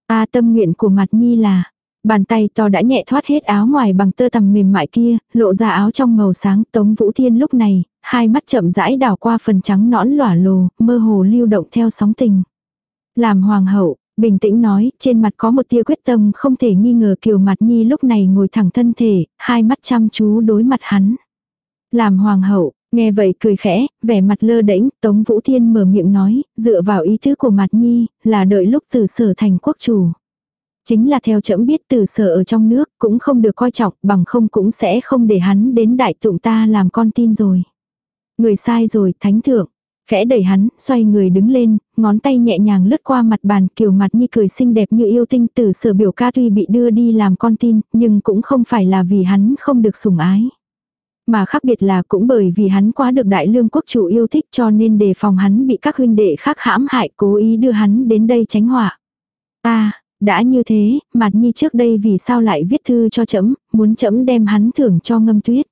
Ta tâm nguyện của Mặt Nhi là, bàn tay to đã nhẹ thoát hết áo ngoài bằng tơ tằm mềm mại kia, lộ ra áo trong màu sáng Tống Vũ Thiên lúc này, hai mắt chậm rãi đảo qua phần trắng nõn lỏa lồ, mơ hồ lưu động theo sóng tình. Làm hoàng hậu, Bình tĩnh nói, trên mặt có một tia quyết tâm không thể nghi ngờ kiều mặt nhi lúc này ngồi thẳng thân thể, hai mắt chăm chú đối mặt hắn. Làm hoàng hậu, nghe vậy cười khẽ, vẻ mặt lơ đễnh, Tống Vũ Thiên mở miệng nói, dựa vào ý tứ của mặt nhi, là đợi lúc từ sở thành quốc chủ. Chính là theo trẫm biết từ sở ở trong nước cũng không được coi trọng bằng không cũng sẽ không để hắn đến đại tụng ta làm con tin rồi. Người sai rồi, thánh thượng khẽ đẩy hắn, xoay người đứng lên, ngón tay nhẹ nhàng lướt qua mặt bàn kiều mặt như cười xinh đẹp như yêu tinh tử sở biểu ca tuy bị đưa đi làm con tin, nhưng cũng không phải là vì hắn không được sủng ái. Mà khác biệt là cũng bởi vì hắn quá được đại lương quốc chủ yêu thích cho nên đề phòng hắn bị các huynh đệ khác hãm hại cố ý đưa hắn đến đây tránh họa. Ta, đã như thế, mặt nhi trước đây vì sao lại viết thư cho trẫm muốn trẫm đem hắn thưởng cho ngâm tuyết.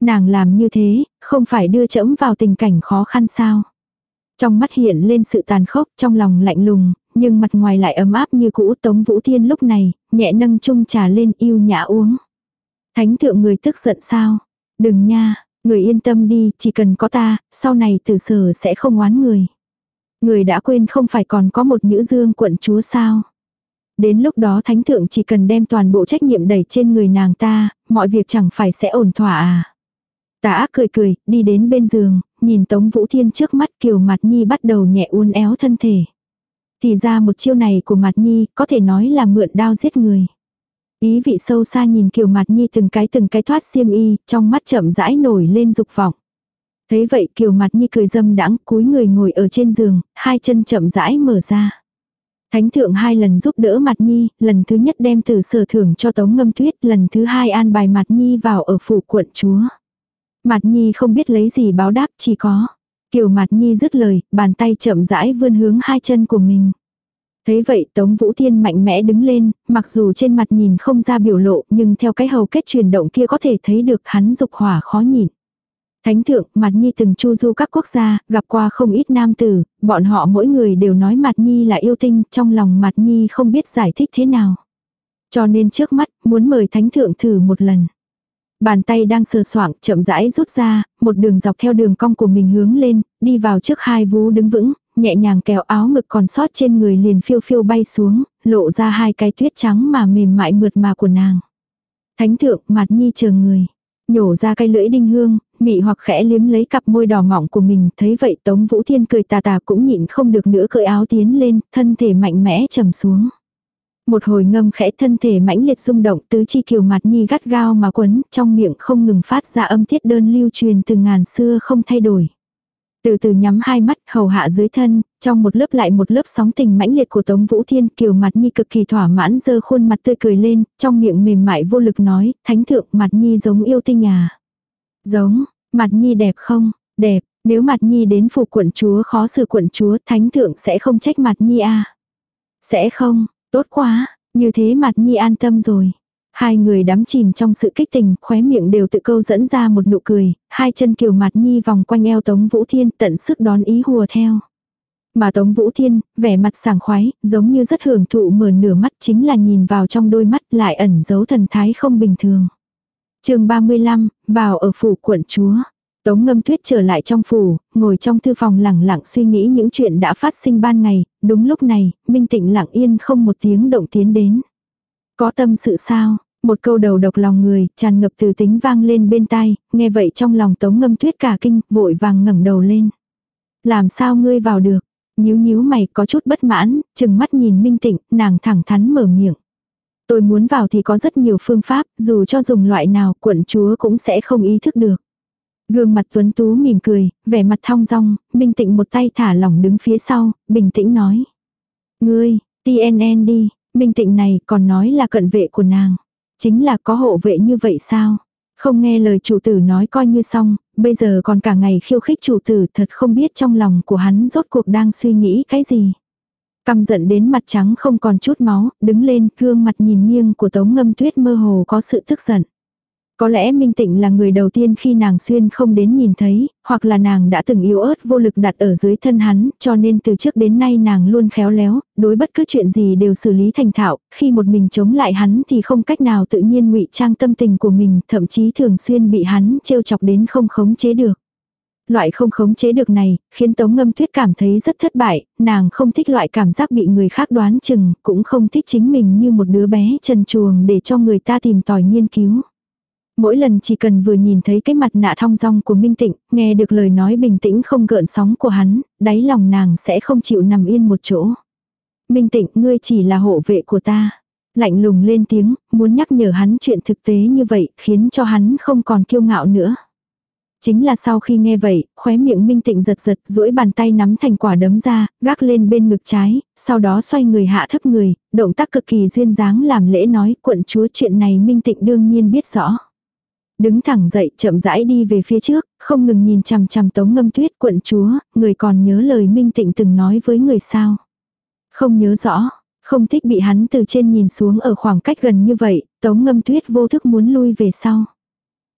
Nàng làm như thế, không phải đưa trẫm vào tình cảnh khó khăn sao. Trong mắt hiện lên sự tàn khốc, trong lòng lạnh lùng, nhưng mặt ngoài lại ấm áp như cũ Tống Vũ Thiên lúc này, nhẹ nâng chung trà lên yêu nhã uống. Thánh thượng người tức giận sao? Đừng nha, người yên tâm đi, chỉ cần có ta, sau này từ sở sẽ không oán người. Người đã quên không phải còn có một nữ dương quận chúa sao? Đến lúc đó thánh thượng chỉ cần đem toàn bộ trách nhiệm đẩy trên người nàng ta, mọi việc chẳng phải sẽ ổn thỏa à. Tà ác cười cười, đi đến bên giường, nhìn Tống Vũ Thiên trước mắt kiều mặt nhi bắt đầu nhẹ uốn éo thân thể. Thì ra một chiêu này của mặt nhi có thể nói là mượn đao giết người. Ý vị sâu xa nhìn kiều mặt nhi từng cái từng cái thoát xiêm y, trong mắt chậm rãi nổi lên dục vọng. Thấy vậy kiều mặt nhi cười dâm đãng cúi người ngồi ở trên giường, hai chân chậm rãi mở ra. Thánh thượng hai lần giúp đỡ mặt nhi, lần thứ nhất đem từ sở thưởng cho tống ngâm tuyết, lần thứ hai an bài mặt nhi vào ở phủ quận chúa. Mạt Nhi không biết lấy gì báo đáp chỉ có. Kiều Mạt Nhi dứt lời, bàn tay chậm rãi vươn hướng hai chân của mình. Thấy vậy Tống Vũ Thiên mạnh mẽ đứng lên, mặc dù trên mặt nhìn không ra biểu lộ nhưng theo cái hầu kết chuyển động kia có thể thấy được hắn dục hỏa khó nhìn. Thánh thượng, Mạt Nhi từng chu du các quốc gia, gặp qua không ít nam tử, bọn họ mỗi người đều nói Mạt Nhi là yêu tinh, trong lòng Mạt Nhi không biết giải thích thế nào. Cho nên trước mắt, muốn mời Thánh thượng thử một lần. Bàn tay đang sờ soạng, chậm rãi rút ra, một đường dọc theo đường cong của mình hướng lên, đi vào trước hai vú đứng vững, nhẹ nhàng kéo áo ngực còn sót trên người liền phiêu phiêu bay xuống, lộ ra hai cái tuyết trắng mà mềm mại mượt mà của nàng. Thánh thượng, mặt nhi chờ người. Nhổ ra cây lưỡi đinh hương, Mị hoặc khẽ liếm lấy cặp môi đỏ mọng của mình, thấy vậy Tống Vũ Thiên cười tà tà cũng nhịn không được nữa cởi áo tiến lên, thân thể mạnh mẽ trầm xuống. Một hồi ngâm khẽ thân thể mãnh liệt rung động tứ chi kiều mặt nhi gắt gao mà quấn, trong miệng không ngừng phát ra âm tiết đơn lưu truyền từ ngàn xưa không thay đổi. Từ từ nhắm hai mắt, hầu hạ dưới thân, trong một lớp lại một lớp sóng tình mãnh liệt của Tống Vũ Thiên, kiều mặt nhi cực kỳ thỏa mãn dơ khuôn mặt tươi cười lên, trong miệng mềm mại vô lực nói, thánh thượng mặt nhi giống yêu tinh à. Giống, mặt nhi đẹp không? Đẹp, nếu mặt nhi đến phụ quận chúa khó xử quận chúa, thánh thượng sẽ không trách mặt nhi à. Sẽ không, tốt quá, như thế mặt nhi an tâm rồi. Hai người đắm chìm trong sự kích tình, khóe miệng đều tự câu dẫn ra một nụ cười, hai chân kiều mặt nhi vòng quanh eo Tống Vũ Thiên tận sức đón ý hùa theo. Mà Tống Vũ Thiên, vẻ mặt sảng khoái, giống như rất hưởng thụ mở nửa mắt chính là nhìn vào trong đôi mắt lại ẩn giấu thần thái không bình thường chương 35, vào ở phủ quận chúa. Tống ngâm tuyết trở lại trong phủ, ngồi trong thư phòng lẳng lặng suy nghĩ những chuyện đã phát sinh ban ngày, đúng lúc này, Minh Tịnh lặng yên không một tiếng động tiến đến. Có tâm sự sao? Một câu đầu độc lòng người, tràn ngập từ tính vang lên bên tai, nghe vậy trong lòng tống ngâm tuyết cả kinh, vội vàng ngẩng đầu lên. Làm sao ngươi vào được? Nhíu nhíu mày có chút bất mãn, chừng mắt nhìn minh tịnh, nàng thẳng thắn mở miệng. Tôi muốn vào thì có rất nhiều phương pháp, dù cho dùng loại nào quận chúa cũng sẽ không ý thức được. Gương mặt tuấn tú mỉm cười, vẻ mặt thong dong, minh tịnh một tay thả lỏng đứng phía sau, bình tĩnh nói. Ngươi, TNN đi, minh tịnh này còn nói là cận vệ của nàng. Chính là có hộ vệ như vậy sao? Không nghe lời chủ tử nói coi như xong, bây giờ còn cả ngày khiêu khích chủ tử thật không biết trong lòng của hắn rốt cuộc đang suy nghĩ cái gì. Căm giận đến mặt trắng không còn chút máu, đứng lên gương mặt nhìn nghiêng của tống ngâm tuyết mơ hồ có sự tức giận. Có lẽ Minh Tịnh là người đầu tiên khi nàng xuyên không đến nhìn thấy, hoặc là nàng đã từng yếu ớt vô lực đặt ở dưới thân hắn, cho nên từ trước đến nay nàng luôn khéo léo, đối bất cứ chuyện gì đều xử lý thành thạo, khi một mình chống lại hắn thì không cách nào tự nhiên ngụy trang tâm tình của mình, thậm chí thường xuyên bị hắn trêu chọc đến không khống chế được. Loại không khống chế được này, khiến Tống Ngâm Tuyết cảm thấy rất thất bại, nàng không thích loại cảm giác bị người khác đoán chừng, cũng không thích chính mình như một đứa bé trần chuồng để cho người ta tìm tòi nghiên cứu. Mỗi lần chỉ cần vừa nhìn thấy cái mặt nạ thong dong của Minh Tịnh, nghe được lời nói bình tĩnh không gợn sóng của hắn, đáy lòng nàng sẽ không chịu nằm yên một chỗ. Minh Tịnh, ngươi chỉ là hộ vệ của ta. Lạnh lùng lên tiếng, muốn nhắc nhở hắn chuyện thực tế như vậy, khiến cho hắn không còn kiêu ngạo nữa. Chính là sau khi nghe vậy, khóe miệng Minh Tịnh giật giật, duỗi bàn tay nắm thành quả đấm ra, gác lên bên ngực trái, sau đó xoay người hạ thấp người, động tác cực kỳ duyên dáng làm lễ nói, quận chúa chuyện này Minh Tịnh đương nhiên biết rõ. Đứng thẳng dậy chậm rãi đi về phía trước, không ngừng nhìn chằm chằm tống ngâm tuyết quận chúa, người còn nhớ lời minh tịnh từng nói với người sao. Không nhớ rõ, không thích bị hắn từ trên nhìn xuống ở khoảng cách gần như vậy, tống ngâm tuyết vô thức muốn lui về sau.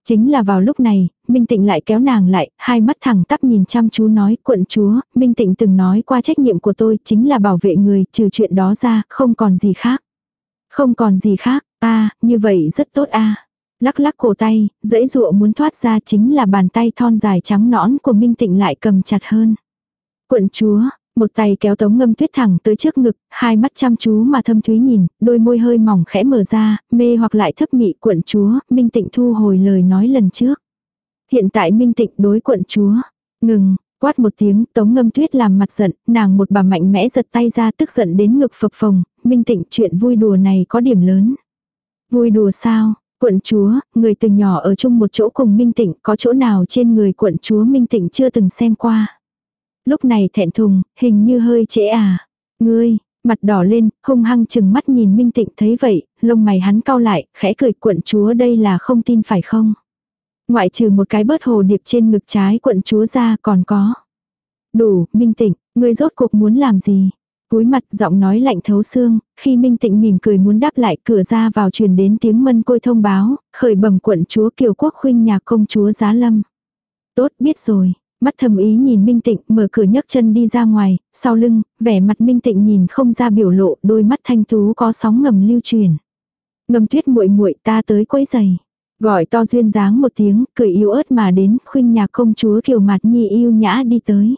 Chính là vào lúc này, Minh Tịnh lại kéo nàng lại, hai mắt thẳng tắp nhìn chăm chú nói, quận chúa, Minh Tịnh từng nói qua trách nhiệm của tôi chính là bảo vệ người, trừ chuyện đó ra, không còn gì khác. Không còn gì khác, a như vậy rất tốt a Lắc lắc cổ tay, dãy dụa muốn thoát ra chính là bàn tay thon dài trắng nõn của Minh Tịnh lại cầm chặt hơn. Quận chúa, một tay kéo tống ngâm tuyết thẳng tới trước ngực, hai mắt chăm chú mà thâm thúy nhìn, đôi môi hơi mỏng khẽ mở ra, mê hoặc lại thấp mị quận chúa, Minh Tịnh thu hồi lời nói lần trước. Hiện tại Minh Tịnh đối quận chúa, ngừng, quát một tiếng, tống ngâm tuyết làm mặt giận, nàng một bà mạnh mẽ giật tay ra tức giận đến ngực phập phồng, Minh Tịnh chuyện vui đùa này có điểm lớn. Vui đùa sao, Quận chúa, người từ nhỏ ở chung một chỗ cùng Minh Tịnh, có chỗ nào trên người quận chúa Minh Tịnh chưa từng xem qua. Lúc này thẹn thùng, hình như hơi trễ à. Ngươi, mặt đỏ lên, hung hăng chừng mắt nhìn Minh Tịnh thấy vậy, lông mày hắn cau lại, khẽ cười quận chúa đây là không tin phải không. Ngoại trừ một cái bớt hồ điệp trên ngực trái quận chúa ra còn có. Đủ, Minh Tịnh, ngươi rốt cuộc muốn làm gì? cúi mặt giọng nói lạnh thấu xương, khi Minh Tịnh mỉm cười muốn đáp lại cửa ra vào truyền đến tiếng mân côi thông báo, khởi bẩm quận chúa kiều quốc khuynh nhà công chúa giá lâm. Tốt biết rồi, mắt thầm ý nhìn Minh Tịnh mở cửa nhấc chân đi ra ngoài, sau lưng, vẻ mặt Minh Tịnh nhìn không ra biểu lộ, đôi mắt thanh tú có sóng ngầm lưu truyền. Ngầm tuyết muội muội ta tới quấy giày. Gọi to duyên dáng một tiếng, cười yếu ớt mà đến, khuynh nhà công chúa kiều mặt nhi yêu nhã đi tới.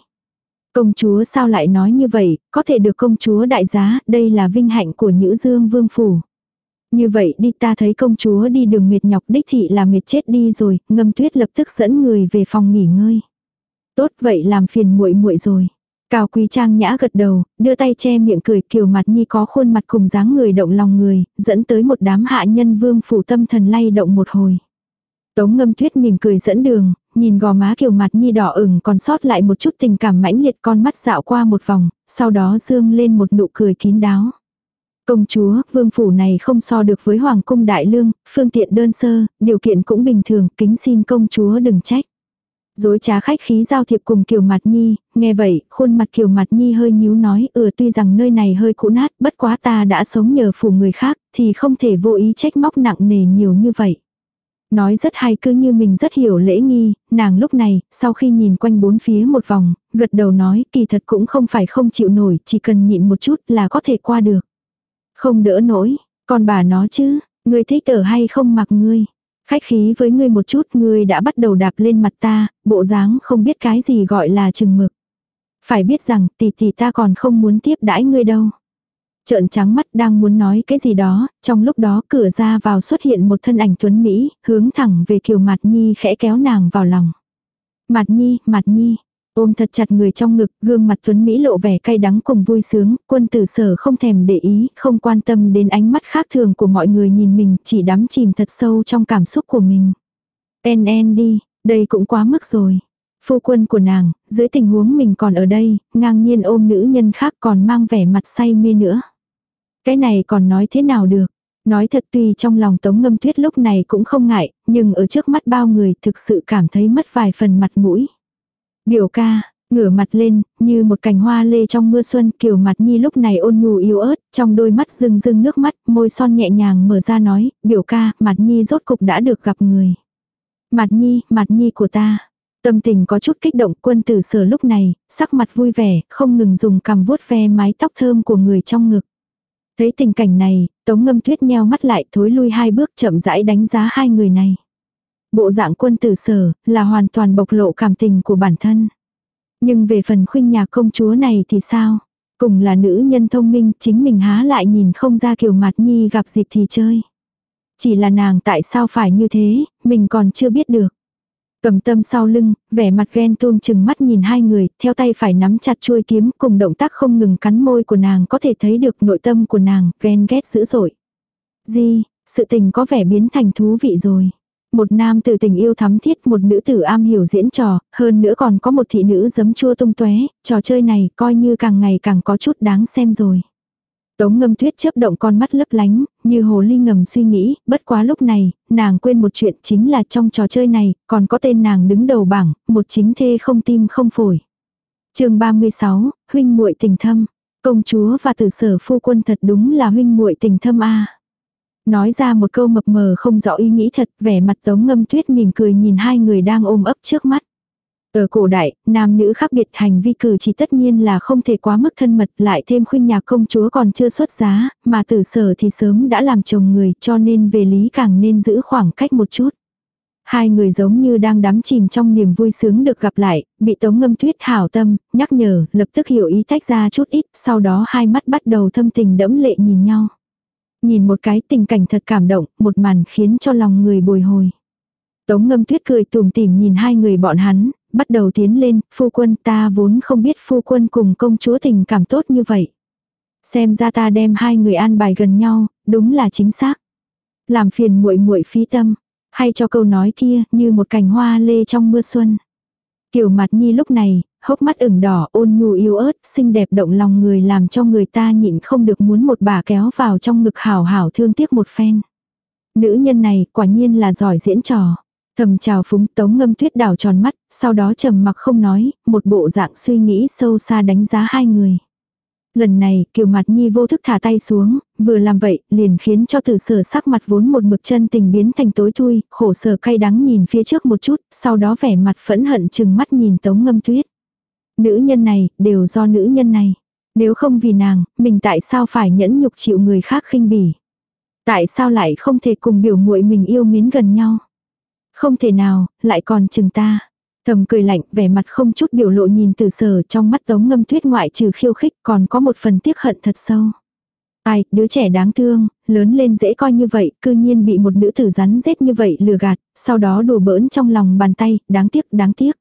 Công chúa sao lại nói như vậy, có thể được công chúa đại giá, đây là vinh hạnh của Nhữ Dương Vương Phủ. Như vậy đi ta thấy công chúa đi đường mệt nhọc đích thị là mệt chết đi rồi, ngâm tuyết lập tức dẫn người về phòng nghỉ ngơi. Tốt vậy làm phiền muội muội rồi. Cao Quý Trang nhã gật đầu, đưa tay che miệng cười kiều mặt nhi có khuôn mặt cùng dáng người động lòng người, dẫn tới một đám hạ nhân vương phủ tâm thần lay động một hồi. Tống ngâm tuyết mỉm cười dẫn đường, nhìn gò má kiều mặt nhi đỏ ửng còn sót lại một chút tình cảm mãnh liệt con mắt dạo qua một vòng, sau đó dương lên một nụ cười kín đáo. Công chúa, vương phủ này không so được với hoàng cung đại lương, phương tiện đơn sơ, điều kiện cũng bình thường, kính xin công chúa đừng trách. Dối trá khách khí giao thiệp cùng Kiều Mặt Nhi, nghe vậy, khuôn mặt Kiều Mặt Nhi hơi nhíu nói, ừ tuy rằng nơi này hơi cũ nát, bất quá ta đã sống nhờ phủ người khác, thì không thể vô ý trách móc nặng nề nhiều như vậy. Nói rất hay cứ như mình rất hiểu lễ nghi, nàng lúc này, sau khi nhìn quanh bốn phía một vòng, gật đầu nói kỳ thật cũng không phải không chịu nổi, chỉ cần nhịn một chút là có thể qua được. Không đỡ nổi, còn bà nó chứ, ngươi thích ở hay không mặc ngươi. Khách khí với ngươi một chút ngươi đã bắt đầu đạp lên mặt ta, bộ dáng không biết cái gì gọi là chừng mực. Phải biết rằng tỷ tỷ ta còn không muốn tiếp đãi ngươi đâu. Trợn trắng mắt đang muốn nói cái gì đó, trong lúc đó cửa ra vào xuất hiện một thân ảnh tuấn Mỹ, hướng thẳng về kiều mặt nhi khẽ kéo nàng vào lòng. Mặt nhi, mặt nhi, ôm thật chặt người trong ngực, gương mặt tuấn Mỹ lộ vẻ cay đắng cùng vui sướng, quân tử sở không thèm để ý, không quan tâm đến ánh mắt khác thường của mọi người nhìn mình, chỉ đắm chìm thật sâu trong cảm xúc của mình. En en đi, đây cũng quá mức rồi. Phu quân của nàng, dưới tình huống mình còn ở đây, ngang nhiên ôm nữ nhân khác còn mang vẻ mặt say mê nữa. Cái này còn nói thế nào được? Nói thật tuy trong lòng tống ngâm tuyết lúc này cũng không ngại, nhưng ở trước mắt bao người thực sự cảm thấy mất vài phần mặt mũi. Biểu ca, ngửa mặt lên, như một cành hoa lê trong mưa xuân, kiểu mặt nhi lúc này ôn nhu yếu ớt, trong đôi mắt rưng rưng nước mắt, môi son nhẹ nhàng mở ra nói, biểu ca, mặt nhi rốt cục đã được gặp người. Mặt nhi, mặt nhi của ta. Tâm tình có chút kích động quân tử sở lúc này, sắc mặt vui vẻ, không ngừng dùng cằm vuốt ve mái tóc thơm của người trong ngực. Thấy tình cảnh này, tống ngâm tuyết nheo mắt lại thối lui hai bước chậm rãi đánh giá hai người này. Bộ dạng quân tử sở, là hoàn toàn bộc lộ cảm tình của bản thân. Nhưng về phần khuynh nhà công chúa này thì sao? Cùng là nữ nhân thông minh, chính mình há lại nhìn không ra kiểu mặt nhi gặp dịp thì chơi. Chỉ là nàng tại sao phải như thế, mình còn chưa biết được. Cầm tâm sau lưng, vẻ mặt ghen tuông chừng mắt nhìn hai người, theo tay phải nắm chặt chuôi kiếm cùng động tác không ngừng cắn môi của nàng có thể thấy được nội tâm của nàng, ghen ghét dữ dội. Di, sự tình có vẻ biến thành thú vị rồi. Một nam tử tình yêu thắm thiết, một nữ tử am hiểu diễn trò, hơn nữa còn có một thị nữ giấm chua tung tóe trò chơi này coi như càng ngày càng có chút đáng xem rồi. Tống ngâm tuyết chớp động con mắt lấp lánh, như hồ ly ngầm suy nghĩ, bất quá lúc này, nàng quên một chuyện chính là trong trò chơi này, còn có tên nàng đứng đầu bảng, một chính thê không tim không phổi. chương 36, huynh muội tình thâm. Công chúa và tử sở phu quân thật đúng là huynh muội tình thâm a Nói ra một câu mập mờ không rõ ý nghĩ thật, vẻ mặt tống ngâm tuyết mỉm cười nhìn hai người đang ôm ấp trước mắt. Ở cổ đại, nam nữ khác biệt hành vi cử chỉ tất nhiên là không thể quá mức thân mật lại thêm khuyên nhạc công chúa còn chưa xuất giá, mà tử sở thì sớm đã làm chồng người cho nên về lý càng nên giữ khoảng cách một chút. Hai người giống như đang đắm chìm trong niềm vui sướng được gặp lại, bị tống ngâm tuyết hảo tâm, nhắc nhở, lập tức hiểu ý tách ra chút ít, sau đó hai mắt bắt đầu thâm tình đẫm lệ nhìn nhau. Nhìn một cái tình cảnh thật cảm động, một màn khiến cho lòng người bồi hồi. Tống ngâm tuyết cười tùm tìm nhìn hai người bọn hắn, bắt đầu tiến lên, phu quân ta vốn không biết phu quân cùng công chúa tình cảm tốt như vậy. Xem ra ta đem hai người an bài gần nhau, đúng là chính xác. Làm phiền muội muội phí tâm, hay cho câu nói kia như một cành hoa lê trong mưa xuân. Kiểu mặt nhi lúc này, hốc mắt ửng đỏ ôn nhu yêu ớt, xinh đẹp động lòng người làm cho người ta nhịn không được muốn một bà kéo vào trong ngực hảo hảo thương tiếc một phen. Nữ nhân này quả nhiên là giỏi diễn trò. Thầm chào phúng tống ngâm tuyết đảo tròn mắt, sau đó trầm mặc không nói, một bộ dạng suy nghĩ sâu xa đánh giá hai người. Lần này, kiều mặt nhi vô thức thả tay xuống, vừa làm vậy, liền khiến cho từ sở sắc mặt vốn một mực chân tình biến thành tối thui, khổ sở cay đắng nhìn phía trước một chút, sau đó vẻ mặt phẫn hận chừng mắt nhìn tống ngâm tuyết. Nữ nhân này, đều do nữ nhân này. Nếu không vì nàng, mình tại sao phải nhẫn nhục chịu người khác khinh bỉ? Tại sao lại không thể cùng biểu muội mình yêu mến gần nhau? Không thể nào, lại còn chừng ta. Thầm cười lạnh, vẻ mặt không chút biểu lộ nhìn từ sở trong mắt tống ngâm tuyết ngoại trừ khiêu khích còn có một phần tiếc hận thật sâu. Ai, đứa trẻ đáng thương, lớn lên dễ coi như vậy, cư nhiên bị một nữ tử rắn rết như vậy lừa gạt, sau đó đùa bỡn trong lòng bàn tay, đáng tiếc, đáng tiếc.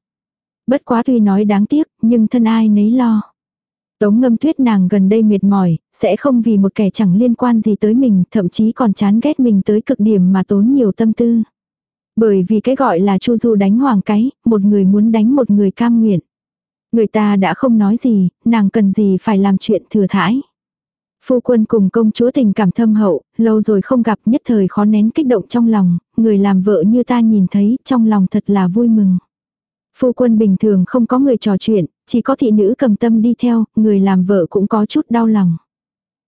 Bất quá tuy nói đáng tiếc, nhưng thân ai nấy lo. Tống ngâm tuyết nàng gần đây mệt mỏi, sẽ không vì một kẻ chẳng liên quan gì tới mình, thậm chí còn chán ghét mình tới cực điểm mà tốn nhiều tâm tư. Bởi vì cái gọi là chu du đánh hoàng cái, một người muốn đánh một người cam nguyện. Người ta đã không nói gì, nàng cần gì phải làm chuyện thừa thãi. Phu quân cùng công chúa tình cảm thâm hậu, lâu rồi không gặp nhất thời khó nén kích động trong lòng, người làm vợ như ta nhìn thấy trong lòng thật là vui mừng. Phu quân bình thường không có người trò chuyện, chỉ có thị nữ cầm tâm đi theo, người làm vợ cũng có chút đau lòng.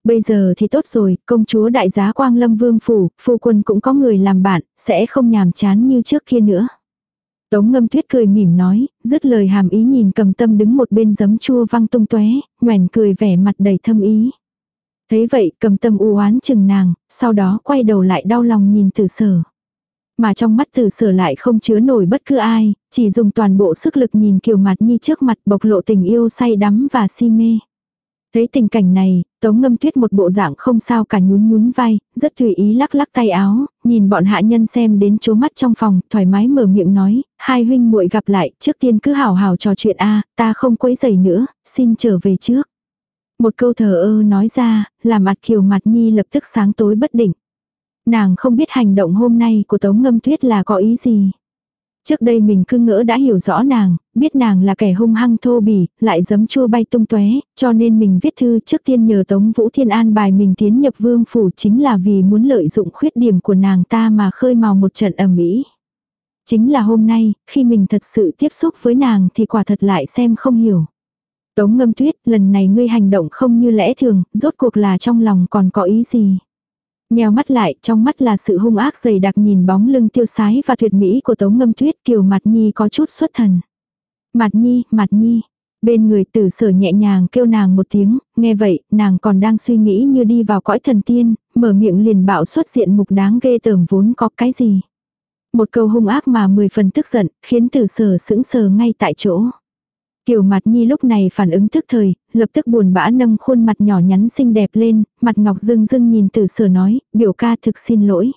Bây giờ thì tốt rồi, công chúa đại giá Quang Lâm Vương Phủ, phu quân cũng có người làm bạn, sẽ không nhàm chán như trước kia nữa. Tống ngâm tuyết cười mỉm nói, dứt lời hàm ý nhìn cầm tâm đứng một bên giấm chua văng tung tóe nhoèn cười vẻ mặt đầy thâm ý. Thấy vậy cầm tâm u oán chừng nàng, sau đó quay đầu lại đau lòng nhìn từ sở. Mà trong mắt từ sở lại không chứa nổi bất cứ ai, chỉ dùng toàn bộ sức lực nhìn kiều mặt nhi trước mặt bộc lộ tình yêu say đắm và si mê. Thấy tình cảnh này, Tống Ngâm Tuyết một bộ dạng không sao cả nhún nhún vai, rất tùy ý lắc lắc tay áo, nhìn bọn hạ nhân xem đến chố mắt trong phòng, thoải mái mở miệng nói, hai huynh muội gặp lại, trước tiên cứ hào hào trò chuyện a, ta không quấy rầy nữa, xin trở về trước. Một câu thờ ơ nói ra, làm mặt kiều mặt nhi lập tức sáng tối bất định. Nàng không biết hành động hôm nay của Tống Ngâm Tuyết là có ý gì. Trước đây mình cứ ngỡ đã hiểu rõ nàng, biết nàng là kẻ hung hăng thô bỉ, lại giấm chua bay tung tóe, cho nên mình viết thư trước tiên nhờ Tống Vũ Thiên An bài mình tiến nhập vương phủ chính là vì muốn lợi dụng khuyết điểm của nàng ta mà khơi mào một trận ẩm ý. Chính là hôm nay, khi mình thật sự tiếp xúc với nàng thì quả thật lại xem không hiểu. Tống ngâm tuyết, lần này ngươi hành động không như lẽ thường, rốt cuộc là trong lòng còn có ý gì. Nheo mắt lại, trong mắt là sự hung ác dày đặc nhìn bóng lưng tiêu sái và tuyệt mỹ của Tống Ngâm Tuyết kiều mặt nhi có chút xuất thần. Mặt nhi, mặt nhi. Bên người tử sở nhẹ nhàng kêu nàng một tiếng, nghe vậy, nàng còn đang suy nghĩ như đi vào cõi thần tiên, mở miệng liền bạo xuất diện mục đáng ghê tởm vốn có cái gì. Một câu hung ác mà mười phần tức giận, khiến tử sở sững sờ ngay tại chỗ. Kiều mặt nhi lúc này phản ứng thức thời, lập tức buồn bã nâng khuôn mặt nhỏ nhắn xinh đẹp lên, mặt ngọc dưng dưng nhìn từ sở nói, biểu ca thực xin lỗi.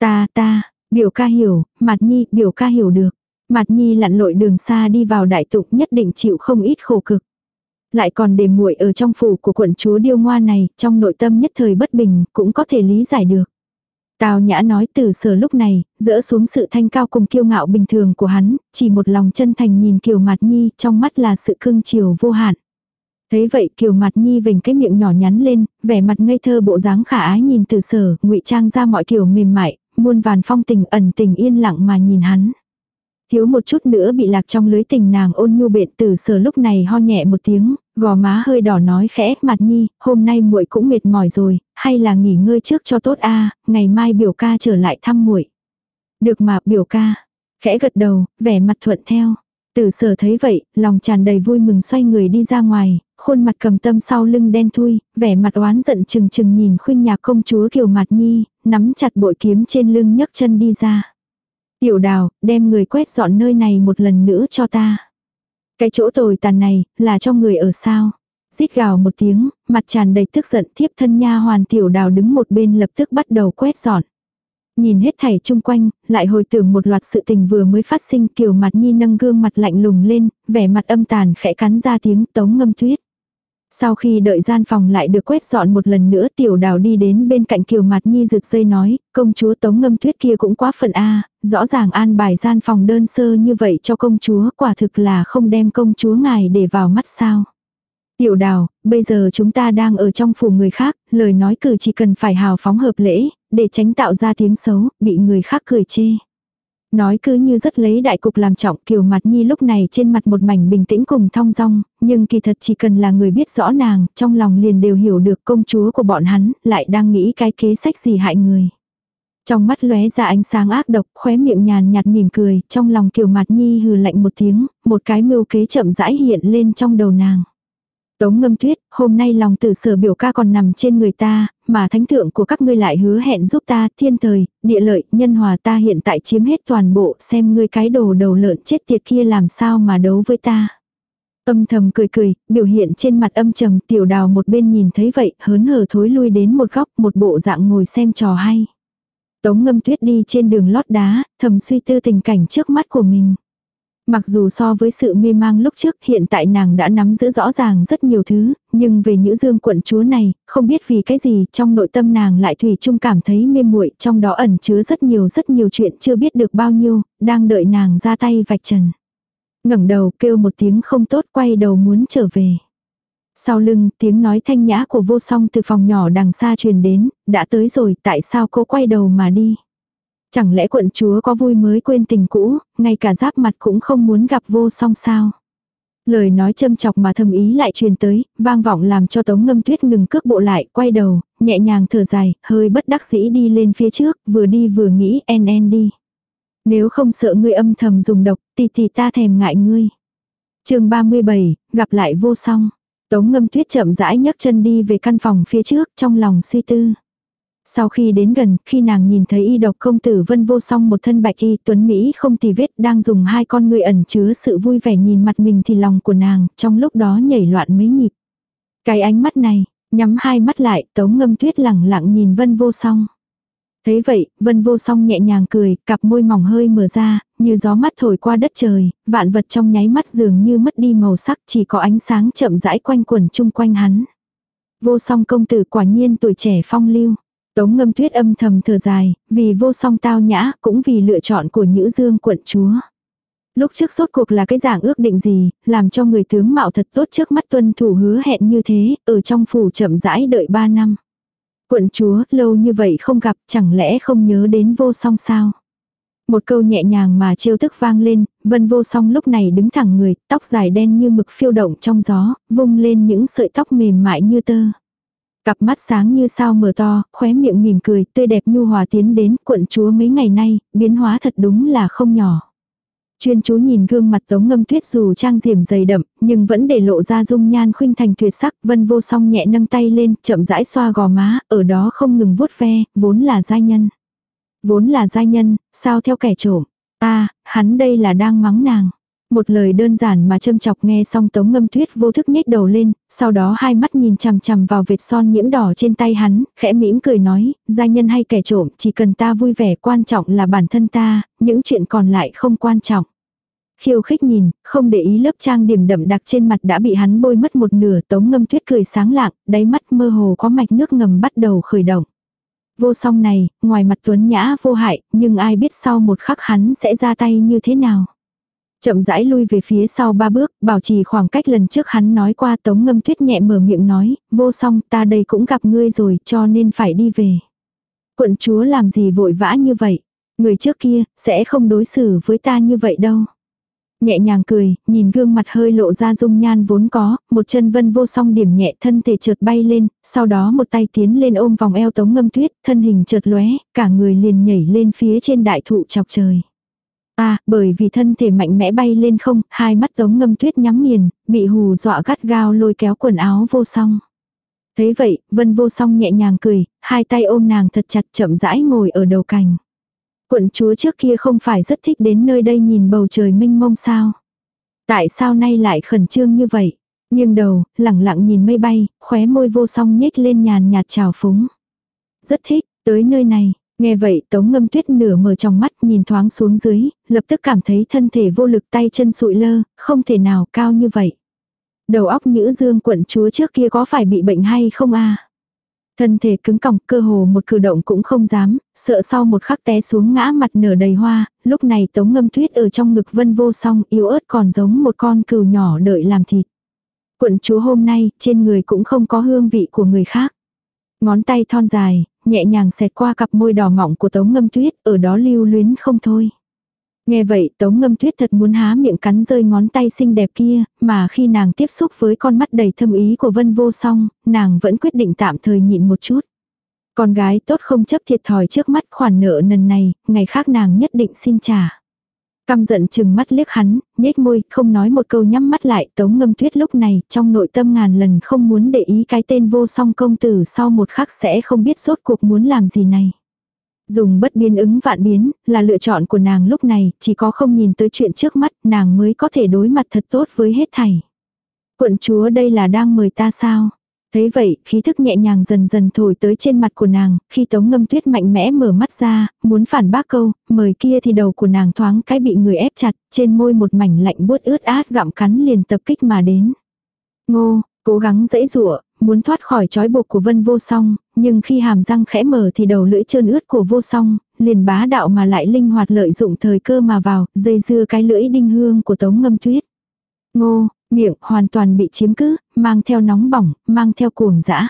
Ta, ta, biểu ca hiểu, mặt nhi, biểu ca hiểu được. Mặt nhi lặn lội đường xa đi vào đại tục nhất định chịu không ít khổ cực. Lại còn để muội ở trong phủ của quận chúa điêu ngoa này, trong nội tâm nhất thời bất bình, cũng có thể lý giải được. Tào nhã nói từ sở lúc này, dỡ xuống sự thanh cao cùng kiêu ngạo bình thường của hắn, chỉ một lòng chân thành nhìn Kiều Mạt Nhi, trong mắt là sự cưng chiều vô hạn. Thấy vậy Kiều Mạt Nhi vểnh cái miệng nhỏ nhắn lên, vẻ mặt ngây thơ bộ dáng khả ái nhìn từ sở, ngụy trang ra mọi kiểu mềm mại, muôn vàn phong tình ẩn tình yên lặng mà nhìn hắn. Thiếu một chút nữa bị lạc trong lưới tình nàng ôn nhu bện từ sở lúc này ho nhẹ một tiếng, gò má hơi đỏ nói khẽ mặt nhi, hôm nay muội cũng mệt mỏi rồi, hay là nghỉ ngơi trước cho tốt a ngày mai biểu ca trở lại thăm muội Được mà biểu ca, khẽ gật đầu, vẻ mặt thuận theo. Tử sở thấy vậy, lòng tràn đầy vui mừng xoay người đi ra ngoài, khuôn mặt cầm tâm sau lưng đen thui, vẻ mặt oán giận chừng chừng nhìn khuynh nhạc công chúa kiều mặt nhi, nắm chặt bội kiếm trên lưng nhấc chân đi ra. Tiểu đào, đem người quét dọn nơi này một lần nữa cho ta. Cái chỗ tồi tàn này, là cho người ở sao? Rít gào một tiếng, mặt tràn đầy tức giận thiếp thân nha hoàn tiểu đào đứng một bên lập tức bắt đầu quét dọn. Nhìn hết thảy chung quanh, lại hồi tưởng một loạt sự tình vừa mới phát sinh kiều mặt nhi nâng gương mặt lạnh lùng lên, vẻ mặt âm tàn khẽ cắn ra tiếng tống ngâm tuyết. Sau khi đợi gian phòng lại được quét dọn một lần nữa tiểu đào đi đến bên cạnh kiều mặt nhi rực dây nói, công chúa tống ngâm tuyết kia cũng quá phận A, rõ ràng an bài gian phòng đơn sơ như vậy cho công chúa quả thực là không đem công chúa ngài để vào mắt sao. Tiểu đào, bây giờ chúng ta đang ở trong phủ người khác, lời nói cử chỉ cần phải hào phóng hợp lễ, để tránh tạo ra tiếng xấu, bị người khác cười chê. Nói cứ như rất lấy đại cục làm trọng kiều mặt nhi lúc này trên mặt một mảnh bình tĩnh cùng thong dong, nhưng kỳ thật chỉ cần là người biết rõ nàng, trong lòng liền đều hiểu được công chúa của bọn hắn, lại đang nghĩ cái kế sách gì hại người. Trong mắt lóe ra ánh sáng ác độc, khóe miệng nhàn nhạt mỉm cười, trong lòng kiều mặt nhi hừ lạnh một tiếng, một cái mưu kế chậm rãi hiện lên trong đầu nàng. Tống ngâm tuyết, hôm nay lòng tử sở biểu ca còn nằm trên người ta, mà thánh thượng của các ngươi lại hứa hẹn giúp ta thiên thời, địa lợi, nhân hòa ta hiện tại chiếm hết toàn bộ xem ngươi cái đồ đầu lợn chết tiệt kia làm sao mà đấu với ta. Âm thầm cười cười, biểu hiện trên mặt âm trầm tiểu đào một bên nhìn thấy vậy, hớn hở thối lui đến một góc, một bộ dạng ngồi xem trò hay. Tống ngâm tuyết đi trên đường lót đá, thầm suy tư tình cảnh trước mắt của mình. Mặc dù so với sự mê mang lúc trước hiện tại nàng đã nắm giữ rõ ràng rất nhiều thứ, nhưng về nữ dương quận chúa này, không biết vì cái gì trong nội tâm nàng lại thủy chung cảm thấy mê muội trong đó ẩn chứa rất nhiều rất nhiều chuyện chưa biết được bao nhiêu, đang đợi nàng ra tay vạch trần. ngẩng đầu kêu một tiếng không tốt quay đầu muốn trở về. Sau lưng tiếng nói thanh nhã của vô song từ phòng nhỏ đằng xa truyền đến, đã tới rồi tại sao cô quay đầu mà đi. Chẳng lẽ quận chúa có vui mới quên tình cũ, ngay cả giáp mặt cũng không muốn gặp vô song sao. Lời nói châm chọc mà thầm ý lại truyền tới, vang vọng làm cho tống ngâm tuyết ngừng cước bộ lại, quay đầu, nhẹ nhàng thở dài, hơi bất đắc dĩ đi lên phía trước, vừa đi vừa nghĩ en en đi. Nếu không sợ ngươi âm thầm dùng độc, thì thì ta thèm ngại ngươi. chương 37, gặp lại vô song. Tống ngâm tuyết chậm rãi nhấc chân đi về căn phòng phía trước trong lòng suy tư. Sau khi đến gần, khi nàng nhìn thấy y độc công tử vân vô song một thân bạch y tuấn Mỹ không tì vết đang dùng hai con người ẩn chứa sự vui vẻ nhìn mặt mình thì lòng của nàng trong lúc đó nhảy loạn mấy nhịp. Cái ánh mắt này, nhắm hai mắt lại tống ngâm tuyết lẳng lặng nhìn vân vô song. Thế vậy, vân vô song nhẹ nhàng cười, cặp môi mỏng hơi mở ra, như gió mắt thổi qua đất trời, vạn vật trong nháy mắt dường như mất đi màu sắc chỉ có ánh sáng chậm rãi quanh quẩn chung quanh hắn. Vô song công tử quả nhiên tuổi trẻ phong lưu. Tống ngâm tuyết âm thầm thở dài, vì vô song tao nhã, cũng vì lựa chọn của nữ Dương quận chúa. Lúc trước rốt cuộc là cái dạng ước định gì, làm cho người tướng mạo thật tốt trước mắt tuân thủ hứa hẹn như thế, ở trong phủ chậm rãi đợi ba năm. Quận chúa, lâu như vậy không gặp, chẳng lẽ không nhớ đến vô song sao? Một câu nhẹ nhàng mà trêu tức vang lên, vân vô song lúc này đứng thẳng người, tóc dài đen như mực phiêu động trong gió, vung lên những sợi tóc mềm mại như tơ. Cặp mắt sáng như sao mở to, khóe miệng mỉm cười, tươi đẹp nhu hòa tiến đến, quận chúa mấy ngày nay, biến hóa thật đúng là không nhỏ. Chuyên chú nhìn gương mặt tống ngâm tuyết dù trang diểm dày đậm, nhưng vẫn để lộ ra dung nhan khuynh thành tuyệt sắc, vân vô song nhẹ nâng tay lên, chậm rãi xoa gò má, ở đó không ngừng vuốt ve, vốn là giai nhân. Vốn là giai nhân, sao theo kẻ trộm. ta hắn đây là đang mắng nàng. Một lời đơn giản mà châm chọc nghe xong tống ngâm tuyết vô thức nhếch đầu lên, sau đó hai mắt nhìn chằm chằm vào vệt son nhiễm đỏ trên tay hắn, khẽ mỉm cười nói, gia nhân hay kẻ trộm, chỉ cần ta vui vẻ quan trọng là bản thân ta, những chuyện còn lại không quan trọng. Khiêu khích nhìn, không để ý lớp trang điểm đậm đặc trên mặt đã bị hắn bôi mất một nửa tống ngâm tuyết cười sáng lạng, đáy mắt mơ hồ có mạch nước ngầm bắt đầu khởi động. Vô song này, ngoài mặt tuấn nhã vô hại, nhưng ai biết sau một khắc hắn sẽ ra tay như thế nào. Chậm rãi lui về phía sau ba bước, bảo trì khoảng cách lần trước hắn nói qua tống ngâm tuyết nhẹ mở miệng nói, vô song ta đây cũng gặp ngươi rồi cho nên phải đi về. Quận chúa làm gì vội vã như vậy, người trước kia sẽ không đối xử với ta như vậy đâu. Nhẹ nhàng cười, nhìn gương mặt hơi lộ ra dung nhan vốn có, một chân vân vô song điểm nhẹ thân thể trượt bay lên, sau đó một tay tiến lên ôm vòng eo tống ngâm tuyết, thân hình trượt lóe, cả người liền nhảy lên phía trên đại thụ chọc trời. À, bởi vì thân thể mạnh mẽ bay lên không, hai mắt tống ngâm tuyết nhắm nghiền, bị hù dọa gắt gao lôi kéo quần áo vô song. Thế vậy, vân vô song nhẹ nhàng cười, hai tay ôm nàng thật chặt chậm rãi ngồi ở đầu cành. Quận chúa trước kia không phải rất thích đến nơi đây nhìn bầu trời mênh mông sao. Tại sao nay lại khẩn trương như vậy? Nhưng đầu, lẳng lặng nhìn mây bay, khóe môi vô song nhếch lên nhàn nhạt trào phúng. Rất thích, tới nơi này, Nghe vậy tống ngâm tuyết nửa mở trong mắt nhìn thoáng xuống dưới, lập tức cảm thấy thân thể vô lực tay chân sụi lơ, không thể nào cao như vậy. Đầu óc nhữ dương quận chúa trước kia có phải bị bệnh hay không a Thân thể cứng còng cơ hồ một cử động cũng không dám, sợ sau một khắc té xuống ngã mặt nở đầy hoa, lúc này tống ngâm tuyết ở trong ngực vân vô song yếu ớt còn giống một con cừu nhỏ đợi làm thịt. Quận chúa hôm nay trên người cũng không có hương vị của người khác. Ngón tay thon dài, nhẹ nhàng xẹt qua cặp môi đỏ mọng của Tống Ngâm Tuyết, ở đó lưu luyến không thôi. Nghe vậy Tống Ngâm Tuyết thật muốn há miệng cắn rơi ngón tay xinh đẹp kia, mà khi nàng tiếp xúc với con mắt đầy thâm ý của Vân Vô Song, nàng vẫn quyết định tạm thời nhịn một chút. Con gái tốt không chấp thiệt thòi trước mắt khoản nợ nần này, ngày khác nàng nhất định xin trả. Căm giận chừng mắt liếc hắn, nhếch môi, không nói một câu nhắm mắt lại, tống ngâm tuyết lúc này, trong nội tâm ngàn lần không muốn để ý cái tên vô song công tử sau một khắc sẽ không biết rốt cuộc muốn làm gì này. Dùng bất biến ứng vạn biến, là lựa chọn của nàng lúc này, chỉ có không nhìn tới chuyện trước mắt, nàng mới có thể đối mặt thật tốt với hết thảy. Quận chúa đây là đang mời ta sao? Thấy vậy, khí thức nhẹ nhàng dần dần thổi tới trên mặt của nàng, khi tống ngâm tuyết mạnh mẽ mở mắt ra, muốn phản bác câu, mời kia thì đầu của nàng thoáng cái bị người ép chặt, trên môi một mảnh lạnh buốt ướt át gặm cắn liền tập kích mà đến. Ngô, cố gắng dễ dụa, muốn thoát khỏi trói buộc của vân vô song, nhưng khi hàm răng khẽ mở thì đầu lưỡi trơn ướt của vô song, liền bá đạo mà lại linh hoạt lợi dụng thời cơ mà vào, dây dưa cái lưỡi đinh hương của tống ngâm tuyết. Ngô, miệng hoàn toàn bị chiếm cứ, mang theo nóng bỏng, mang theo cuồng dã.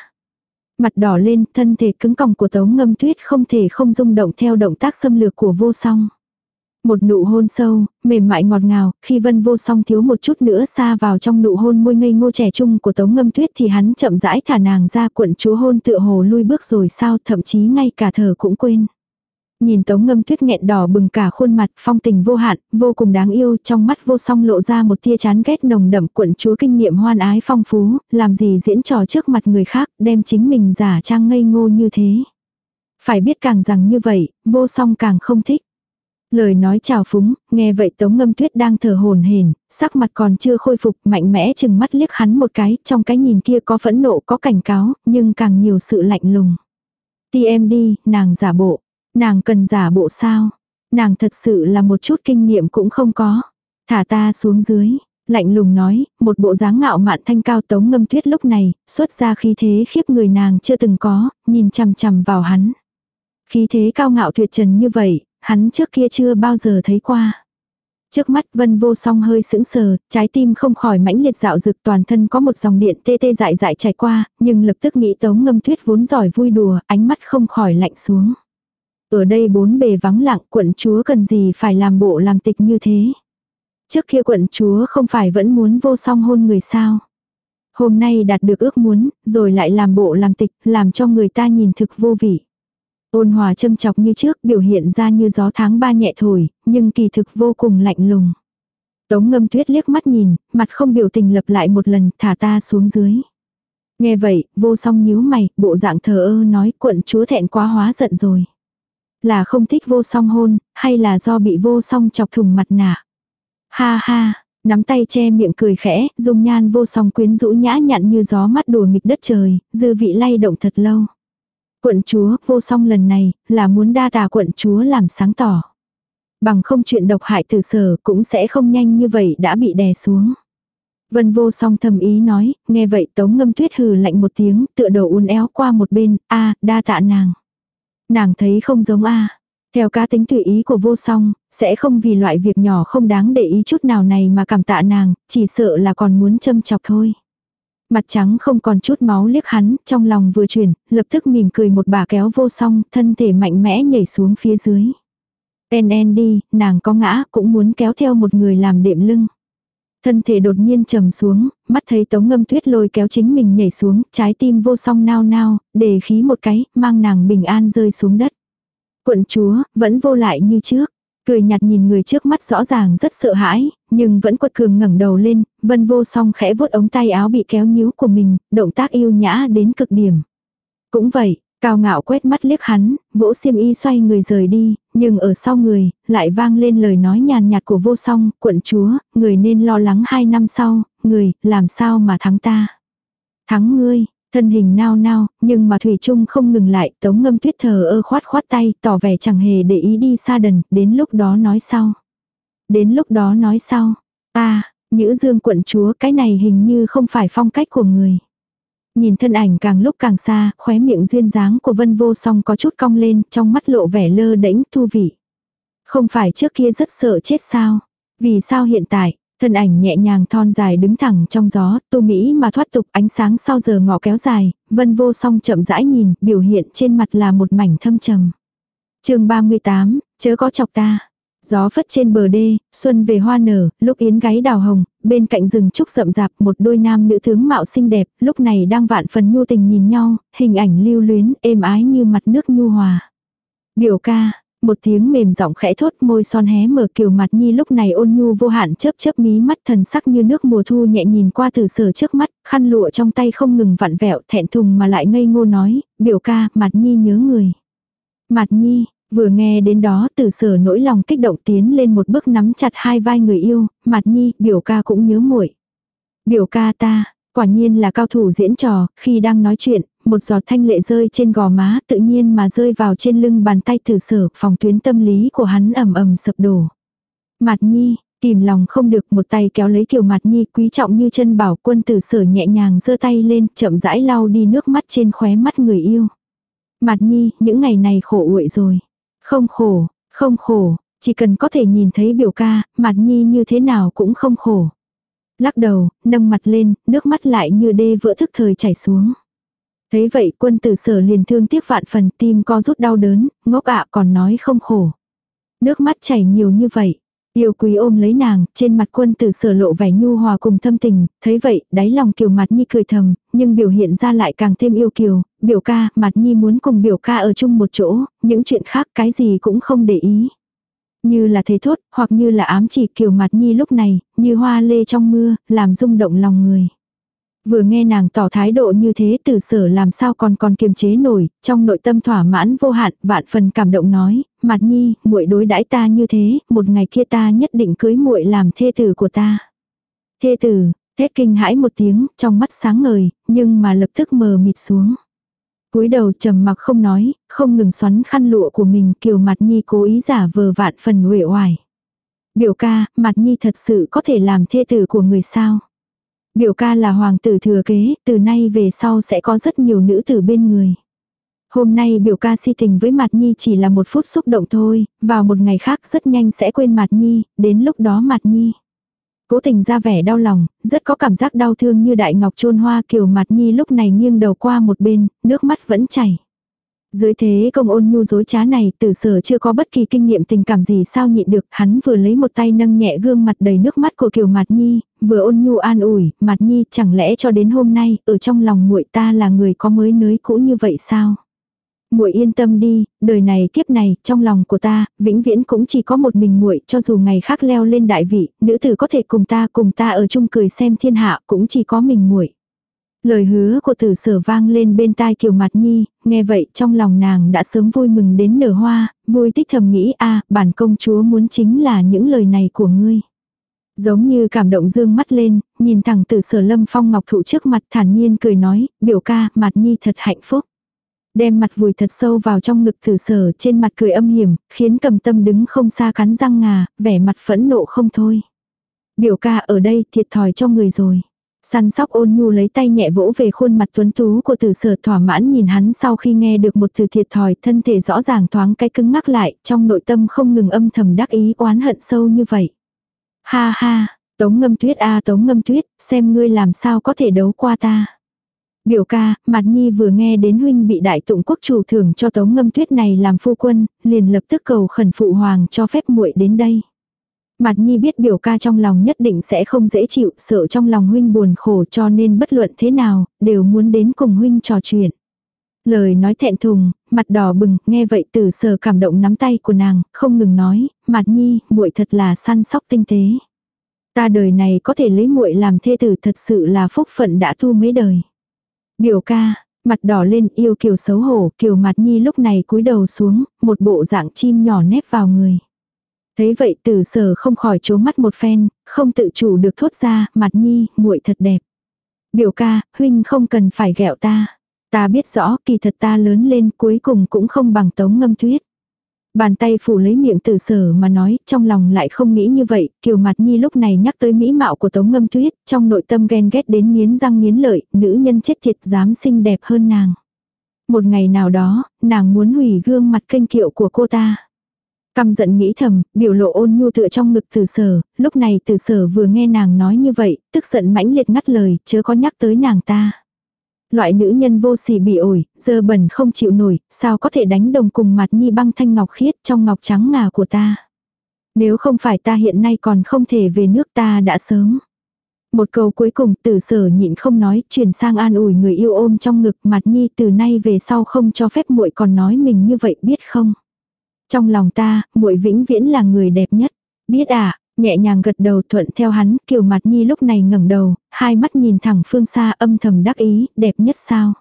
Mặt đỏ lên, thân thể cứng còng của tống ngâm tuyết không thể không rung động theo động tác xâm lược của vô song. Một nụ hôn sâu, mềm mại ngọt ngào, khi vân vô song thiếu một chút nữa xa vào trong nụ hôn môi ngây ngô trẻ trung của tống ngâm tuyết thì hắn chậm rãi thả nàng ra cuộn chúa hôn tựa hồ lui bước rồi sao thậm chí ngay cả thở cũng quên. Nhìn tống ngâm tuyết nghẹn đỏ bừng cả khuôn mặt phong tình vô hạn, vô cùng đáng yêu trong mắt vô song lộ ra một tia chán ghét nồng đậm cuộn chúa kinh nghiệm hoan ái phong phú, làm gì diễn trò trước mặt người khác, đem chính mình giả trang ngây ngô như thế. Phải biết càng rằng như vậy, vô song càng không thích. Lời nói chào phúng, nghe vậy tống ngâm tuyết đang thở hồn hển, sắc mặt còn chưa khôi phục, mạnh mẽ chừng mắt liếc hắn một cái, trong cái nhìn kia có phẫn nộ có cảnh cáo, nhưng càng nhiều sự lạnh lùng. Ti em đi, nàng giả bộ. Nàng cần giả bộ sao? Nàng thật sự là một chút kinh nghiệm cũng không có. Thả ta xuống dưới. Lạnh lùng nói, một bộ dáng ngạo mạn thanh cao tống ngâm tuyết lúc này, xuất ra khí thế khiếp người nàng chưa từng có, nhìn chằm chằm vào hắn. Khí thế cao ngạo tuyệt trần như vậy, hắn trước kia chưa bao giờ thấy qua. Trước mắt vân vô song hơi sững sờ, trái tim không khỏi mãnh liệt dạo dực toàn thân có một dòng điện tê tê dại dại chảy qua, nhưng lập tức nghĩ tống ngâm tuyết vốn giỏi vui đùa, ánh mắt không khỏi lạnh xuống. Ở đây bốn bề vắng lặng quận chúa cần gì phải làm bộ làm tịch như thế. Trước kia quận chúa không phải vẫn muốn vô song hôn người sao. Hôm nay đạt được ước muốn, rồi lại làm bộ làm tịch, làm cho người ta nhìn thực vô vị. Ôn hòa châm chọc như trước biểu hiện ra như gió tháng ba nhẹ thổi, nhưng kỳ thực vô cùng lạnh lùng. Tống ngâm tuyết liếc mắt nhìn, mặt không biểu tình lập lại một lần, thả ta xuống dưới. Nghe vậy, vô song nhíu mày, bộ dạng thờ ơ nói quận chúa thẹn quá hóa giận rồi. Là không thích vô song hôn, hay là do bị vô song chọc thùng mặt nạ. Ha ha, nắm tay che miệng cười khẽ, dung nhan vô song quyến rũ nhã nhặn như gió mắt đùa nghịch đất trời, dư vị lay động thật lâu. Quận chúa, vô song lần này, là muốn đa tà quận chúa làm sáng tỏ. Bằng không chuyện độc hại từ sở cũng sẽ không nhanh như vậy đã bị đè xuống. Vân vô song thầm ý nói, nghe vậy tống ngâm tuyết hừ lạnh một tiếng, tựa đầu uốn éo qua một bên, a đa tạ nàng. Nàng thấy không giống a Theo cá tính tùy ý của vô song, sẽ không vì loại việc nhỏ không đáng để ý chút nào này mà cảm tạ nàng, chỉ sợ là còn muốn châm chọc thôi. Mặt trắng không còn chút máu liếc hắn, trong lòng vừa chuyển, lập tức mỉm cười một bà kéo vô song, thân thể mạnh mẽ nhảy xuống phía dưới. En en đi, nàng có ngã, cũng muốn kéo theo một người làm đệm lưng. Thân thể đột nhiên trầm xuống, mắt thấy tống ngâm tuyết lôi kéo chính mình nhảy xuống, trái tim vô song nao nao, để khí một cái, mang nàng bình an rơi xuống đất. Quận chúa, vẫn vô lại như trước. Cười nhạt nhìn người trước mắt rõ ràng rất sợ hãi, nhưng vẫn quật cường ngẩng đầu lên, vân vô song khẽ vuốt ống tay áo bị kéo nhíu của mình, động tác yêu nhã đến cực điểm. Cũng vậy, cao ngạo quét mắt liếc hắn, vỗ xiêm y xoay người rời đi, nhưng ở sau người, lại vang lên lời nói nhàn nhạt của vô song, quận chúa, người nên lo lắng hai năm sau, người, làm sao mà thắng ta. Thắng ngươi, thân hình nao nao, nhưng mà Thủy Trung không ngừng lại, tống ngâm tuyết thờ ơ khoát khoát tay, tỏ vẻ chẳng hề để ý đi xa đần, đến lúc đó nói sau. Đến lúc đó nói sau, à, ta, nữ dương quận chúa cái này hình như không phải phong cách của người. Nhìn thân ảnh càng lúc càng xa, khóe miệng duyên dáng của vân vô song có chút cong lên, trong mắt lộ vẻ lơ đễnh thu vị. Không phải trước kia rất sợ chết sao? Vì sao hiện tại, thân ảnh nhẹ nhàng thon dài đứng thẳng trong gió, tu mỹ mà thoát tục ánh sáng sau giờ ngọ kéo dài, vân vô song chậm rãi nhìn, biểu hiện trên mặt là một mảnh thâm trầm. chương 38, chớ có chọc ta. Gió phất trên bờ đê, xuân về hoa nở, lúc yến gáy đào hồng, bên cạnh rừng trúc rậm rạp một đôi nam nữ tướng mạo xinh đẹp, lúc này đang vạn phần nhu tình nhìn nhau, hình ảnh lưu luyến, êm ái như mặt nước nhu hòa. Biểu ca, một tiếng mềm giọng khẽ thốt môi son hé mở kiều mặt nhi lúc này ôn nhu vô hạn chớp chớp mí mắt thần sắc như nước mùa thu nhẹ nhìn qua từ sở trước mắt, khăn lụa trong tay không ngừng vặn vẹo thẹn thùng mà lại ngây ngô nói, biểu ca, mặt nhi nhớ người. Mặt nhi, Vừa nghe đến đó từ sở nỗi lòng kích động tiến lên một bước nắm chặt hai vai người yêu, mặt nhi, biểu ca cũng nhớ muội Biểu ca ta, quả nhiên là cao thủ diễn trò, khi đang nói chuyện, một giọt thanh lệ rơi trên gò má tự nhiên mà rơi vào trên lưng bàn tay từ sở, phòng tuyến tâm lý của hắn ầm ầm sập đổ. Mặt nhi, kìm lòng không được một tay kéo lấy kiều mặt nhi quý trọng như chân bảo quân tử sở nhẹ nhàng giơ tay lên chậm rãi lau đi nước mắt trên khóe mắt người yêu. Mặt nhi, những ngày này khổ uội rồi. Không khổ, không khổ, chỉ cần có thể nhìn thấy biểu ca, mặt nhi như thế nào cũng không khổ. Lắc đầu, nâng mặt lên, nước mắt lại như đê vỡ thức thời chảy xuống. Thấy vậy quân tử sở liền thương tiếc vạn phần tim co rút đau đớn, ngốc ạ còn nói không khổ. Nước mắt chảy nhiều như vậy. Yêu quý ôm lấy nàng, trên mặt quân tử sở lộ vẻ nhu hòa cùng thâm tình, thấy vậy, đáy lòng kiều mặt như cười thầm, nhưng biểu hiện ra lại càng thêm yêu kiều, biểu ca, mặt nhi muốn cùng biểu ca ở chung một chỗ, những chuyện khác cái gì cũng không để ý. Như là thế thốt, hoặc như là ám chỉ kiểu mặt nhi lúc này, như hoa lê trong mưa, làm rung động lòng người. Vừa nghe nàng tỏ thái độ như thế từ sở làm sao còn còn kiềm chế nổi, trong nội tâm thỏa mãn vô hạn, vạn phần cảm động nói, mặt nhi, muội đối đãi ta như thế, một ngày kia ta nhất định cưới muội làm thê tử của ta. Thê tử, thét kinh hãi một tiếng, trong mắt sáng ngời, nhưng mà lập tức mờ mịt xuống cúi đầu trầm mặc không nói, không ngừng xoắn khăn lụa của mình kiều mặt nhi cố ý giả vờ vạn phần uể oải. Biểu ca, mặt nhi thật sự có thể làm thê tử của người sao? Biểu ca là hoàng tử thừa kế, từ nay về sau sẽ có rất nhiều nữ tử bên người. Hôm nay biểu ca si tình với Mạt Nhi chỉ là một phút xúc động thôi, vào một ngày khác rất nhanh sẽ quên Mạt Nhi, đến lúc đó Mạt Nhi. Cố tình ra vẻ đau lòng, rất có cảm giác đau thương như đại ngọc trôn hoa kiều mặt Nhi lúc này nghiêng đầu qua một bên, nước mắt vẫn chảy. Dưới thế công ôn nhu dối trá này tử sở chưa có bất kỳ kinh nghiệm tình cảm gì sao nhịn được, hắn vừa lấy một tay nâng nhẹ gương mặt đầy nước mắt của kiều Mạt Nhi, vừa ôn nhu an ủi, Mạt Nhi chẳng lẽ cho đến hôm nay, ở trong lòng muội ta là người có mới nới cũ như vậy sao? Muội yên tâm đi, đời này kiếp này, trong lòng của ta, vĩnh viễn cũng chỉ có một mình muội, cho dù ngày khác leo lên đại vị, nữ tử có thể cùng ta cùng ta ở chung cười xem thiên hạ, cũng chỉ có mình muội. Lời hứa của tử sở vang lên bên tai kiều mặt nhi, nghe vậy trong lòng nàng đã sớm vui mừng đến nở hoa, vui tích thầm nghĩ a bản công chúa muốn chính là những lời này của ngươi. Giống như cảm động dương mắt lên, nhìn thẳng tử sở lâm phong ngọc thụ trước mặt thản nhiên cười nói, biểu ca, mặt nhi thật hạnh phúc. Đem mặt vùi thật sâu vào trong ngực tử sở trên mặt cười âm hiểm, khiến cầm tâm đứng không xa cắn răng ngà, vẻ mặt phẫn nộ không thôi. Biểu ca ở đây thiệt thòi cho người rồi. Săn sóc ôn nhu lấy tay nhẹ vỗ về khuôn mặt tuấn tú của tử sở thỏa mãn nhìn hắn sau khi nghe được một từ thiệt thòi thân thể rõ ràng thoáng cái cứng ngắc lại, trong nội tâm không ngừng âm thầm đắc ý oán hận sâu như vậy. Ha ha, tống ngâm tuyết a tống ngâm tuyết, xem ngươi làm sao có thể đấu qua ta. Biểu ca, mặt nhi vừa nghe đến huynh bị đại tụng quốc chủ thưởng cho tống ngâm tuyết này làm phu quân, liền lập tức cầu khẩn phụ hoàng cho phép muội đến đây. Mặt nhi biết biểu ca trong lòng nhất định sẽ không dễ chịu, sợ trong lòng huynh buồn khổ cho nên bất luận thế nào, đều muốn đến cùng huynh trò chuyện. Lời nói thẹn thùng, mặt đỏ bừng, nghe vậy từ sờ cảm động nắm tay của nàng, không ngừng nói, mặt nhi, muội thật là săn sóc tinh tế. Ta đời này có thể lấy muội làm thê tử thật sự là phúc phận đã thu mấy đời. Biểu ca, mặt đỏ lên yêu kiều xấu hổ, kiều mặt nhi lúc này cúi đầu xuống, một bộ dạng chim nhỏ nép vào người. Thấy vậy tử sở không khỏi chố mắt một phen, không tự chủ được thốt ra, mặt nhi, muội thật đẹp. Biểu ca, huynh không cần phải ghẹo ta. Ta biết rõ kỳ thật ta lớn lên cuối cùng cũng không bằng tống ngâm tuyết. Bàn tay phủ lấy miệng tử sở mà nói, trong lòng lại không nghĩ như vậy, kiều mặt nhi lúc này nhắc tới mỹ mạo của tống ngâm tuyết, trong nội tâm ghen ghét đến nghiến răng nghiến lợi, nữ nhân chết thiệt dám xinh đẹp hơn nàng. Một ngày nào đó, nàng muốn hủy gương mặt kênh kiệu của cô ta. Căm giận nghĩ thầm, biểu lộ ôn nhu tựa trong ngực từ sở, lúc này từ sở vừa nghe nàng nói như vậy, tức giận mãnh liệt ngắt lời, chớ có nhắc tới nàng ta. Loại nữ nhân vô sỉ bị ổi, dơ bẩn không chịu nổi, sao có thể đánh đồng cùng mặt nhi băng thanh ngọc khiết trong ngọc trắng ngà của ta. Nếu không phải ta hiện nay còn không thể về nước ta đã sớm. Một câu cuối cùng tử sở nhịn không nói, chuyển sang an ủi người yêu ôm trong ngực mặt nhi từ nay về sau không cho phép muội còn nói mình như vậy biết không. Trong lòng ta, muội vĩnh viễn là người đẹp nhất. Biết à, nhẹ nhàng gật đầu thuận theo hắn, kiều mặt nhi lúc này ngẩng đầu, hai mắt nhìn thẳng phương xa âm thầm đắc ý, đẹp nhất sao.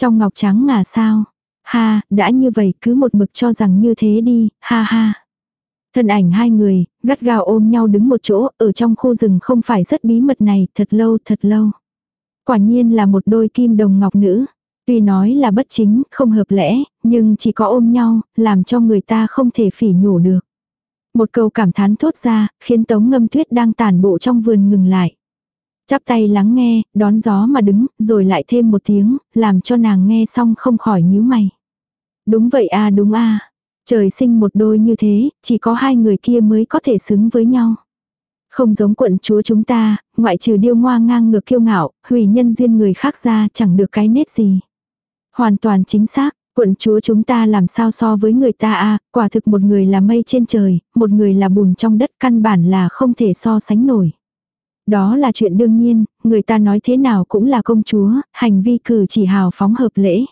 Trong ngọc trắng ngà sao. Ha, đã như vậy cứ một mực cho rằng như thế đi, ha ha. Thân ảnh hai người, gắt gao ôm nhau đứng một chỗ, ở trong khu rừng không phải rất bí mật này, thật lâu thật lâu. Quả nhiên là một đôi kim đồng ngọc nữ. Tuy nói là bất chính, không hợp lẽ, nhưng chỉ có ôm nhau, làm cho người ta không thể phỉ nhổ được. Một câu cảm thán thốt ra, khiến tống ngâm tuyết đang tản bộ trong vườn ngừng lại. Chắp tay lắng nghe, đón gió mà đứng, rồi lại thêm một tiếng, làm cho nàng nghe xong không khỏi nhíu mày. Đúng vậy a đúng a Trời sinh một đôi như thế, chỉ có hai người kia mới có thể xứng với nhau. Không giống quận chúa chúng ta, ngoại trừ điêu ngoa ngang ngược kiêu ngạo, hủy nhân duyên người khác ra chẳng được cái nết gì. Hoàn toàn chính xác, quận chúa chúng ta làm sao so với người ta a quả thực một người là mây trên trời, một người là bùn trong đất căn bản là không thể so sánh nổi. Đó là chuyện đương nhiên, người ta nói thế nào cũng là công chúa, hành vi cử chỉ hào phóng hợp lễ.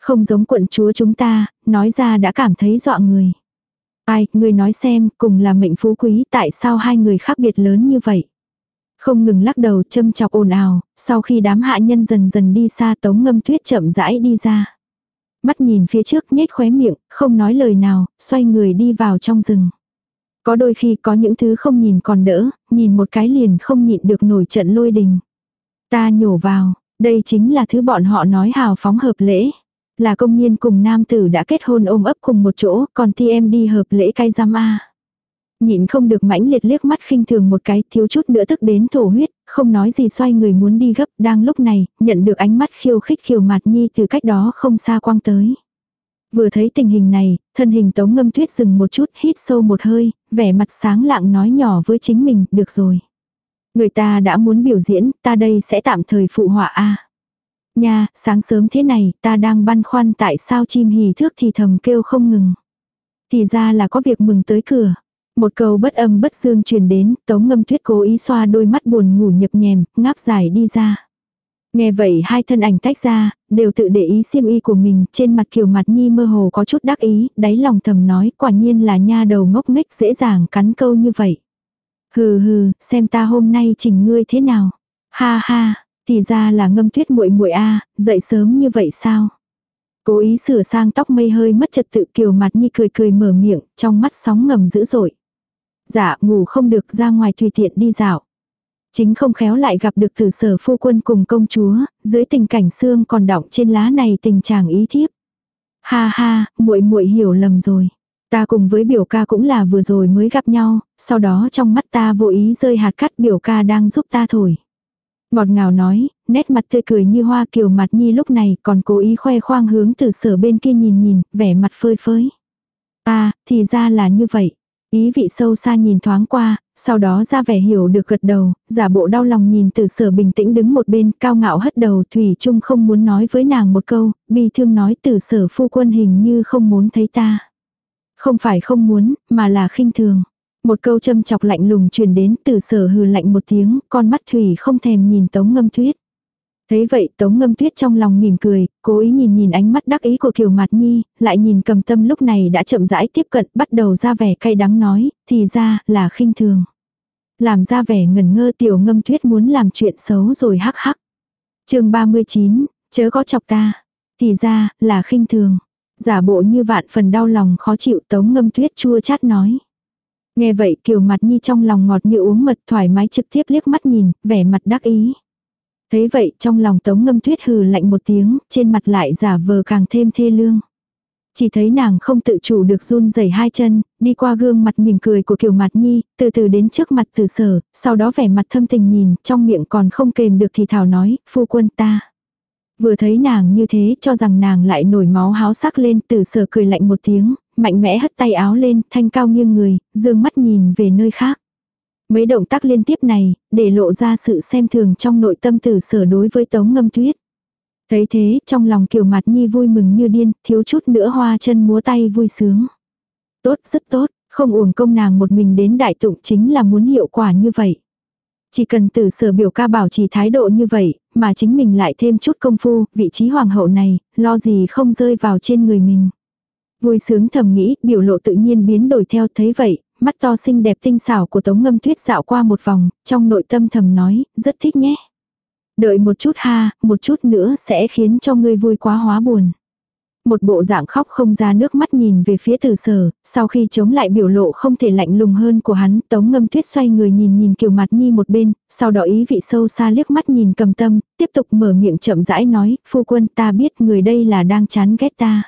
Không giống quận chúa chúng ta, nói ra đã cảm thấy dọa người. Ai, người nói xem, cùng là mệnh phú quý, tại sao hai người khác biệt lớn như vậy? Không ngừng lắc đầu châm chọc ồn ào, sau khi đám hạ nhân dần dần đi xa tống ngâm tuyết chậm rãi đi ra. Mắt nhìn phía trước nhếch khóe miệng, không nói lời nào, xoay người đi vào trong rừng. Có đôi khi có những thứ không nhìn còn đỡ, nhìn một cái liền không nhịn được nổi trận lôi đình. Ta nhổ vào, đây chính là thứ bọn họ nói hào phóng hợp lễ. Là công nhiên cùng nam tử đã kết hôn ôm ấp cùng một chỗ, còn thi em đi hợp lễ cay giam a Nhịn không được mãnh liệt liếc mắt khinh thường một cái, thiếu chút nữa tức đến thổ huyết, không nói gì xoay người muốn đi gấp, đang lúc này, nhận được ánh mắt khiêu khích khiêu mặt nhi từ cách đó không xa quang tới. Vừa thấy tình hình này, thân hình tống ngâm tuyết dừng một chút, hít sâu một hơi, vẻ mặt sáng lạng nói nhỏ với chính mình, được rồi. Người ta đã muốn biểu diễn, ta đây sẽ tạm thời phụ họa a Nha, sáng sớm thế này, ta đang băn khoăn tại sao chim hì thước thì thầm kêu không ngừng. Thì ra là có việc mừng tới cửa. Một câu bất âm bất dương truyền đến, tống ngâm tuyết cố ý xoa đôi mắt buồn ngủ nhập nhèm, ngáp dài đi ra. Nghe vậy hai thân ảnh tách ra, đều tự để ý xiêm y của mình, trên mặt kiều mặt nhi mơ hồ có chút đắc ý, đáy lòng thầm nói quả nhiên là nha đầu ngốc nghếch dễ dàng cắn câu như vậy. Hừ hừ, xem ta hôm nay chỉnh ngươi thế nào. Ha ha, thì ra là ngâm tuyết muội muội a, dậy sớm như vậy sao? Cố ý sửa sang tóc mây hơi mất trật tự kiều mặt nhi cười cười mở miệng, trong mắt sóng ngầm dữ dội. Dạ, ngủ không được ra ngoài tùy tiện đi dạo. Chính không khéo lại gặp được tử sở phu quân cùng công chúa, dưới tình cảnh xương còn đọng trên lá này tình chàng ý thiếp. Ha ha, muội muội hiểu lầm rồi. Ta cùng với biểu ca cũng là vừa rồi mới gặp nhau, sau đó trong mắt ta vô ý rơi hạt cắt biểu ca đang giúp ta thổi. Ngọt ngào nói, nét mặt tươi cười như hoa kiều mặt nhi lúc này còn cố ý khoe khoang hướng từ sở bên kia nhìn nhìn, vẻ mặt phơi phới. Ta, thì ra là như vậy. Ý vị sâu xa nhìn thoáng qua, sau đó ra vẻ hiểu được gật đầu, giả bộ đau lòng nhìn từ sở bình tĩnh đứng một bên, cao ngạo hất đầu, Thủy Trung không muốn nói với nàng một câu, bi thương nói từ sở phu quân hình như không muốn thấy ta. Không phải không muốn, mà là khinh thường. Một câu châm chọc lạnh lùng truyền đến từ sở hừ lạnh một tiếng, con mắt Thủy không thèm nhìn tống ngâm tuyết. Thế vậy Tống Ngâm Tuyết trong lòng mỉm cười, cố ý nhìn nhìn ánh mắt đắc ý của Kiều Mạt Nhi, lại nhìn cầm tâm lúc này đã chậm rãi tiếp cận bắt đầu ra vẻ cay đắng nói, thì ra là khinh thường. Làm ra vẻ ngần ngơ Tiểu Ngâm Tuyết muốn làm chuyện xấu rồi hắc hắc. chương 39, chớ có chọc ta. Thì ra là khinh thường. Giả bộ như vạn phần đau lòng khó chịu Tống Ngâm Tuyết chua chát nói. Nghe vậy Kiều Mặt Nhi trong lòng ngọt như uống mật thoải mái trực tiếp liếc mắt nhìn, vẻ mặt đắc ý. Thế vậy trong lòng tống ngâm tuyết hừ lạnh một tiếng, trên mặt lại giả vờ càng thêm thê lương. Chỉ thấy nàng không tự chủ được run rẩy hai chân, đi qua gương mặt mỉm cười của Kiều mặt Nhi, từ từ đến trước mặt từ sở, sau đó vẻ mặt thâm tình nhìn, trong miệng còn không kềm được thì thảo nói, phu quân ta. Vừa thấy nàng như thế cho rằng nàng lại nổi máu háo sắc lên từ sở cười lạnh một tiếng, mạnh mẽ hất tay áo lên, thanh cao nghiêng người, dương mắt nhìn về nơi khác. Mấy động tác liên tiếp này, để lộ ra sự xem thường trong nội tâm tử sở đối với tống ngâm tuyết. Thấy thế, trong lòng kiều mặt nhi vui mừng như điên, thiếu chút nữa hoa chân múa tay vui sướng. Tốt, rất tốt, không uổng công nàng một mình đến đại tụng chính là muốn hiệu quả như vậy. Chỉ cần tử sở biểu ca bảo trì thái độ như vậy, mà chính mình lại thêm chút công phu, vị trí hoàng hậu này, lo gì không rơi vào trên người mình. Vui sướng thầm nghĩ, biểu lộ tự nhiên biến đổi theo thấy vậy, mắt to xinh đẹp tinh xảo của Tống Ngâm Tuyết dạo qua một vòng, trong nội tâm thầm nói, rất thích nhé. Đợi một chút ha, một chút nữa sẽ khiến cho ngươi vui quá hóa buồn. Một bộ dạng khóc không ra nước mắt nhìn về phía từ sở, sau khi chống lại biểu lộ không thể lạnh lùng hơn của hắn, tống ngâm tuyết xoay người nhìn nhìn kiều mặt nhi một bên, sau đó ý vị sâu xa liếc mắt nhìn cầm tâm, tiếp tục mở miệng chậm rãi nói, phu quân ta biết người đây là đang chán ghét ta.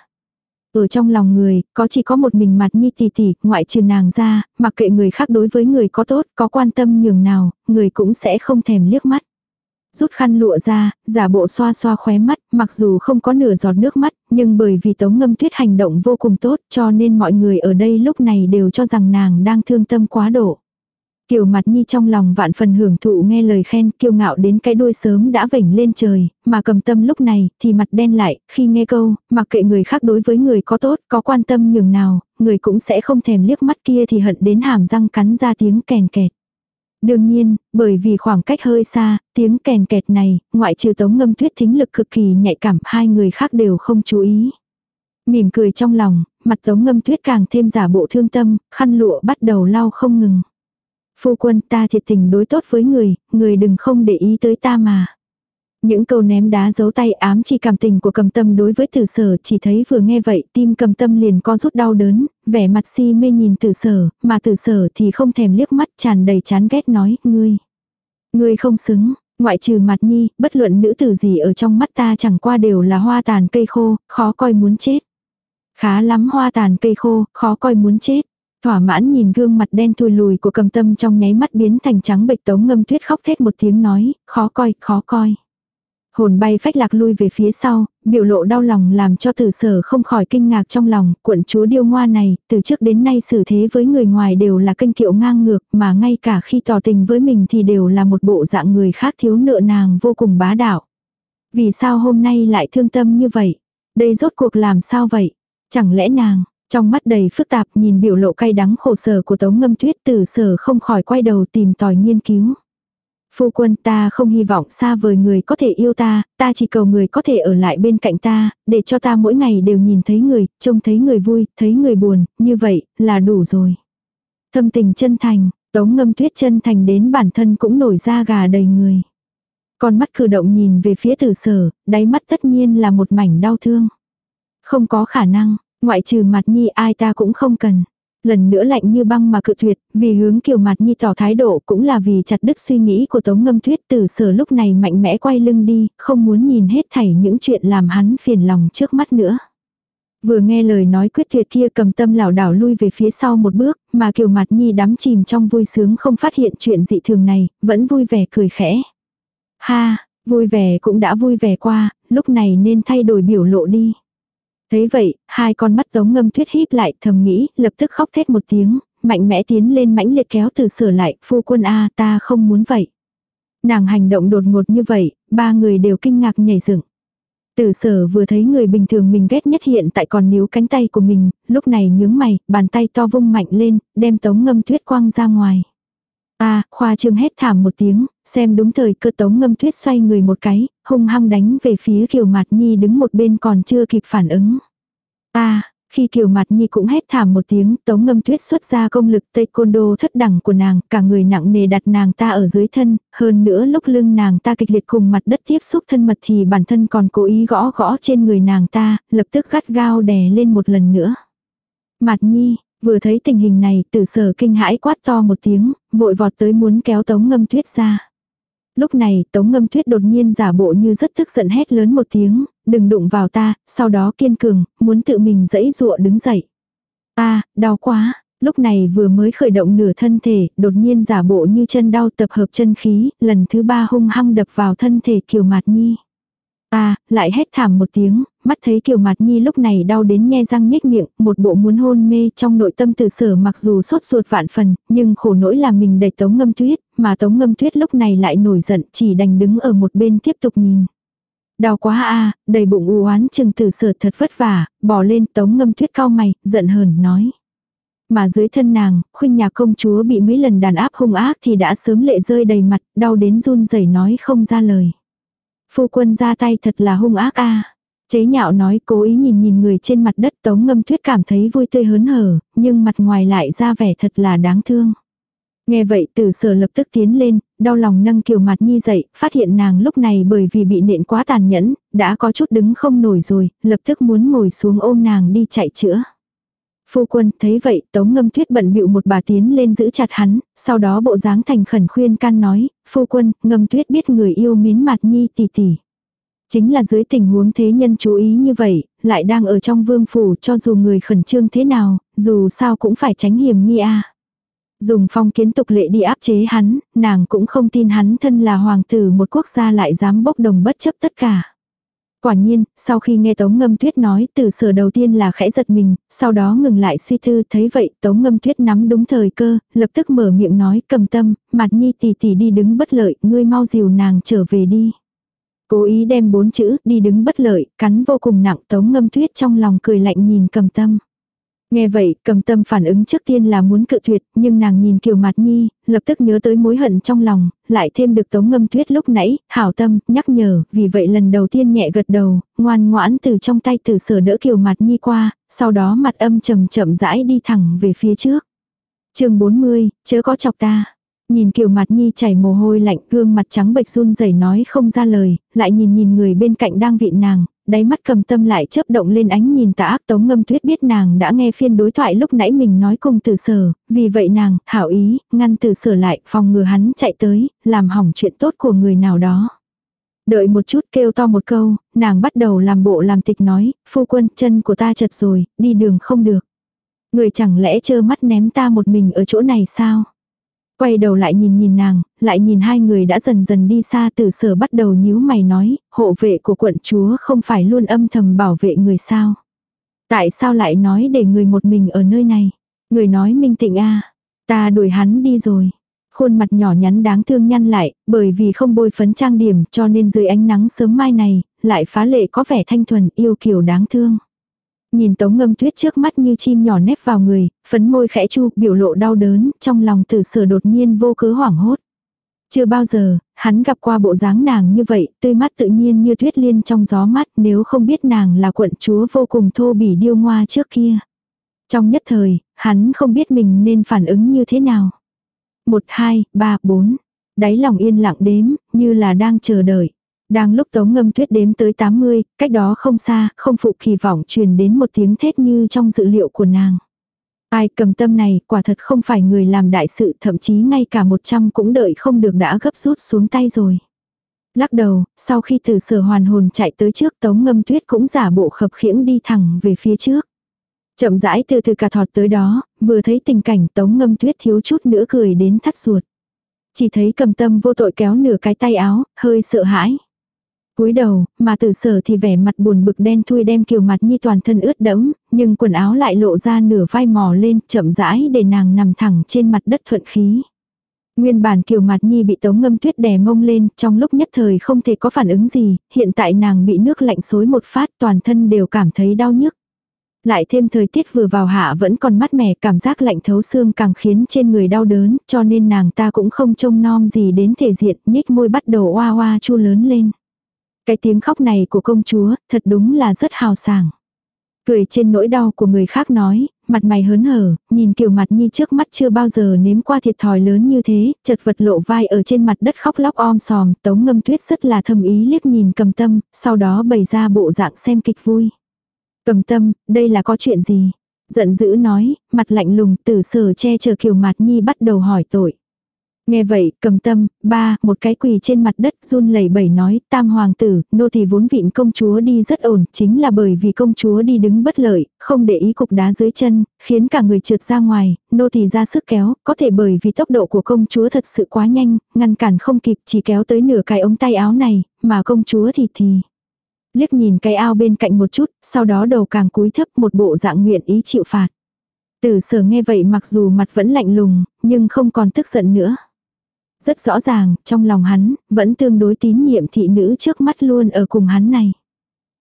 Ở trong lòng người, có chỉ có một mình mặt nhi tỷ tỷ, ngoại trừ nàng ra, mặc kệ người khác đối với người có tốt, có quan tâm nhường nào, người cũng sẽ không thèm liếc mắt. Rút khăn lụa ra, giả bộ xoa xoa khóe mắt, mặc dù không có nửa giọt nước mắt, nhưng bởi vì tống ngâm tuyết hành động vô cùng tốt cho nên mọi người ở đây lúc này đều cho rằng nàng đang thương tâm quá độ. Kiều mặt nhi trong lòng vạn phần hưởng thụ nghe lời khen kiêu ngạo đến cái đuôi sớm đã vểnh lên trời, mà cầm tâm lúc này thì mặt đen lại, khi nghe câu, mặc kệ người khác đối với người có tốt, có quan tâm nhường nào, người cũng sẽ không thèm liếc mắt kia thì hận đến hàm răng cắn ra tiếng kèn kẹt. Đương nhiên, bởi vì khoảng cách hơi xa, tiếng kèn kẹt này, ngoại trừ tống ngâm tuyết thính lực cực kỳ nhạy cảm, hai người khác đều không chú ý. Mỉm cười trong lòng, mặt tống ngâm tuyết càng thêm giả bộ thương tâm, khăn lụa bắt đầu lau không ngừng. Phu quân ta thiệt tình đối tốt với người, người đừng không để ý tới ta mà. Những câu ném đá giấu tay ám chỉ cảm tình của cầm tâm đối với tử sở chỉ thấy vừa nghe vậy tim cầm tâm liền co rút đau đớn, vẻ mặt si mê nhìn tử sở, mà tử sở thì không thèm liếc mắt tràn đầy chán ghét nói, ngươi. Ngươi không xứng, ngoại trừ mặt nhi, bất luận nữ tử gì ở trong mắt ta chẳng qua đều là hoa tàn cây khô, khó coi muốn chết. Khá lắm hoa tàn cây khô, khó coi muốn chết. Thỏa mãn nhìn gương mặt đen thui lùi của cầm tâm trong nháy mắt biến thành trắng bệch tống ngâm tuyết khóc thét một tiếng nói, khó coi, khó coi. Hồn bay phách lạc lui về phía sau, biểu lộ đau lòng làm cho tử sở không khỏi kinh ngạc trong lòng, quận chúa điêu ngoa này, từ trước đến nay xử thế với người ngoài đều là kênh kiệu ngang ngược, mà ngay cả khi tỏ tình với mình thì đều là một bộ dạng người khác thiếu nợ nàng vô cùng bá đạo. Vì sao hôm nay lại thương tâm như vậy? Đây rốt cuộc làm sao vậy? Chẳng lẽ nàng, trong mắt đầy phức tạp nhìn biểu lộ cay đắng khổ sở của tống ngâm tuyết tử sở không khỏi quay đầu tìm tòi nghiên cứu. Phu quân ta không hy vọng xa vời người có thể yêu ta, ta chỉ cầu người có thể ở lại bên cạnh ta, để cho ta mỗi ngày đều nhìn thấy người, trông thấy người vui, thấy người buồn, như vậy, là đủ rồi. Thâm tình chân thành, tống ngâm tuyết chân thành đến bản thân cũng nổi da gà đầy người. Con mắt cử động nhìn về phía tử sở, đáy mắt tất nhiên là một mảnh đau thương. Không có khả năng, ngoại trừ mặt nhi ai ta cũng không cần lần nữa lạnh như băng mà cự tuyệt, vì hướng kiều mặt nhi tỏ thái độ cũng là vì chặt đứt suy nghĩ của tống ngâm tuyết từ sở lúc này mạnh mẽ quay lưng đi, không muốn nhìn hết thảy những chuyện làm hắn phiền lòng trước mắt nữa. Vừa nghe lời nói quyết tuyệt kia cầm tâm lảo đảo lui về phía sau một bước, mà kiều mặt nhi đắm chìm trong vui sướng không phát hiện chuyện dị thường này, vẫn vui vẻ cười khẽ. Ha, vui vẻ cũng đã vui vẻ qua, lúc này nên thay đổi biểu lộ đi. Thế vậy, hai con mắt tống ngâm tuyết híp lại thầm nghĩ, lập tức khóc thét một tiếng, mạnh mẽ tiến lên mãnh liệt kéo từ sửa lại, phu quân A ta không muốn vậy. Nàng hành động đột ngột như vậy, ba người đều kinh ngạc nhảy dựng. Tử sở vừa thấy người bình thường mình ghét nhất hiện tại còn níu cánh tay của mình, lúc này nhướng mày, bàn tay to vung mạnh lên, đem tống ngâm tuyết quăng ra ngoài. Ta, khoa trương hét thảm một tiếng, xem đúng thời cơ tống ngâm tuyết xoay người một cái, hung hăng đánh về phía kiều mạt nhi đứng một bên còn chưa kịp phản ứng. Ta, khi kiều mặt nhi cũng hét thảm một tiếng, tống ngâm tuyết xuất ra công lực taekwondo thất đẳng của nàng, cả người nặng nề đặt nàng ta ở dưới thân, hơn nữa lúc lưng nàng ta kịch liệt cùng mặt đất tiếp xúc thân mật thì bản thân còn cố ý gõ gõ trên người nàng ta, lập tức gắt gao đè lên một lần nữa. Mặt nhi, Vừa thấy tình hình này, tử sở kinh hãi quát to một tiếng, vội vọt tới muốn kéo tống ngâm tuyết ra. Lúc này, tống ngâm tuyết đột nhiên giả bộ như rất tức giận hét lớn một tiếng, đừng đụng vào ta, sau đó kiên cường, muốn tự mình dẫy dụa đứng dậy. Ta, đau quá, lúc này vừa mới khởi động nửa thân thể, đột nhiên giả bộ như chân đau tập hợp chân khí, lần thứ ba hung hăng đập vào thân thể kiều mạt nhi. Ta, lại hét thảm một tiếng, mắt thấy kiều mặt nhi lúc này đau đến nhe răng nhếch miệng, một bộ muốn hôn mê trong nội tâm tự sở mặc dù sốt ruột vạn phần, nhưng khổ nỗi là mình đẩy tống ngâm tuyết, mà tống ngâm tuyết lúc này lại nổi giận chỉ đành đứng ở một bên tiếp tục nhìn. Đau quá a đầy bụng u oán chừng tử sở thật vất vả, bỏ lên tống ngâm tuyết cao mày, giận hờn nói. Mà dưới thân nàng, khuynh nhà công chúa bị mấy lần đàn áp hung ác thì đã sớm lệ rơi đầy mặt, đau đến run rẩy nói không ra lời. Phu quân ra tay thật là hung ác a. Chế nhạo nói cố ý nhìn nhìn người trên mặt đất tống ngâm tuyết cảm thấy vui tươi hớn hở, nhưng mặt ngoài lại ra vẻ thật là đáng thương. Nghe vậy tử sở lập tức tiến lên, đau lòng nâng kiều mặt nhi dậy, phát hiện nàng lúc này bởi vì bị nện quá tàn nhẫn, đã có chút đứng không nổi rồi, lập tức muốn ngồi xuống ôm nàng đi chạy chữa. Phu quân thấy vậy tống ngâm tuyết bận bịu một bà tiến lên giữ chặt hắn, sau đó bộ dáng thành khẩn khuyên can nói, phu quân, ngâm tuyết biết người yêu mến mặt nhi tỷ tỷ. Chính là dưới tình huống thế nhân chú ý như vậy, lại đang ở trong vương phủ cho dù người khẩn trương thế nào, dù sao cũng phải tránh hiểm nghi a. Dùng phong kiến tục lệ đi áp chế hắn, nàng cũng không tin hắn thân là hoàng tử một quốc gia lại dám bốc đồng bất chấp tất cả. Quả nhiên, sau khi nghe Tống Ngâm Tuyết nói từ sở đầu tiên là khẽ giật mình, sau đó ngừng lại suy tư thấy vậy Tống Ngâm Tuyết nắm đúng thời cơ, lập tức mở miệng nói cầm tâm, mặt nhi tỷ tỷ đi đứng bất lợi, ngươi mau dìu nàng trở về đi. Cố ý đem bốn chữ đi đứng bất lợi, cắn vô cùng nặng Tống Ngâm Tuyết trong lòng cười lạnh nhìn cầm tâm. Nghe vậy, cầm tâm phản ứng trước tiên là muốn cự tuyệt, nhưng nàng nhìn kiều mặt nhi, lập tức nhớ tới mối hận trong lòng, lại thêm được tống ngâm tuyết lúc nãy, hảo tâm, nhắc nhở, vì vậy lần đầu tiên nhẹ gật đầu, ngoan ngoãn từ trong tay từ sở đỡ kiều mặt nhi qua, sau đó mặt âm trầm chậm rãi đi thẳng về phía trước. chương 40, chớ có chọc ta. Nhìn kiều mặt nhi chảy mồ hôi lạnh gương mặt trắng bệch run rẩy nói không ra lời, lại nhìn nhìn người bên cạnh đang vị nàng, đáy mắt cầm tâm lại chớp động lên ánh nhìn tà ác tống ngâm tuyết biết nàng đã nghe phiên đối thoại lúc nãy mình nói cùng tử sở, vì vậy nàng, hảo ý, ngăn tử sở lại, phòng ngừa hắn chạy tới, làm hỏng chuyện tốt của người nào đó. Đợi một chút kêu to một câu, nàng bắt đầu làm bộ làm tịch nói, phu quân chân của ta chật rồi, đi đường không được. Người chẳng lẽ chơ mắt ném ta một mình ở chỗ này sao? Quay đầu lại nhìn nhìn nàng, lại nhìn hai người đã dần dần đi xa từ sở bắt đầu nhíu mày nói, hộ vệ của quận chúa không phải luôn âm thầm bảo vệ người sao. Tại sao lại nói để người một mình ở nơi này? Người nói minh tịnh a ta đuổi hắn đi rồi. Khuôn mặt nhỏ nhắn đáng thương nhăn lại, bởi vì không bôi phấn trang điểm cho nên dưới ánh nắng sớm mai này, lại phá lệ có vẻ thanh thuần yêu kiều đáng thương. Nhìn tống ngâm tuyết trước mắt như chim nhỏ nép vào người, phấn môi khẽ chu, biểu lộ đau đớn, trong lòng tử sở đột nhiên vô cớ hoảng hốt. Chưa bao giờ, hắn gặp qua bộ dáng nàng như vậy, tươi mắt tự nhiên như tuyết liên trong gió mắt nếu không biết nàng là quận chúa vô cùng thô bỉ điêu ngoa trước kia. Trong nhất thời, hắn không biết mình nên phản ứng như thế nào. Một, hai, ba, bốn. Đáy lòng yên lặng đếm, như là đang chờ đợi. Đang lúc tống ngâm tuyết đếm tới 80, cách đó không xa, không phụ kỳ vọng truyền đến một tiếng thét như trong dự liệu của nàng. Ai cầm tâm này quả thật không phải người làm đại sự thậm chí ngay cả 100 cũng đợi không được đã gấp rút xuống tay rồi. Lắc đầu, sau khi từ sở hoàn hồn chạy tới trước tống ngâm tuyết cũng giả bộ khập khiễng đi thẳng về phía trước. Chậm rãi từ từ cả thọt tới đó, vừa thấy tình cảnh tống ngâm tuyết thiếu chút nữa cười đến thắt ruột. Chỉ thấy cầm tâm vô tội kéo nửa cái tay áo, hơi sợ hãi cúi đầu, mà tử sở thì vẻ mặt buồn bực đen thui đem kiều mặt nhi toàn thân ướt đẫm, nhưng quần áo lại lộ ra nửa vai mò lên, chậm rãi để nàng nằm thẳng trên mặt đất thuận khí. Nguyên bản kiều mặt nhi bị tống ngâm tuyết đè mông lên, trong lúc nhất thời không thể có phản ứng gì, hiện tại nàng bị nước lạnh xối một phát toàn thân đều cảm thấy đau nhức. Lại thêm thời tiết vừa vào hạ vẫn còn mát mẻ cảm giác lạnh thấu xương càng khiến trên người đau đớn, cho nên nàng ta cũng không trông nom gì đến thể diện, nhích môi bắt đầu oa oa chu lớn lên. Cái tiếng khóc này của công chúa, thật đúng là rất hào sảng. Cười trên nỗi đau của người khác nói, mặt mày hớn hở, nhìn kiểu mặt nhi trước mắt chưa bao giờ nếm qua thiệt thòi lớn như thế, chật vật lộ vai ở trên mặt đất khóc lóc om sòm, tống ngâm tuyết rất là thầm ý liếc nhìn cầm tâm, sau đó bày ra bộ dạng xem kịch vui. Cầm tâm, đây là có chuyện gì? Giận dữ nói, mặt lạnh lùng tử sở che chờ kiều mặt nhi bắt đầu hỏi tội. Nghe vậy, cầm tâm, ba, một cái quỳ trên mặt đất run lẩy bẩy nói, tam hoàng tử, nô thì vốn vịn công chúa đi rất ổn, chính là bởi vì công chúa đi đứng bất lợi, không để ý cục đá dưới chân, khiến cả người trượt ra ngoài, nô thì ra sức kéo, có thể bởi vì tốc độ của công chúa thật sự quá nhanh, ngăn cản không kịp chỉ kéo tới nửa cái ống tay áo này, mà công chúa thì thì. Liếc nhìn cái ao bên cạnh một chút, sau đó đầu càng cúi thấp một bộ dạng nguyện ý chịu phạt. Tử sở nghe vậy mặc dù mặt vẫn lạnh lùng, nhưng không còn tức giận nữa. Rất rõ ràng, trong lòng hắn, vẫn tương đối tín nhiệm thị nữ trước mắt luôn ở cùng hắn này.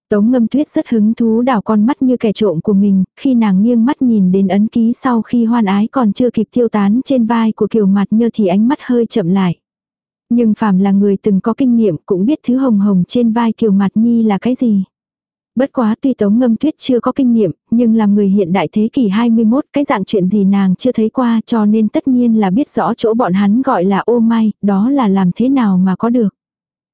Tống ngâm tuyết rất hứng thú đảo con mắt như kẻ trộm của mình, khi nàng nghiêng mắt nhìn đến ấn ký sau khi hoan ái còn chưa kịp tiêu tán trên vai của kiều mặt nhơ thì ánh mắt hơi chậm lại. Nhưng phàm là người từng có kinh nghiệm cũng biết thứ hồng hồng trên vai kiều mặt nhi là cái gì. Bất quá tuy Tống Ngâm Tuyết chưa có kinh nghiệm, nhưng làm người hiện đại thế kỷ 21, cái dạng chuyện gì nàng chưa thấy qua cho nên tất nhiên là biết rõ chỗ bọn hắn gọi là ô mai, đó là làm thế nào mà có được.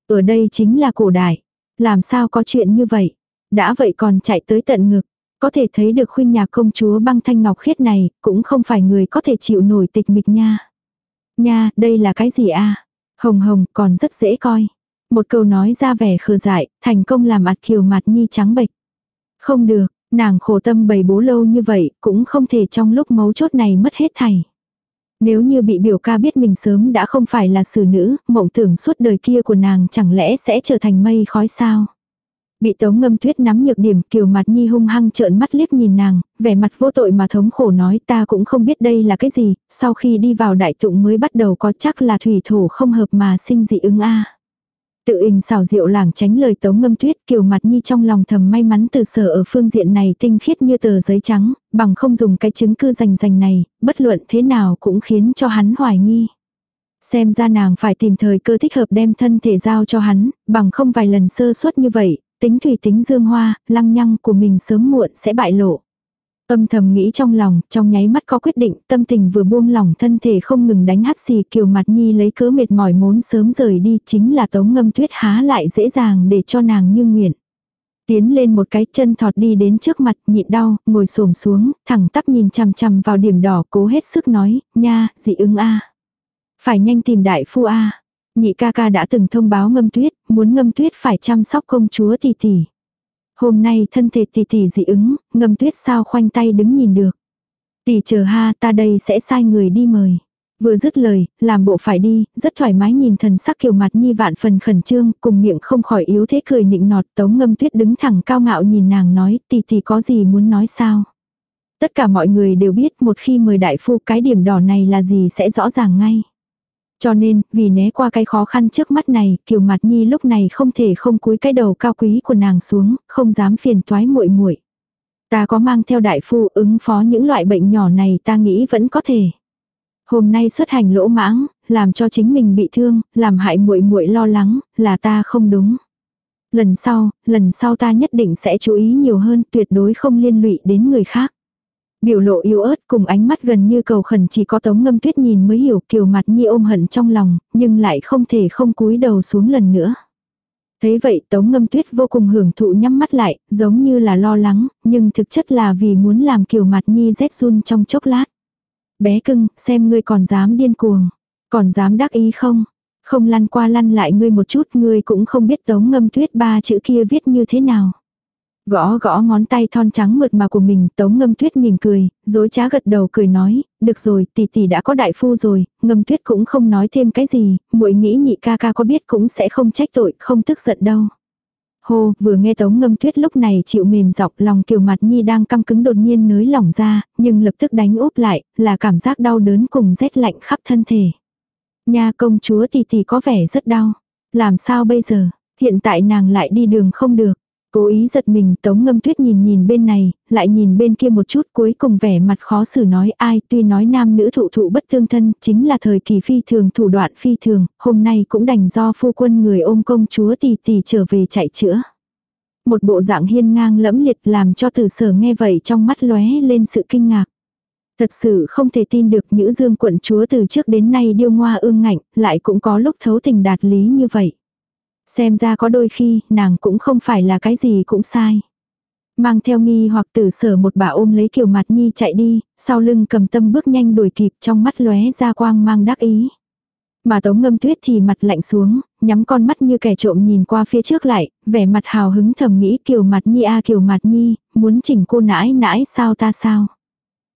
Ở đây chính là cổ đại. Làm sao có chuyện như vậy? Đã vậy còn chạy tới tận ngực. Có thể thấy được khuyên nhà công chúa băng thanh ngọc khiết này, cũng không phải người có thể chịu nổi tịch mịch nha. Nha, đây là cái gì a Hồng hồng, còn rất dễ coi. Một câu nói ra vẻ khờ dại, thành công làm ạt kiều mặt nhi trắng bệch. Không được, nàng khổ tâm bày bố lâu như vậy, cũng không thể trong lúc mấu chốt này mất hết thảy. Nếu như bị biểu ca biết mình sớm đã không phải là xử nữ, mộng tưởng suốt đời kia của nàng chẳng lẽ sẽ trở thành mây khói sao. Bị tống ngâm tuyết nắm nhược điểm kiều mặt nhi hung hăng trợn mắt liếc nhìn nàng, vẻ mặt vô tội mà thống khổ nói ta cũng không biết đây là cái gì, sau khi đi vào đại tụng mới bắt đầu có chắc là thủy thổ không hợp mà sinh dị ứng a Tự hình xảo diệu làng tránh lời tống ngâm tuyết kiều mặt nhi trong lòng thầm may mắn từ sở ở phương diện này tinh khiết như tờ giấy trắng, bằng không dùng cái chứng cư rành rành này, bất luận thế nào cũng khiến cho hắn hoài nghi. Xem ra nàng phải tìm thời cơ thích hợp đem thân thể giao cho hắn, bằng không vài lần sơ suất như vậy, tính thủy tính dương hoa, lăng nhăng của mình sớm muộn sẽ bại lộ. Âm thầm nghĩ trong lòng, trong nháy mắt có quyết định, tâm tình vừa buông lỏng thân thể không ngừng đánh hắt xì kiều mặt nhi lấy cớ mệt mỏi muốn sớm rời đi, chính là tống ngâm tuyết há lại dễ dàng để cho nàng như nguyện. Tiến lên một cái chân thọt đi đến trước mặt, nhịn đau, ngồi xổm xuống, thẳng tắp nhìn chằm chằm vào điểm đỏ, cố hết sức nói, nha, dị ứng a Phải nhanh tìm đại phu a Nhị ca ca đã từng thông báo ngâm tuyết, muốn ngâm tuyết phải chăm sóc công chúa tỷ tỷ. Hôm nay thân thể tỷ tỷ dị ứng, ngâm tuyết sao khoanh tay đứng nhìn được. Tỷ chờ ha ta đây sẽ sai người đi mời. Vừa dứt lời, làm bộ phải đi, rất thoải mái nhìn thần sắc kiều mặt nhi vạn phần khẩn trương, cùng miệng không khỏi yếu thế cười nịnh nọt tống ngâm tuyết đứng thẳng cao ngạo nhìn nàng nói tỷ tỷ có gì muốn nói sao. Tất cả mọi người đều biết một khi mời đại phu cái điểm đỏ này là gì sẽ rõ ràng ngay. Cho nên, vì né qua cái khó khăn trước mắt này, Kiều Mạt Nhi lúc này không thể không cúi cái đầu cao quý của nàng xuống, không dám phiền toái muội muội. Ta có mang theo đại phu ứng phó những loại bệnh nhỏ này ta nghĩ vẫn có thể. Hôm nay xuất hành lỗ mãng, làm cho chính mình bị thương, làm hại muội muội lo lắng, là ta không đúng. Lần sau, lần sau ta nhất định sẽ chú ý nhiều hơn, tuyệt đối không liên lụy đến người khác. Biểu lộ yếu ớt cùng ánh mắt gần như cầu khẩn chỉ có tống ngâm tuyết nhìn mới hiểu kiều mặt nhi ôm hận trong lòng, nhưng lại không thể không cúi đầu xuống lần nữa. Thế vậy tống ngâm tuyết vô cùng hưởng thụ nhắm mắt lại, giống như là lo lắng, nhưng thực chất là vì muốn làm kiều mặt nhi rét run trong chốc lát. Bé cưng, xem ngươi còn dám điên cuồng, còn dám đắc ý không? Không lăn qua lăn lại ngươi một chút ngươi cũng không biết tống ngâm tuyết ba chữ kia viết như thế nào. Gõ gõ ngón tay thon trắng mượt mà của mình, tống ngâm tuyết mỉm cười, dối trá gật đầu cười nói, được rồi, tỷ tỷ đã có đại phu rồi, ngâm tuyết cũng không nói thêm cái gì, muội nghĩ nhị ca ca có biết cũng sẽ không trách tội, không tức giận đâu. Hô, vừa nghe tống ngâm tuyết lúc này chịu mềm dọc lòng kiều mặt nhi đang căng cứng đột nhiên nới lỏng ra, nhưng lập tức đánh úp lại, là cảm giác đau đớn cùng rét lạnh khắp thân thể. Nha công chúa tỷ tỷ có vẻ rất đau. Làm sao bây giờ, hiện tại nàng lại đi đường không được. Cố ý giật mình tống ngâm tuyết nhìn nhìn bên này, lại nhìn bên kia một chút cuối cùng vẻ mặt khó xử nói ai tuy nói nam nữ thụ thụ bất tương thân chính là thời kỳ phi thường thủ đoạn phi thường, hôm nay cũng đành do phu quân người ôm công chúa tỷ tỷ trở về chạy chữa. Một bộ dạng hiên ngang lẫm liệt làm cho từ sở nghe vậy trong mắt lóe lên sự kinh ngạc. Thật sự không thể tin được nữ dương quận chúa từ trước đến nay điêu ngoa ương ngạnh, lại cũng có lúc thấu tình đạt lý như vậy. Xem ra có đôi khi, nàng cũng không phải là cái gì cũng sai. Mang theo nghi hoặc tử sở một bà ôm lấy kiều mặt nhi chạy đi, sau lưng cầm tâm bước nhanh đuổi kịp trong mắt lóe ra quang mang đắc ý. Mà tống ngâm tuyết thì mặt lạnh xuống, nhắm con mắt như kẻ trộm nhìn qua phía trước lại, vẻ mặt hào hứng thầm nghĩ kiều mặt nhi a kiều mặt nhi, muốn chỉnh cô nãi nãi sao ta sao.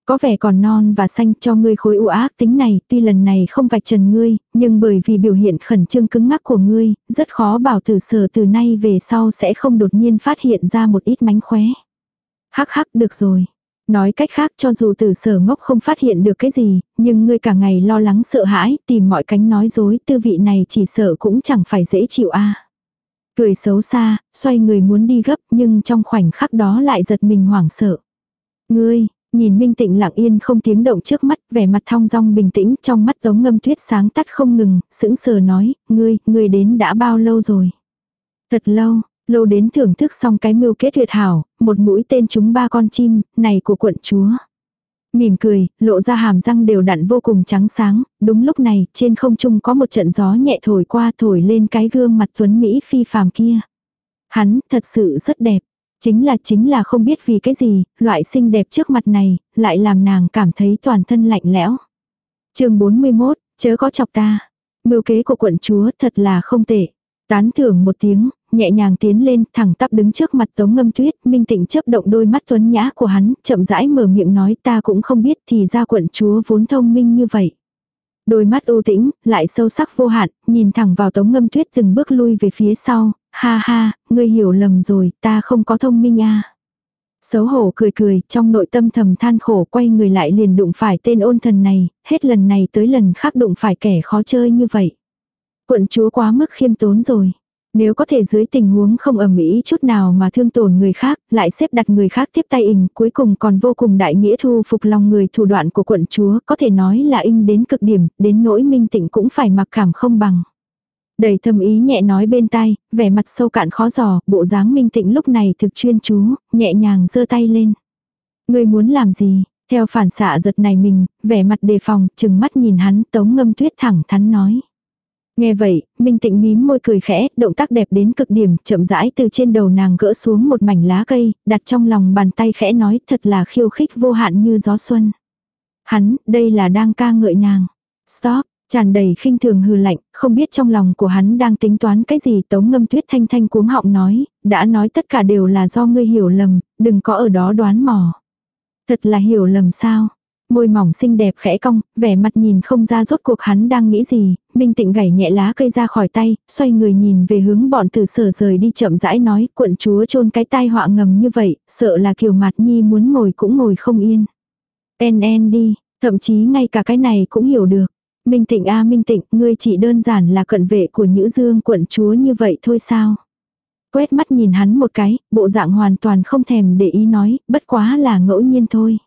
Có vẻ còn non và xanh cho ngươi khối u ác tính này, tuy lần này không vạch trần ngươi, nhưng bởi vì biểu hiện khẩn trương cứng ngắc của ngươi, rất khó bảo tử sở từ nay về sau sẽ không đột nhiên phát hiện ra một ít mánh khóe. Hắc hắc được rồi. Nói cách khác cho dù tử sở ngốc không phát hiện được cái gì, nhưng ngươi cả ngày lo lắng sợ hãi, tìm mọi cánh nói dối, tư vị này chỉ sợ cũng chẳng phải dễ chịu a. Cười xấu xa, xoay người muốn đi gấp nhưng trong khoảnh khắc đó lại giật mình hoảng sợ. Ngươi, Nhìn Minh Tịnh lặng yên không tiếng động trước mắt, vẻ mặt thong dong bình tĩnh, trong mắt tống ngâm tuyết sáng tắt không ngừng, sững sờ nói, ngươi, ngươi đến đã bao lâu rồi? Thật lâu, Lâu đến thưởng thức xong cái mưu kết tuyệt hảo, một mũi tên chúng ba con chim, này của quận chúa. Mỉm cười, lộ ra hàm răng đều đặn vô cùng trắng sáng, đúng lúc này, trên không trung có một trận gió nhẹ thổi qua thổi lên cái gương mặt tuấn Mỹ phi phàm kia. Hắn, thật sự rất đẹp. Chính là chính là không biết vì cái gì, loại xinh đẹp trước mặt này, lại làm nàng cảm thấy toàn thân lạnh lẽo. chương 41, chớ có chọc ta. Mưu kế của quận chúa thật là không tệ. Tán thưởng một tiếng, nhẹ nhàng tiến lên, thẳng tắp đứng trước mặt Tống Ngâm Tuyết, Minh Tịnh chớp động đôi mắt tuấn nhã của hắn, chậm rãi mở miệng nói ta cũng không biết thì ra quận chúa vốn thông minh như vậy. Đôi mắt u tĩnh, lại sâu sắc vô hạn, nhìn thẳng vào Tống Ngâm Tuyết từng bước lui về phía sau, ha ha, ngươi hiểu lầm rồi, ta không có thông minh a. Xấu hổ cười cười, trong nội tâm thầm than khổ quay người lại liền đụng phải tên ôn thần này, hết lần này tới lần khác đụng phải kẻ khó chơi như vậy. Quận chúa quá mức khiêm tốn rồi. Nếu có thể dưới tình huống không ẩm ý chút nào mà thương tổn người khác, lại xếp đặt người khác tiếp tay ình, cuối cùng còn vô cùng đại nghĩa thu phục lòng người thủ đoạn của quận chúa, có thể nói là in đến cực điểm, đến nỗi minh tịnh cũng phải mặc cảm không bằng. Đầy thâm ý nhẹ nói bên tai, vẻ mặt sâu cạn khó giò, bộ dáng minh tịnh lúc này thực chuyên chú, nhẹ nhàng giơ tay lên. Người muốn làm gì? Theo phản xạ giật này mình, vẻ mặt đề phòng, chừng mắt nhìn hắn, tống ngâm tuyết thẳng thắn nói. Nghe vậy, Minh Tịnh mím môi cười khẽ, động tác đẹp đến cực điểm, chậm rãi từ trên đầu nàng gỡ xuống một mảnh lá cây, đặt trong lòng bàn tay khẽ nói thật là khiêu khích vô hạn như gió xuân. Hắn, đây là đang ca ngợi nàng. Stop, tràn đầy khinh thường hư lạnh, không biết trong lòng của hắn đang tính toán cái gì tống ngâm tuyết thanh thanh cuống họng nói, đã nói tất cả đều là do ngươi hiểu lầm, đừng có ở đó đoán mò. Thật là hiểu lầm sao, Môi mỏng xinh đẹp khẽ cong, vẻ mặt nhìn không ra rốt cuộc hắn đang nghĩ gì, Minh Tịnh gảy nhẹ lá cây ra khỏi tay, xoay người nhìn về hướng bọn tử sở rời đi chậm rãi nói, quận chúa chôn cái tai họa ngầm như vậy, sợ là kiều mặt nhi muốn ngồi cũng ngồi không yên. En en đi, thậm chí ngay cả cái này cũng hiểu được. Minh Tịnh a Minh Tịnh, ngươi chỉ đơn giản là cận vệ của Nhữ Dương quận chúa như vậy thôi sao? Quét mắt nhìn hắn một cái, bộ dạng hoàn toàn không thèm để ý nói, bất quá là ngẫu nhiên thôi.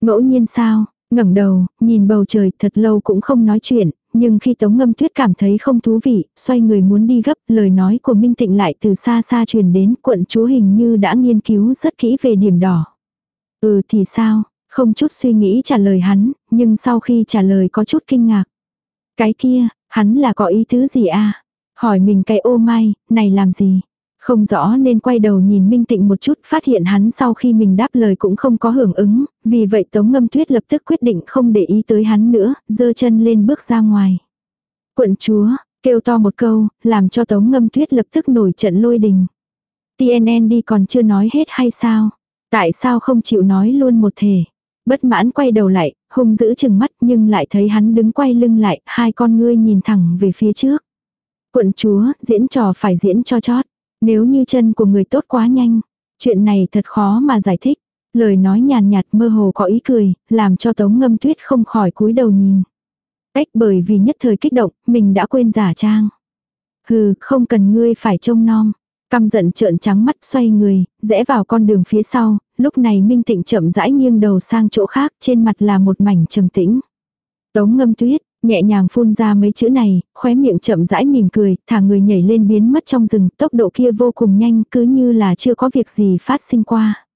Ngẫu nhiên sao, ngẩng đầu, nhìn bầu trời thật lâu cũng không nói chuyện, nhưng khi Tống Ngâm Tuyết cảm thấy không thú vị, xoay người muốn đi gấp, lời nói của Minh Tịnh lại từ xa xa truyền đến, quận chúa hình như đã nghiên cứu rất kỹ về điểm đỏ. Ừ thì sao, không chút suy nghĩ trả lời hắn, nhưng sau khi trả lời có chút kinh ngạc. Cái kia, hắn là có ý tứ gì à? Hỏi mình cái ô mai, này làm gì? Không rõ nên quay đầu nhìn Minh Tịnh một chút, phát hiện hắn sau khi mình đáp lời cũng không có hưởng ứng, vì vậy Tống Ngâm Tuyết lập tức quyết định không để ý tới hắn nữa, giơ chân lên bước ra ngoài. Quận chúa, kêu to một câu, làm cho Tống Ngâm Tuyết lập tức nổi trận lôi đình. TNN đi còn chưa nói hết hay sao? Tại sao không chịu nói luôn một thể? Bất mãn quay đầu lại, hung giữ chừng mắt nhưng lại thấy hắn đứng quay lưng lại, hai con ngươi nhìn thẳng về phía trước. Quận chúa, diễn trò phải diễn cho chót. Nếu như chân của người tốt quá nhanh, chuyện này thật khó mà giải thích. Lời nói nhàn nhạt mơ hồ có ý cười, làm cho tống ngâm tuyết không khỏi cúi đầu nhìn. Cách bởi vì nhất thời kích động, mình đã quên giả trang. Hừ, không cần ngươi phải trông nom. Căm giận trợn trắng mắt xoay người, rẽ vào con đường phía sau, lúc này Minh Tịnh chậm rãi nghiêng đầu sang chỗ khác, trên mặt là một mảnh trầm tĩnh. Tống ngâm tuyết, Nhẹ nhàng phun ra mấy chữ này, khóe miệng chậm rãi mỉm cười, thả người nhảy lên biến mất trong rừng, tốc độ kia vô cùng nhanh, cứ như là chưa có việc gì phát sinh qua.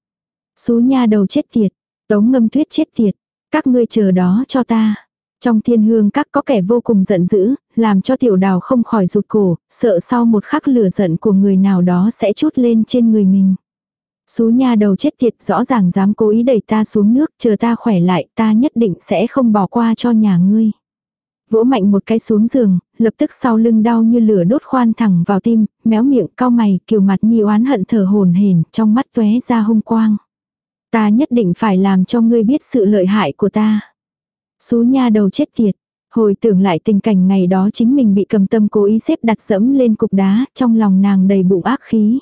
Xú nha đầu chết tiệt, tống ngâm tuyết chết tiệt, các ngươi chờ đó cho ta. Trong thiên hương các có kẻ vô cùng giận dữ, làm cho tiểu đào không khỏi rụt cổ, sợ sau một khắc lửa giận của người nào đó sẽ chút lên trên người mình. Xú nha đầu chết tiệt rõ ràng dám cố ý đẩy ta xuống nước, chờ ta khỏe lại, ta nhất định sẽ không bỏ qua cho nhà ngươi. Vỗ mạnh một cái xuống giường, lập tức sau lưng đau như lửa đốt khoan thẳng vào tim, méo miệng cao mày, kiều mặt nhi oán hận thở hồn hển, trong mắt tóe ra hung quang. Ta nhất định phải làm cho ngươi biết sự lợi hại của ta. Xú nha đầu chết tiệt. Hồi tưởng lại tình cảnh ngày đó chính mình bị cầm tâm cố ý xếp đặt dẫm lên cục đá, trong lòng nàng đầy bụng ác khí.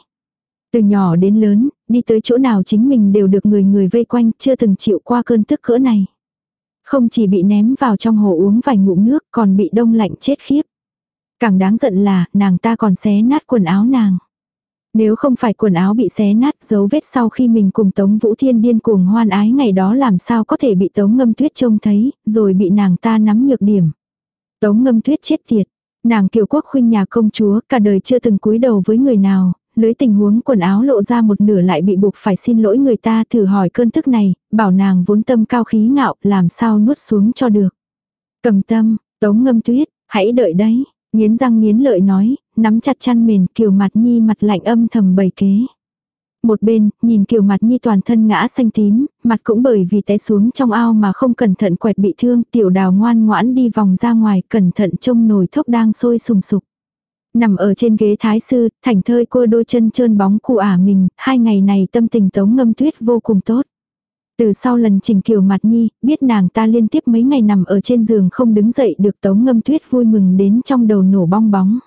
Từ nhỏ đến lớn, đi tới chỗ nào chính mình đều được người người vây quanh, chưa từng chịu qua cơn tức cỡ này. Không chỉ bị ném vào trong hồ uống vài ngụm nước còn bị đông lạnh chết khiếp. Càng đáng giận là nàng ta còn xé nát quần áo nàng. Nếu không phải quần áo bị xé nát dấu vết sau khi mình cùng Tống Vũ Thiên điên cuồng hoan ái ngày đó làm sao có thể bị Tống Ngâm Tuyết trông thấy, rồi bị nàng ta nắm nhược điểm. Tống Ngâm Tuyết chết tiệt. Nàng kiều quốc khuynh nhà công chúa cả đời chưa từng cúi đầu với người nào, lưới tình huống quần áo lộ ra một nửa lại bị buộc phải xin lỗi người ta thử hỏi cơn tức này, bảo nàng vốn tâm cao khí ngạo, làm sao nuốt xuống cho được. Cầm tâm, tống ngâm tuyết, hãy đợi đấy, nghiến răng nghiến lợi nói, nắm chặt chăn mền kiều mặt nhi mặt lạnh âm thầm bày kế. Một bên, nhìn kiều mặt nhi toàn thân ngã xanh tím, mặt cũng bởi vì té xuống trong ao mà không cẩn thận quẹt bị thương, tiểu đào ngoan ngoãn đi vòng ra ngoài, cẩn thận trông nồi thốc đang sôi sùng sục. Nằm ở trên ghế thái sư, thảnh thơi cô đôi chân trơn bóng cụ ả mình, hai ngày này tâm tình tống ngâm tuyết vô cùng tốt. Từ sau lần trình kiều mặt nhi, biết nàng ta liên tiếp mấy ngày nằm ở trên giường không đứng dậy được tống ngâm tuyết vui mừng đến trong đầu nổ bong bóng.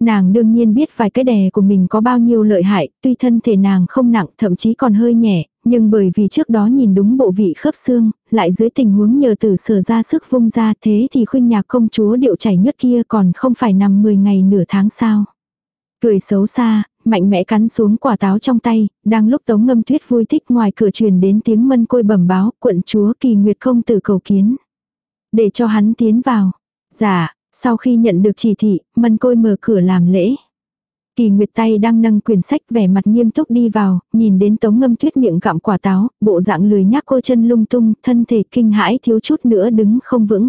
Nàng đương nhiên biết vài cái đè của mình có bao nhiêu lợi hại, tuy thân thể nàng không nặng thậm chí còn hơi nhẹ, nhưng bởi vì trước đó nhìn đúng bộ vị khớp xương, lại dưới tình huống nhờ tử sở ra sức vung ra thế thì khuynh nhạc công chúa điệu chảy nhất kia còn không phải nằm 10 ngày nửa tháng sao. Cười xấu xa, mạnh mẽ cắn xuống quả táo trong tay, đang lúc tống ngâm tuyết vui thích ngoài cửa truyền đến tiếng mân côi bẩm báo quận chúa kỳ nguyệt không tử cầu kiến. Để cho hắn tiến vào. Dạ, sau khi nhận được chỉ thị, mân côi mở cửa làm lễ. Kỳ Nguyệt tay đang nâng quyển sách vẻ mặt nghiêm túc đi vào, nhìn đến tống ngâm tuyết miệng cạm quả táo, bộ dạng lười nhác cô chân lung tung, thân thể kinh hãi thiếu chút nữa đứng không vững.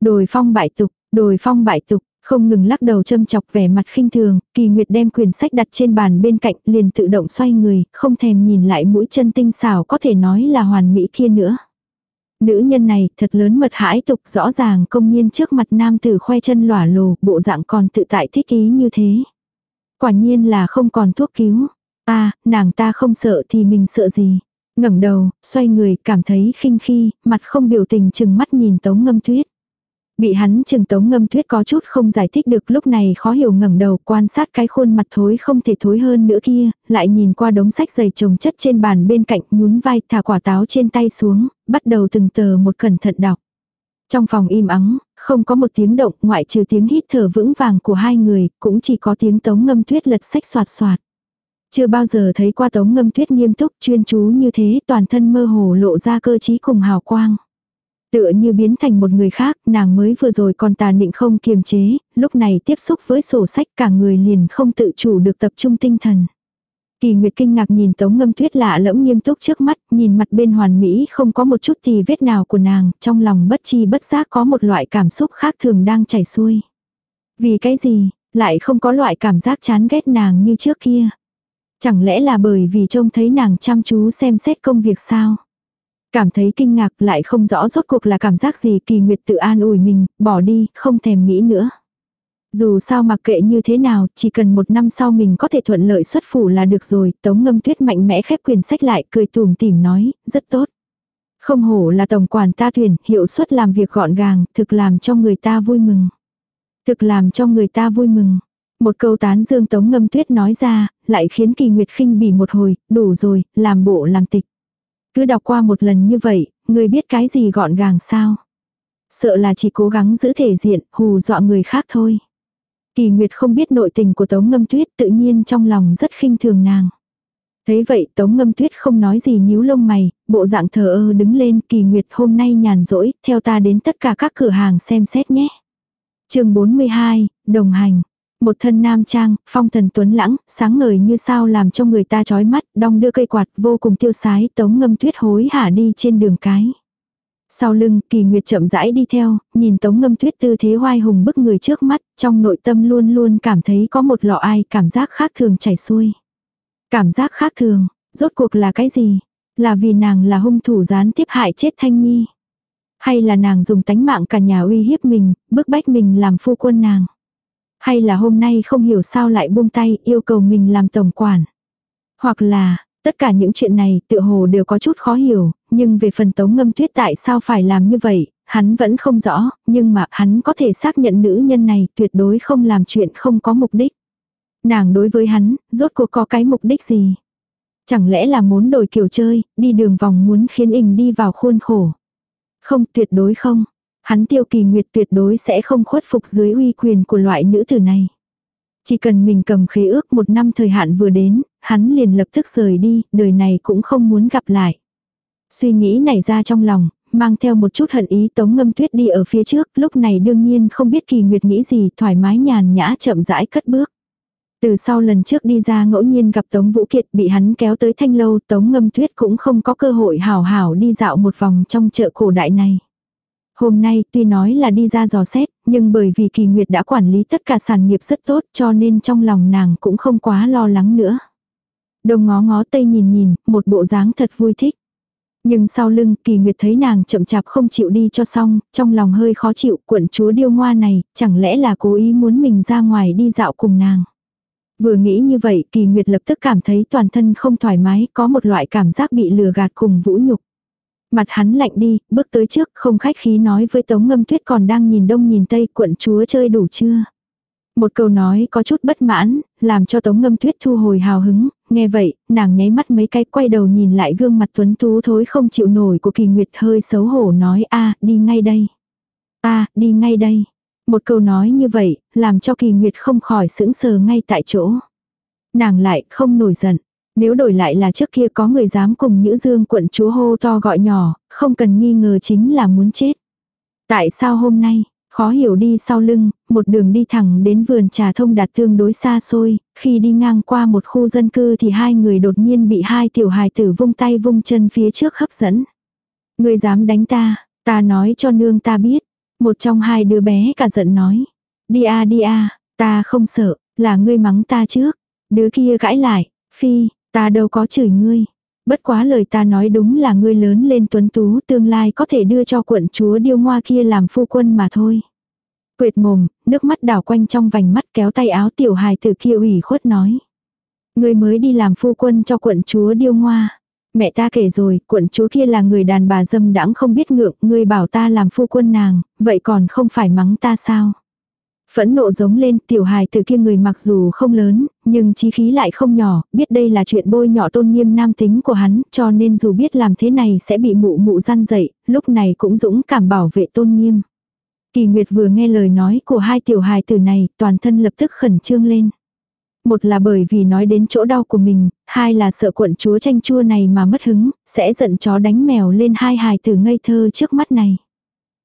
Đồi phong bại tục, đồi phong bại tục, không ngừng lắc đầu châm chọc vẻ mặt khinh thường, Kỳ Nguyệt đem quyển sách đặt trên bàn bên cạnh liền tự động xoay người, không thèm nhìn lại mũi chân tinh xảo có thể nói là hoàn mỹ kia nữa. Nữ nhân này thật lớn mật hãi tục rõ ràng công nhiên trước mặt nam tử khoe chân lỏa lồ, bộ dạng còn tự tại thích ý như thế. Quả nhiên là không còn thuốc cứu. Ta, nàng ta không sợ thì mình sợ gì. ngẩng đầu, xoay người, cảm thấy khinh khi, mặt không biểu tình chừng mắt nhìn tống ngâm tuyết. Bị hắn chừng tống ngâm tuyết có chút không giải thích được lúc này khó hiểu ngẩng đầu quan sát cái khuôn mặt thối không thể thối hơn nữa kia, lại nhìn qua đống sách dày chồng chất trên bàn bên cạnh nhún vai thả quả táo trên tay xuống, bắt đầu từng tờ một cẩn thận đọc. Trong phòng im ắng, không có một tiếng động ngoại trừ tiếng hít thở vững vàng của hai người, cũng chỉ có tiếng tống ngâm tuyết lật sách soạt soạt. Chưa bao giờ thấy qua tống ngâm tuyết nghiêm túc chuyên chú như thế toàn thân mơ hồ lộ ra cơ trí cùng hào quang. Tựa như biến thành một người khác, nàng mới vừa rồi còn tà nịnh không kiềm chế, lúc này tiếp xúc với sổ sách cả người liền không tự chủ được tập trung tinh thần. Kỳ Nguyệt kinh ngạc nhìn Tống Ngâm Tuyết lạ lẫm nghiêm túc trước mắt, nhìn mặt bên hoàn mỹ không có một chút tì vết nào của nàng, trong lòng bất chi bất giác có một loại cảm xúc khác thường đang chảy xuôi. Vì cái gì, lại không có loại cảm giác chán ghét nàng như trước kia. Chẳng lẽ là bởi vì trông thấy nàng chăm chú xem xét công việc sao? Cảm thấy kinh ngạc lại không rõ rốt cuộc là cảm giác gì kỳ nguyệt tự an ủi mình, bỏ đi, không thèm nghĩ nữa. Dù sao mặc kệ như thế nào, chỉ cần một năm sau mình có thể thuận lợi xuất phủ là được rồi, tống ngâm tuyết mạnh mẽ khép quyền sách lại, cười tùm tìm nói, rất tốt. Không hổ là tổng quản ta tuyển, hiệu suất làm việc gọn gàng, thực làm cho người ta vui mừng. Thực làm cho người ta vui mừng. Một câu tán dương tống ngâm tuyết nói ra, lại khiến kỳ nguyệt khinh bỉ một hồi, đủ rồi, làm bộ làm tịch. Cứ đọc qua một lần như vậy, người biết cái gì gọn gàng sao? Sợ là chỉ cố gắng giữ thể diện, hù dọa người khác thôi. Kỳ Nguyệt không biết nội tình của Tống Ngâm Tuyết tự nhiên trong lòng rất khinh thường nàng. Thế vậy Tống Ngâm Tuyết không nói gì nhíu lông mày, bộ dạng thờ ơ đứng lên Kỳ Nguyệt hôm nay nhàn rỗi, theo ta đến tất cả các cửa hàng xem xét nhé. chương 42, đồng hành. Một thân nam trang, phong thần tuấn lãng, sáng ngời như sao làm cho người ta chói mắt, đong đưa cây quạt vô cùng tiêu sái Tống Ngâm Tuyết hối hả đi trên đường cái. Sau lưng, kỳ nguyệt chậm rãi đi theo, nhìn tống ngâm tuyết tư thế hoai hùng bức người trước mắt, trong nội tâm luôn luôn cảm thấy có một lọ ai cảm giác khác thường chảy xuôi. Cảm giác khác thường, rốt cuộc là cái gì? Là vì nàng là hung thủ gián tiếp hại chết Thanh Nhi? Hay là nàng dùng tánh mạng cả nhà uy hiếp mình, bức bách mình làm phu quân nàng? Hay là hôm nay không hiểu sao lại buông tay yêu cầu mình làm tổng quản? Hoặc là, Tất cả những chuyện này tự hồ đều có chút khó hiểu, nhưng về phần tống ngâm tuyết tại sao phải làm như vậy, hắn vẫn không rõ, nhưng mà hắn có thể xác nhận nữ nhân này tuyệt đối không làm chuyện không có mục đích. Nàng đối với hắn, rốt cuộc có cái mục đích gì? Chẳng lẽ là muốn đổi kiểu chơi, đi đường vòng muốn khiến ình đi vào khuôn khổ? Không, tuyệt đối không. Hắn tiêu kỳ nguyệt tuyệt đối sẽ không khuất phục dưới uy quyền của loại nữ tử này. Chỉ cần mình cầm khế ước một năm thời hạn vừa đến, hắn liền lập tức rời đi, đời này cũng không muốn gặp lại. Suy nghĩ này ra trong lòng, mang theo một chút hận ý tống ngâm tuyết đi ở phía trước, lúc này đương nhiên không biết kỳ nguyệt nghĩ gì, thoải mái nhàn nhã chậm rãi cất bước. Từ sau lần trước đi ra ngẫu nhiên gặp Tống Vũ Kiệt bị hắn kéo tới thanh lâu Tống Ngâm Tuyết cũng không có cơ hội hào hào đi dạo một vòng trong chợ cổ đại này. Hôm nay tuy nói là đi ra dò xét, nhưng bởi vì kỳ nguyệt đã quản lý tất cả sản nghiệp rất tốt cho nên trong lòng nàng cũng không quá lo lắng nữa. Đông ngó ngó tây nhìn nhìn, một bộ dáng thật vui thích. Nhưng sau lưng kỳ nguyệt thấy nàng chậm chạp không chịu đi cho xong, trong lòng hơi khó chịu quận chúa điêu ngoa này, chẳng lẽ là cố ý muốn mình ra ngoài đi dạo cùng nàng. Vừa nghĩ như vậy kỳ nguyệt lập tức cảm thấy toàn thân không thoải mái, có một loại cảm giác bị lừa gạt cùng vũ nhục. Mặt hắn lạnh đi, bước tới trước, không khách khí nói với Tống Ngâm Tuyết còn đang nhìn đông nhìn tây, quận chúa chơi đủ chưa? Một câu nói có chút bất mãn, làm cho Tống Ngâm Tuyết thu hồi hào hứng, nghe vậy, nàng nháy mắt mấy cái quay đầu nhìn lại gương mặt tuấn tú thối không chịu nổi của kỳ nguyệt hơi xấu hổ nói a đi ngay đây. a đi ngay đây. Một câu nói như vậy, làm cho kỳ nguyệt không khỏi sững sờ ngay tại chỗ. Nàng lại không nổi giận. Nếu đổi lại là trước kia có người dám cùng Nhữ Dương quận chúa hô to gọi nhỏ, không cần nghi ngờ chính là muốn chết. Tại sao hôm nay, khó hiểu đi sau lưng, một đường đi thẳng đến vườn trà thông đạt tương đối xa xôi, khi đi ngang qua một khu dân cư thì hai người đột nhiên bị hai tiểu hài tử vung tay vung chân phía trước hấp dẫn. Người dám đánh ta, ta nói cho nương ta biết. Một trong hai đứa bé cả giận nói. Đi a đi a, ta không sợ, là ngươi mắng ta trước. Đứa kia gãi lại, phi, Ta đâu có chửi ngươi. Bất quá lời ta nói đúng là ngươi lớn lên tuấn tú tương lai có thể đưa cho quận chúa điêu ngoa kia làm phu quân mà thôi. Quệt mồm, nước mắt đảo quanh trong vành mắt kéo tay áo tiểu hài tử kia ủy khuất nói. Ngươi mới đi làm phu quân cho quận chúa điêu ngoa. Mẹ ta kể rồi, quận chúa kia là người đàn bà dâm đãng không biết ngượng, ngươi bảo ta làm phu quân nàng, vậy còn không phải mắng ta sao? Phẫn nộ giống lên tiểu hài từ kia người mặc dù không lớn, nhưng chí khí lại không nhỏ, biết đây là chuyện bôi nhọ tôn nghiêm nam tính của hắn, cho nên dù biết làm thế này sẽ bị mụ mụ răn dậy, lúc này cũng dũng cảm bảo vệ tôn nghiêm. Kỳ Nguyệt vừa nghe lời nói của hai tiểu hài tử này, toàn thân lập tức khẩn trương lên. Một là bởi vì nói đến chỗ đau của mình, hai là sợ quận chúa tranh chua này mà mất hứng, sẽ giận chó đánh mèo lên hai hài tử ngây thơ trước mắt này.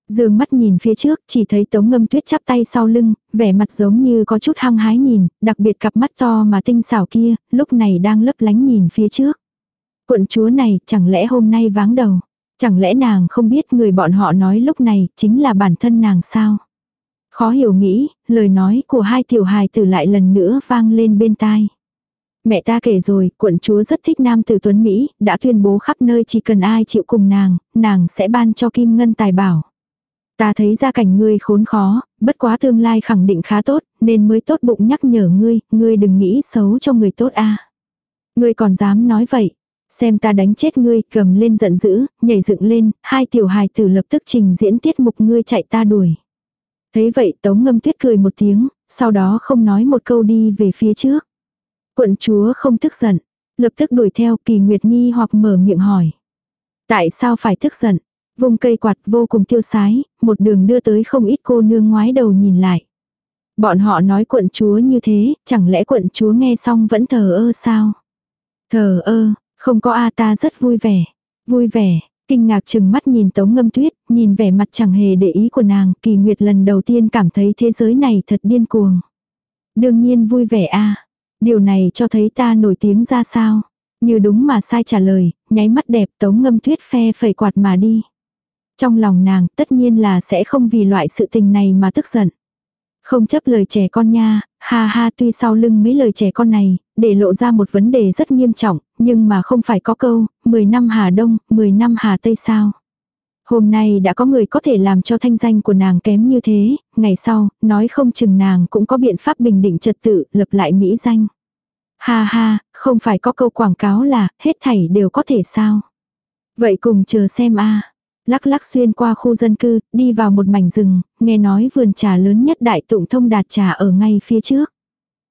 Dương mắt nhìn phía trước, chỉ thấy tống ngâm tuyết chắp tay sau lưng, vẻ mặt giống như có chút hăng hái nhìn, đặc biệt cặp mắt to mà tinh xảo kia, lúc này đang lấp lánh nhìn phía trước. Quận chúa này, chẳng lẽ hôm nay váng đầu? Chẳng lẽ nàng không biết người bọn họ nói lúc này, chính là bản thân nàng sao? Khó hiểu nghĩ, lời nói của hai tiểu hài tử lại lần nữa vang lên bên tai. Mẹ ta kể rồi, quận chúa rất thích nam tử tuấn Mỹ, đã tuyên bố khắp nơi chỉ cần ai chịu cùng nàng, nàng sẽ ban cho kim ngân tài bảo. Ta thấy ra cảnh ngươi khốn khó, bất quá tương lai khẳng định khá tốt, nên mới tốt bụng nhắc nhở ngươi, ngươi đừng nghĩ xấu cho người tốt a. Ngươi còn dám nói vậy. Xem ta đánh chết ngươi, cầm lên giận dữ, nhảy dựng lên, hai tiểu hài tử lập tức trình diễn tiết mục ngươi chạy ta đuổi. Thế vậy tống ngâm tuyết cười một tiếng, sau đó không nói một câu đi về phía trước. Quận chúa không tức giận, lập tức đuổi theo kỳ nguyệt nhi hoặc mở miệng hỏi. Tại sao phải tức giận? Vùng cây quạt vô cùng tiêu sái, một đường đưa tới không ít cô nương ngoái đầu nhìn lại. Bọn họ nói quận chúa như thế, chẳng lẽ quận chúa nghe xong vẫn thờ ơ sao? Thờ ơ, không có a ta rất vui vẻ. Vui vẻ, kinh ngạc chừng mắt nhìn tống ngâm tuyết, nhìn vẻ mặt chẳng hề để ý của nàng, kỳ nguyệt lần đầu tiên cảm thấy thế giới này thật điên cuồng. Đương nhiên vui vẻ a Điều này cho thấy ta nổi tiếng ra sao? Như đúng mà sai trả lời, nháy mắt đẹp tống ngâm tuyết phe phẩy quạt mà đi. Trong lòng nàng tất nhiên là sẽ không vì loại sự tình này mà tức giận. Không chấp lời trẻ con nha, ha ha tuy sau lưng mấy lời trẻ con này, để lộ ra một vấn đề rất nghiêm trọng, nhưng mà không phải có câu, 10 năm Hà Đông, 10 năm Hà Tây sao. Hôm nay đã có người có thể làm cho thanh danh của nàng kém như thế, ngày sau, nói không chừng nàng cũng có biện pháp bình định trật tự, lập lại mỹ danh. Ha ha, không phải có câu quảng cáo là, hết thảy đều có thể sao. Vậy cùng chờ xem a Lắc lắc xuyên qua khu dân cư, đi vào một mảnh rừng, nghe nói vườn trà lớn nhất đại tụng thông đạt trà ở ngay phía trước.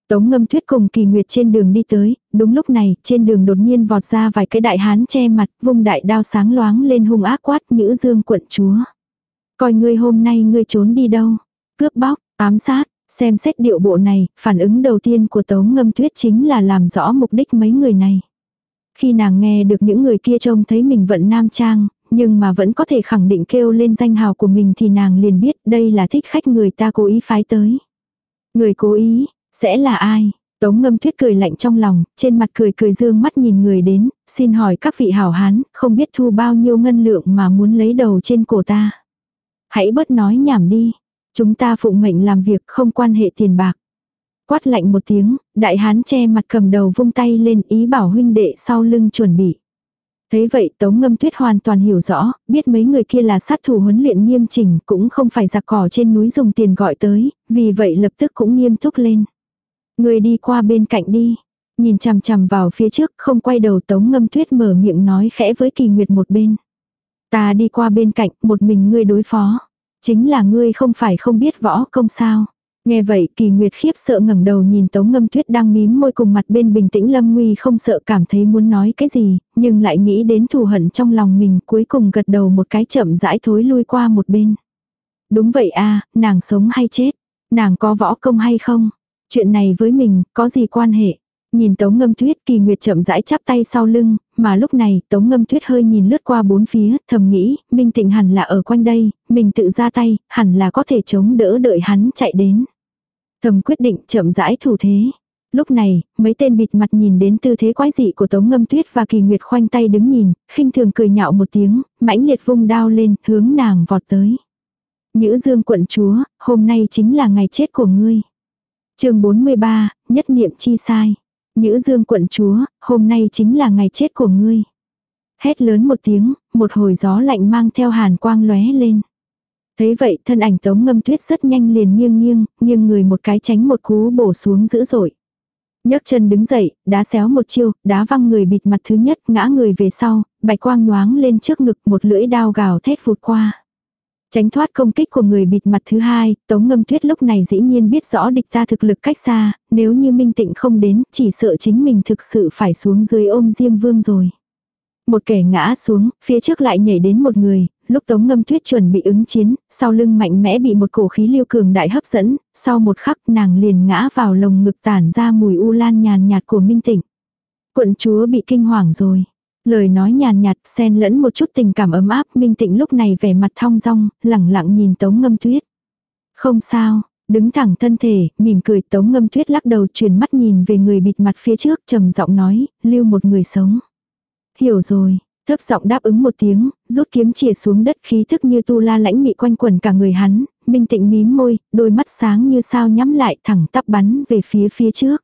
Tống ngâm tuyết cùng kỳ nguyệt trên đường đi tới, đúng lúc này, trên đường đột nhiên vọt ra vài cái đại hán che mặt, vung đại đao sáng loáng lên hung ác quát nhữ dương quận chúa. Coi ngươi hôm nay ngươi trốn đi đâu? Cướp bóc, ám sát, xem xét điệu bộ này, phản ứng đầu tiên của tống ngâm tuyết chính là làm rõ mục đích mấy người này. Khi nàng nghe được những người kia trông thấy mình vận nam trang, nhưng mà vẫn có thể khẳng định kêu lên danh hào của mình thì nàng liền biết đây là thích khách người ta cố ý phái tới. Người cố ý, sẽ là ai? Tống ngâm tuyết cười lạnh trong lòng, trên mặt cười cười dương mắt nhìn người đến, xin hỏi các vị hảo hán, không biết thu bao nhiêu ngân lượng mà muốn lấy đầu trên cổ ta. Hãy bớt nói nhảm đi, chúng ta phụng mệnh làm việc không quan hệ tiền bạc. Quát lạnh một tiếng, đại hán che mặt cầm đầu vung tay lên ý bảo huynh đệ sau lưng chuẩn bị. Thế vậy Tống Ngâm Tuyết hoàn toàn hiểu rõ, biết mấy người kia là sát thủ huấn luyện nghiêm chỉnh, cũng không phải giặc cỏ trên núi dùng tiền gọi tới, vì vậy lập tức cũng nghiêm túc lên. Người đi qua bên cạnh đi. Nhìn chằm chằm vào phía trước, không quay đầu Tống Ngâm Tuyết mở miệng nói khẽ với Kỳ Nguyệt một bên. Ta đi qua bên cạnh, một mình ngươi đối phó. Chính là ngươi không phải không biết võ công sao. Nghe vậy kỳ nguyệt khiếp sợ ngẩng đầu nhìn tống ngâm tuyết đang mím môi cùng mặt bên bình tĩnh lâm nguy không sợ cảm thấy muốn nói cái gì, nhưng lại nghĩ đến thù hận trong lòng mình cuối cùng gật đầu một cái chậm rãi thối lui qua một bên. Đúng vậy a nàng sống hay chết, nàng có võ công hay không, chuyện này với mình có gì quan hệ. Nhìn Tống Ngâm Tuyết kỳ nguyệt chậm rãi chắp tay sau lưng, mà lúc này Tống Ngâm Tuyết hơi nhìn lướt qua bốn phía, thầm nghĩ, Minh Tịnh hẳn là ở quanh đây, mình tự ra tay, hẳn là có thể chống đỡ đợi hắn chạy đến. Thầm quyết định chậm rãi thủ thế. Lúc này, mấy tên bịt mặt nhìn đến tư thế quái dị của Tống Ngâm Tuyết và Kỳ Nguyệt khoanh tay đứng nhìn, khinh thường cười nhạo một tiếng, mãnh liệt vung đao lên, hướng nàng vọt tới. Nhữ Dương quận chúa, hôm nay chính là ngày chết của ngươi. chương 43, nhất niệm chi sai. Nhữ Dương quận chúa, hôm nay chính là ngày chết của ngươi. Hét lớn một tiếng, một hồi gió lạnh mang theo hàn quang lóe lên. Thấy vậy thân ảnh tống ngâm tuyết rất nhanh liền nghiêng nghiêng, nghiêng người một cái tránh một cú bổ xuống dữ dội. nhấc chân đứng dậy, đá xéo một chiêu, đá văng người bịt mặt thứ nhất, ngã người về sau, bạch quang nhoáng lên trước ngực một lưỡi đao gào thét vụt qua. Tránh thoát công kích của người bịt mặt thứ hai, Tống Ngâm Tuyết lúc này dĩ nhiên biết rõ địch ra thực lực cách xa, nếu như Minh Tịnh không đến, chỉ sợ chính mình thực sự phải xuống dưới ôm Diêm Vương rồi. Một kẻ ngã xuống, phía trước lại nhảy đến một người, lúc Tống Ngâm Tuyết chuẩn bị ứng chiến, sau lưng mạnh mẽ bị một cổ khí lưu cường đại hấp dẫn, sau một khắc nàng liền ngã vào lồng ngực tản ra mùi u lan nhàn nhạt của Minh Tịnh. Quận chúa bị kinh hoàng rồi. Lời nói nhàn nhạt, xen lẫn một chút tình cảm ấm áp, Minh Tịnh lúc này vẻ mặt thong dong, lẳng lặng nhìn Tống Ngâm Tuyết. Không sao, đứng thẳng thân thể, mỉm cười Tống Ngâm Tuyết lắc đầu truyền mắt nhìn về người bịt mặt phía trước, trầm giọng nói, lưu một người sống. Hiểu rồi, thấp giọng đáp ứng một tiếng, rút kiếm chìa xuống đất khí thức như tu la lãnh mị quanh quần cả người hắn, minh tịnh mím môi, đôi mắt sáng như sao nhắm lại thẳng tắp bắn về phía phía trước.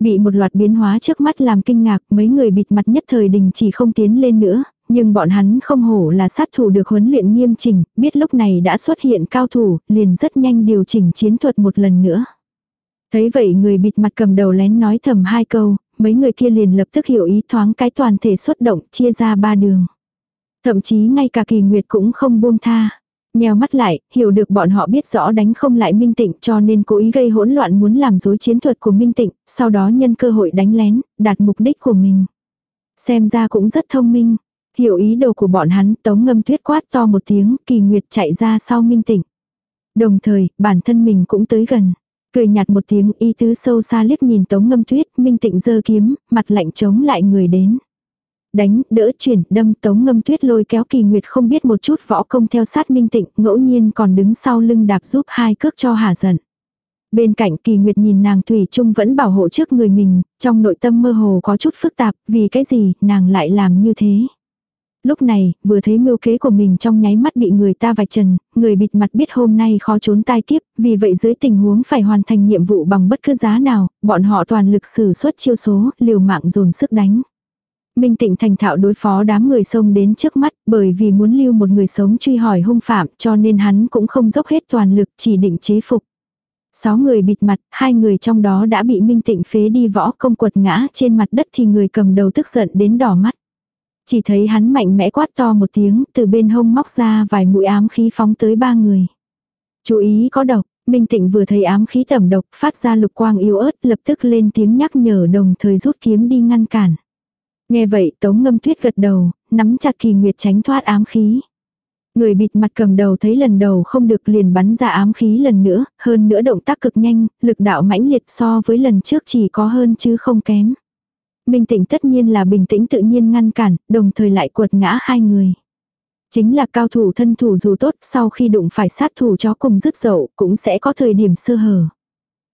Bị một loạt biến hóa trước mắt làm kinh ngạc mấy người bịt mặt nhất thời đình chỉ không tiến lên nữa, nhưng bọn hắn không hổ là sát thủ được huấn luyện nghiêm chỉnh, biết lúc này đã xuất hiện cao thủ, liền rất nhanh điều chỉnh chiến thuật một lần nữa. Thấy vậy người bịt mặt cầm đầu lén nói thầm hai câu, mấy người kia liền lập tức hiểu ý thoáng cái toàn thể xuất động chia ra ba đường. Thậm chí ngay cả kỳ nguyệt cũng không buông tha. Nheo mắt lại, hiểu được bọn họ biết rõ đánh không lại Minh Tịnh cho nên cố ý gây hỗn loạn muốn làm dối chiến thuật của Minh Tịnh, sau đó nhân cơ hội đánh lén, đạt mục đích của mình. Xem ra cũng rất thông minh. Hiểu ý đồ của bọn hắn, tống ngâm tuyết quát to một tiếng, kỳ nguyệt chạy ra sau Minh Tịnh. Đồng thời, bản thân mình cũng tới gần. Cười nhạt một tiếng y tứ sâu xa liếc nhìn tống ngâm tuyết, minh tịnh giơ kiếm, mặt lạnh chống lại người đến. Đánh, đỡ chuyển, đâm tống ngâm tuyết lôi kéo kỳ nguyệt không biết một chút võ công theo sát minh tịnh, ngẫu nhiên còn đứng sau lưng đạp giúp hai cước cho hà giận. Bên cạnh kỳ nguyệt nhìn nàng Thủy Trung vẫn bảo hộ trước người mình, trong nội tâm mơ hồ có chút phức tạp, vì cái gì nàng lại làm như thế. Lúc này, vừa thấy mưu kế của mình trong nháy mắt bị người ta vạch trần, người bịt mặt biết hôm nay khó trốn tai kiếp, vì vậy dưới tình huống phải hoàn thành nhiệm vụ bằng bất cứ giá nào, bọn họ toàn lực sử xuất chiêu số, liều mạng dồn sức đánh. Minh Tịnh thành thạo đối phó đám người xông đến trước mắt, bởi vì muốn lưu một người sống truy hỏi hung phạm cho nên hắn cũng không dốc hết toàn lực chỉ định chế phục. Sáu người bịt mặt, hai người trong đó đã bị Minh Tịnh phế đi võ công quật ngã trên mặt đất thì người cầm đầu tức giận đến đỏ mắt. Chỉ thấy hắn mạnh mẽ quát to một tiếng, từ bên hông móc ra vài mũi ám khí phóng tới ba người. Chú ý có độc, Minh Tịnh vừa thấy ám khí tẩm độc phát ra lục quang yếu ớt lập tức lên tiếng nhắc nhở đồng thời rút kiếm đi ngăn cản. Nghe vậy tống ngâm tuyết gật đầu, nắm chặt kỳ nguyệt tránh thoát ám khí. Người bịt mặt cầm đầu thấy lần đầu không được liền bắn ra ám khí lần nữa, hơn nữa động tác cực nhanh, lực đạo mãnh liệt so với lần trước chỉ có hơn chứ không kém. Minh tĩnh tất nhiên là bình tĩnh tự nhiên ngăn cản, đồng thời lại quật ngã hai người. Chính là cao thủ thân thủ dù tốt sau khi đụng phải sát thủ chó cùng dứt dậu cũng sẽ có thời điểm sơ hở.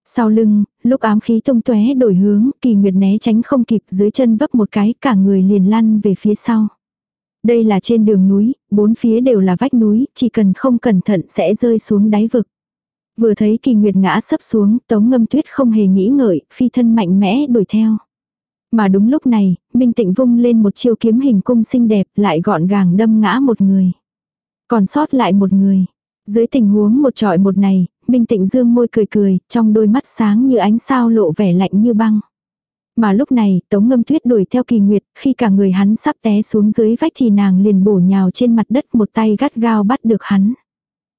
Sau lưng, Lúc ám khí tung tóe đổi hướng, kỳ nguyệt né tránh không kịp dưới chân vấp một cái, cả người liền lăn về phía sau. Đây là trên đường núi, bốn phía đều là vách núi, chỉ cần không cẩn thận sẽ rơi xuống đáy vực. Vừa thấy kỳ nguyệt ngã sấp xuống, tống ngâm tuyết không hề nghĩ ngợi, phi thân mạnh mẽ đuổi theo. Mà đúng lúc này, Minh Tịnh vung lên một chiêu kiếm hình cung xinh đẹp lại gọn gàng đâm ngã một người. Còn sót lại một người. Dưới tình huống một trọi một này, Minh Tịnh dương môi cười cười, trong đôi mắt sáng như ánh sao lộ vẻ lạnh như băng. Mà lúc này, Tống Ngâm Tuyết đuổi theo Kỳ Nguyệt, khi cả người hắn sắp té xuống dưới vách thì nàng liền bổ nhào trên mặt đất một tay gắt gao bắt được hắn.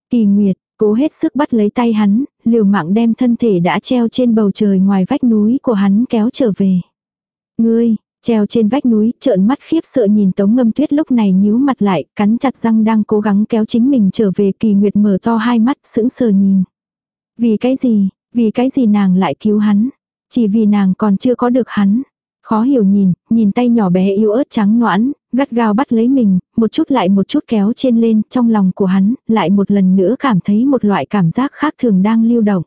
Kỳ Nguyệt, cố hết sức bắt lấy tay hắn, liều mạng đem thân thể đã treo trên bầu trời ngoài vách núi của hắn kéo trở về. Ngươi, treo trên vách núi, trợn mắt khiếp sợ nhìn Tống Ngâm Tuyết lúc này nhíu mặt lại, cắn chặt răng đang cố gắng kéo chính mình trở về Kỳ Nguyệt mở to hai mắt sững sờ nhìn. Vì cái gì, vì cái gì nàng lại cứu hắn? Chỉ vì nàng còn chưa có được hắn. Khó hiểu nhìn, nhìn tay nhỏ bé yếu ớt trắng noãn, gắt gao bắt lấy mình, một chút lại một chút kéo trên lên, trong lòng của hắn, lại một lần nữa cảm thấy một loại cảm giác khác thường đang lưu động.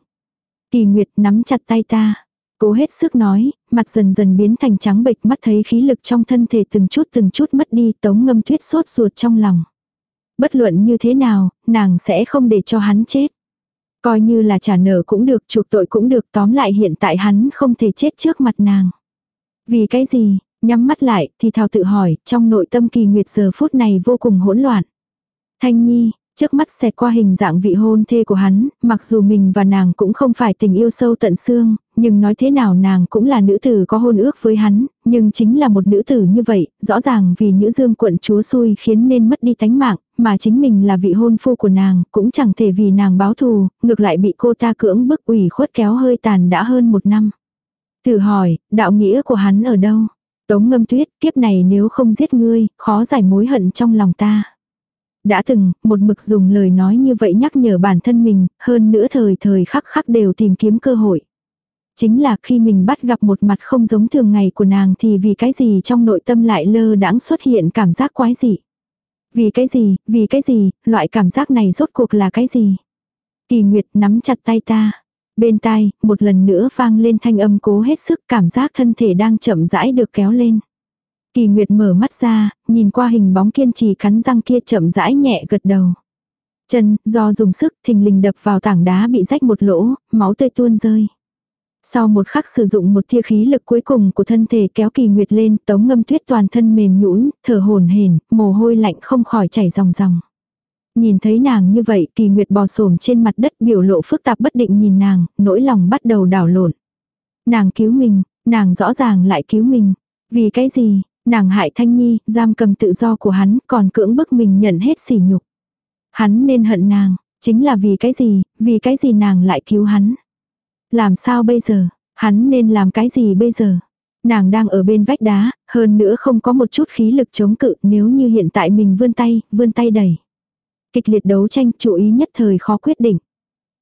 Kỳ Nguyệt nắm chặt tay ta. Cố hết sức nói, mặt dần dần biến thành trắng bệch mắt thấy khí lực trong thân thể từng chút từng chút mất đi tống ngâm tuyết sốt ruột trong lòng. Bất luận như thế nào, nàng sẽ không để cho hắn chết. Coi như là trả nợ cũng được, chuộc tội cũng được, tóm lại hiện tại hắn không thể chết trước mặt nàng. Vì cái gì, nhắm mắt lại, thì thào tự hỏi, trong nội tâm kỳ nguyệt giờ phút này vô cùng hỗn loạn. Thanh Nhi, trước mắt xẹt qua hình dạng vị hôn thê của hắn, mặc dù mình và nàng cũng không phải tình yêu sâu tận xương, nhưng nói thế nào nàng cũng là nữ tử có hôn ước với hắn, nhưng chính là một nữ tử như vậy, rõ ràng vì nữ dương quận chúa xui khiến nên mất đi tánh mạng, mà chính mình là vị hôn phu của nàng, cũng chẳng thể vì nàng báo thù, ngược lại bị cô ta cưỡng bức ủy khuất kéo hơi tàn đã hơn một năm. Thử hỏi, đạo nghĩa của hắn ở đâu? Tống ngâm tuyết, kiếp này nếu không giết ngươi, khó giải mối hận trong lòng ta. Đã từng, một mực dùng lời nói như vậy nhắc nhở bản thân mình, hơn nữa thời thời khắc khắc đều tìm kiếm cơ hội. Chính là khi mình bắt gặp một mặt không giống thường ngày của nàng thì vì cái gì trong nội tâm lại lơ đãng xuất hiện cảm giác quái dị. Vì cái gì, vì cái gì, loại cảm giác này rốt cuộc là cái gì? Kỳ Nguyệt nắm chặt tay ta. Bên tai, một lần nữa vang lên thanh âm cố hết sức cảm giác thân thể đang chậm rãi được kéo lên. Kỳ Nguyệt mở mắt ra, nhìn qua hình bóng kiên trì cắn răng kia chậm rãi nhẹ gật đầu. Chân, do dùng sức thình lình đập vào tảng đá bị rách một lỗ, máu tươi tuôn rơi. Sau một khắc sử dụng một tia khí lực cuối cùng của thân thể kéo kỳ nguyệt lên, tống ngâm tuyết toàn thân mềm nhũn, thở hồn hển, mồ hôi lạnh không khỏi chảy ròng ròng. Nhìn thấy nàng như vậy, kỳ nguyệt bò xổm trên mặt đất biểu lộ phức tạp bất định nhìn nàng, nỗi lòng bắt đầu đảo lộn. Nàng cứu mình, nàng rõ ràng lại cứu mình. Vì cái gì, nàng hại thanh nhi, giam cầm tự do của hắn, còn cưỡng bức mình nhận hết sỉ nhục. Hắn nên hận nàng, chính là vì cái gì, vì cái gì nàng lại cứu hắn. Làm sao bây giờ? Hắn nên làm cái gì bây giờ? Nàng đang ở bên vách đá, hơn nữa không có một chút khí lực chống cự nếu như hiện tại mình vươn tay, vươn tay đẩy. Kịch liệt đấu tranh chú ý nhất thời khó quyết định.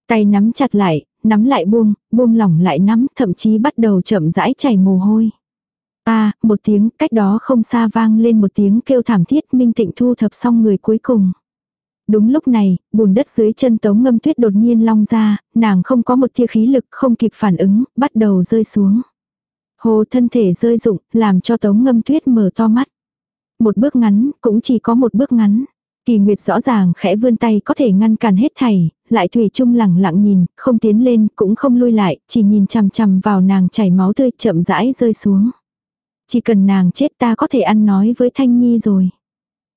Tay nắm chặt lại, nắm lại buông, buông lỏng lại nắm, thậm chí bắt đầu chậm rãi chảy mồ hôi a một tiếng, cách đó không xa vang lên một tiếng kêu thảm thiết minh tịnh thu thập xong người cuối cùng. Đúng lúc này, bùn đất dưới chân tống ngâm tuyết đột nhiên long ra, nàng không có một tia khí lực không kịp phản ứng, bắt đầu rơi xuống. Hồ thân thể rơi rụng, làm cho tống ngâm tuyết mở to mắt. Một bước ngắn, cũng chỉ có một bước ngắn. Kỳ Nguyệt rõ ràng khẽ vươn tay có thể ngăn cản hết thảy, lại Thủy Trung lẳng lặng nhìn, không tiến lên, cũng không lui lại, chỉ nhìn chằm chằm vào nàng chảy máu tươi chậm rãi rơi xuống. Chỉ cần nàng chết ta có thể ăn nói với Thanh Nhi rồi.